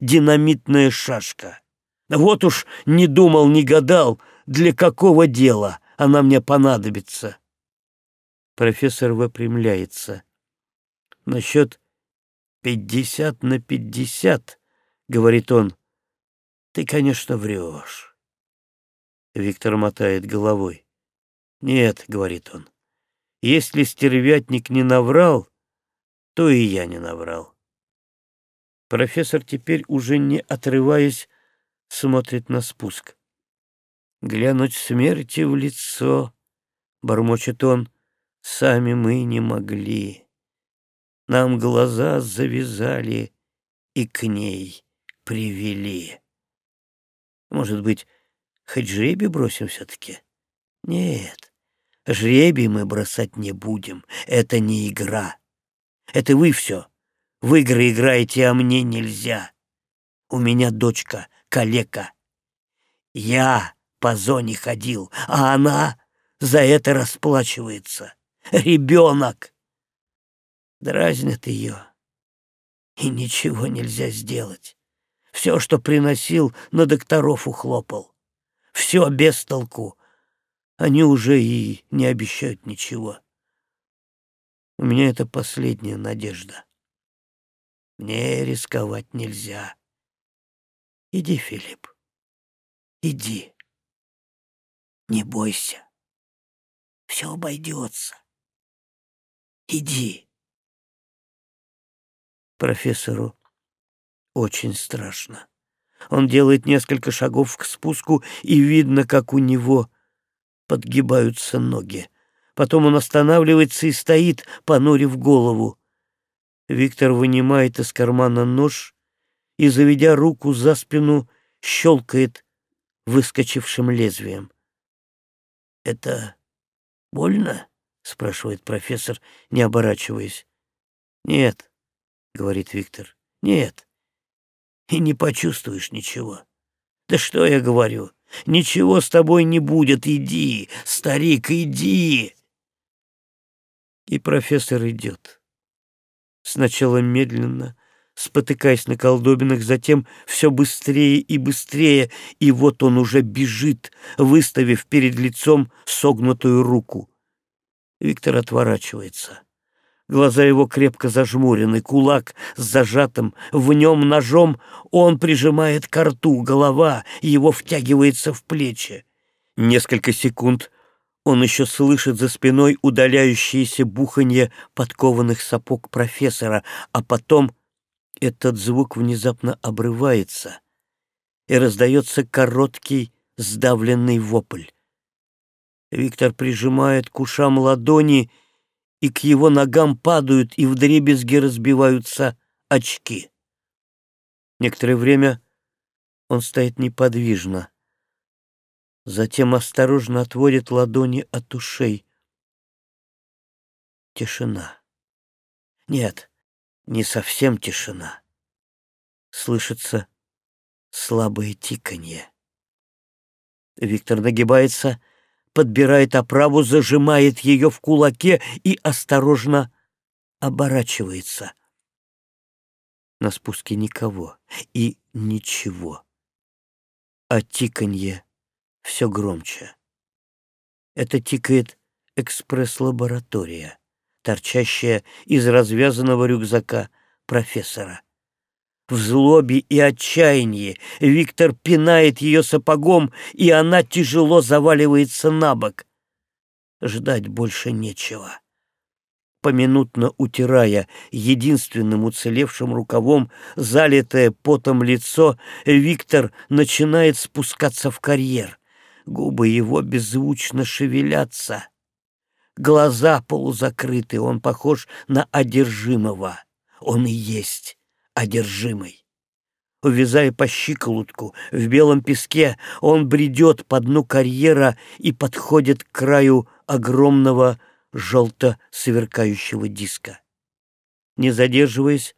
[SPEAKER 1] динамитная шашка. Вот уж не думал, не гадал, для какого дела она мне понадобится. Профессор выпрямляется. Насчет пятьдесят на пятьдесят, говорит он, ты, конечно, врешь. Виктор мотает головой. Нет, говорит он, если стервятник не наврал, то и я не наврал. Профессор теперь уже не отрываясь смотрит на спуск. «Глянуть смерти в лицо», — бормочет он, — «сами мы не могли. Нам глаза завязали и к ней привели. Может быть, хоть жребий бросим все-таки? Нет, жребий мы бросать не будем, это не игра. Это вы все, в игры играете, а мне нельзя. У меня дочка — калека. Я по зоне ходил, а она за это расплачивается. Ребенок! Дразнят ее, и ничего нельзя сделать. Все, что приносил, на докторов ухлопал. Все без толку. Они уже и не обещают ничего. У меня это последняя надежда. Мне рисковать нельзя. Иди, Филипп, иди. Не бойся. Все обойдется. Иди. Профессору очень страшно. Он делает несколько шагов к спуску, и видно, как у него подгибаются ноги. Потом он останавливается и стоит, понурив голову. Виктор вынимает из кармана нож и, заведя руку за спину, щелкает выскочившим лезвием. «Это больно?» — спрашивает профессор, не оборачиваясь. «Нет», — говорит Виктор, — «нет. И не почувствуешь ничего. Да что я говорю? Ничего с тобой не будет. Иди, старик, иди!» И профессор идет. Сначала медленно, спотыкаясь на колдобинах, затем все быстрее и быстрее, и вот он уже бежит, выставив перед лицом согнутую руку. Виктор отворачивается. Глаза его крепко зажмурены, кулак с зажатым в нем ножом он прижимает к рту, голова его втягивается в плечи. Несколько секунд он еще слышит за спиной удаляющееся буханье подкованных сапог профессора, а потом этот звук внезапно обрывается, и раздается короткий сдавленный вопль. Виктор прижимает к ушам ладони, и к его ногам падают и вдребезги разбиваются очки. Некоторое время он стоит неподвижно, затем осторожно отводит ладони от ушей. Тишина. Нет, не совсем тишина. Слышится слабое тиканье. Виктор нагибается, подбирает оправу, зажимает ее в кулаке и осторожно оборачивается. На спуске никого и ничего. А тиканье все громче. Это тикает экспресс-лаборатория торчащая из развязанного рюкзака профессора. В злобе и отчаянии Виктор пинает ее сапогом, и она тяжело заваливается на бок. ждать больше нечего. Поминутно утирая единственным уцелевшим рукавом залитое потом лицо, Виктор начинает спускаться в карьер. Губы его беззвучно шевелятся. Глаза полузакрыты, он похож на одержимого. Он и есть одержимый. Увязая по щиколотку в белом песке, он бредет по дну карьера и подходит к краю огромного желто сверкающего диска. Не задерживаясь,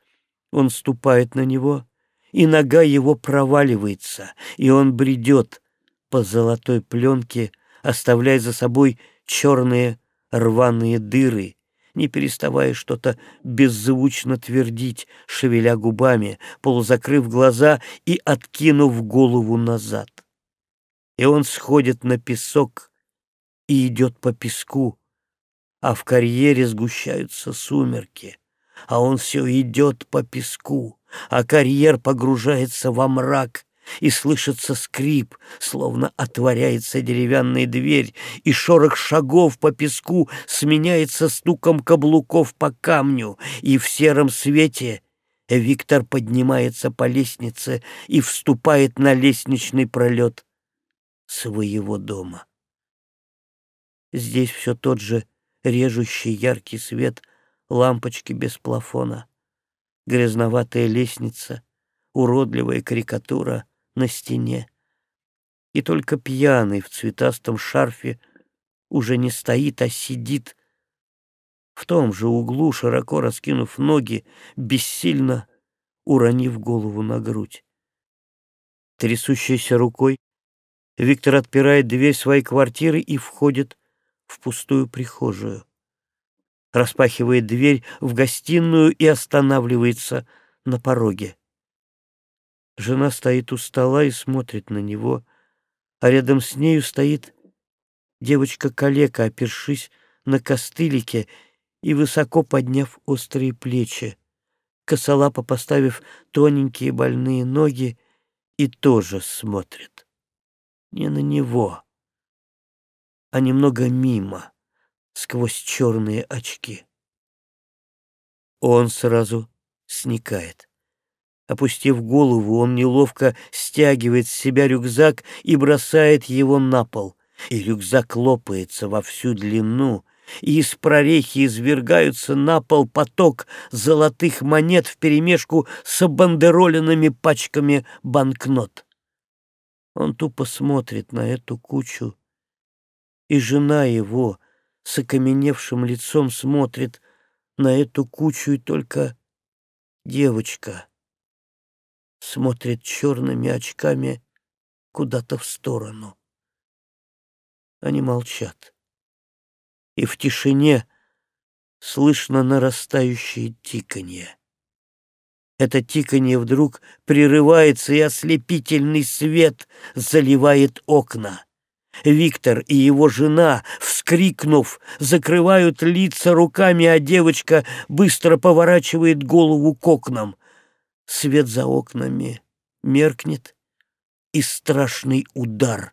[SPEAKER 1] он ступает на него, и нога его проваливается, и он бредет по золотой пленке, оставляя за собой черные рваные дыры, не переставая что-то беззвучно твердить, шевеля губами, полузакрыв глаза и откинув голову назад. И он сходит на песок и идет по песку, а в карьере сгущаются сумерки, а он все идет по песку, а карьер погружается во мрак, и слышится скрип, словно отворяется деревянная дверь, и шорох шагов по песку сменяется стуком каблуков по камню, и в сером свете Виктор поднимается по лестнице и вступает на лестничный пролет своего дома. Здесь все тот же режущий яркий свет лампочки без плафона, грязноватая лестница, уродливая карикатура на стене. И только пьяный в цветастом шарфе уже не стоит, а сидит в том же углу, широко раскинув ноги, бессильно уронив голову на грудь. Трясущейся рукой Виктор отпирает дверь своей квартиры и входит в пустую прихожую. Распахивает дверь в гостиную и останавливается на пороге. Жена стоит у стола и смотрит на него, а рядом с нею стоит девочка-калека, опершись на костылике и высоко подняв острые плечи, косолапо поставив тоненькие больные ноги, и тоже смотрит. Не на него, а немного мимо, сквозь черные очки. Он сразу сникает. Опустив голову, он неловко стягивает с себя рюкзак и бросает его на пол. И рюкзак лопается во всю длину, и из прорехи извергаются на пол поток золотых монет вперемешку с обандероленными пачками банкнот. Он тупо смотрит на эту кучу и жена его с окаменевшим лицом смотрит на эту кучу, и только девочка смотрит черными очками куда-то в сторону. Они молчат. И в тишине слышно нарастающее тиканье. Это тиканье вдруг прерывается, и ослепительный свет заливает окна. Виктор и его жена, вскрикнув, закрывают лица руками, а девочка быстро поворачивает голову к окнам. Свет за окнами меркнет, и страшный удар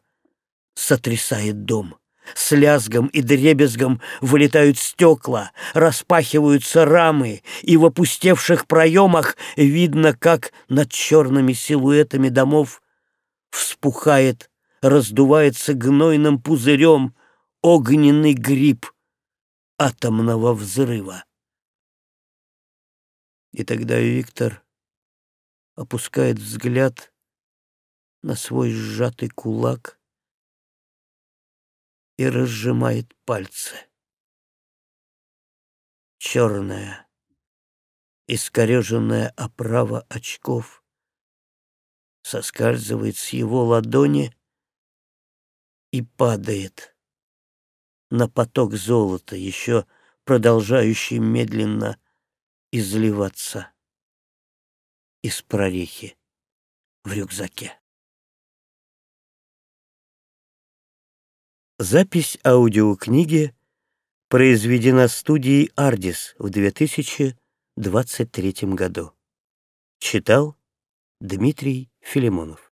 [SPEAKER 1] сотрясает дом. С лязгом и дребезгом вылетают стекла, распахиваются рамы, и в опустевших проемах видно, как над черными силуэтами домов вспухает раздувается гнойным пузырем огненный гриб атомного взрыва. И тогда Виктор опускает взгляд на свой сжатый кулак и разжимает пальцы. Черная, искореженная оправа очков соскальзывает с его ладони и падает на поток золота, еще продолжающий медленно изливаться из прорехи в рюкзаке. Запись аудиокниги произведена студией «Ардис» в 2023 году. Читал Дмитрий Филимонов.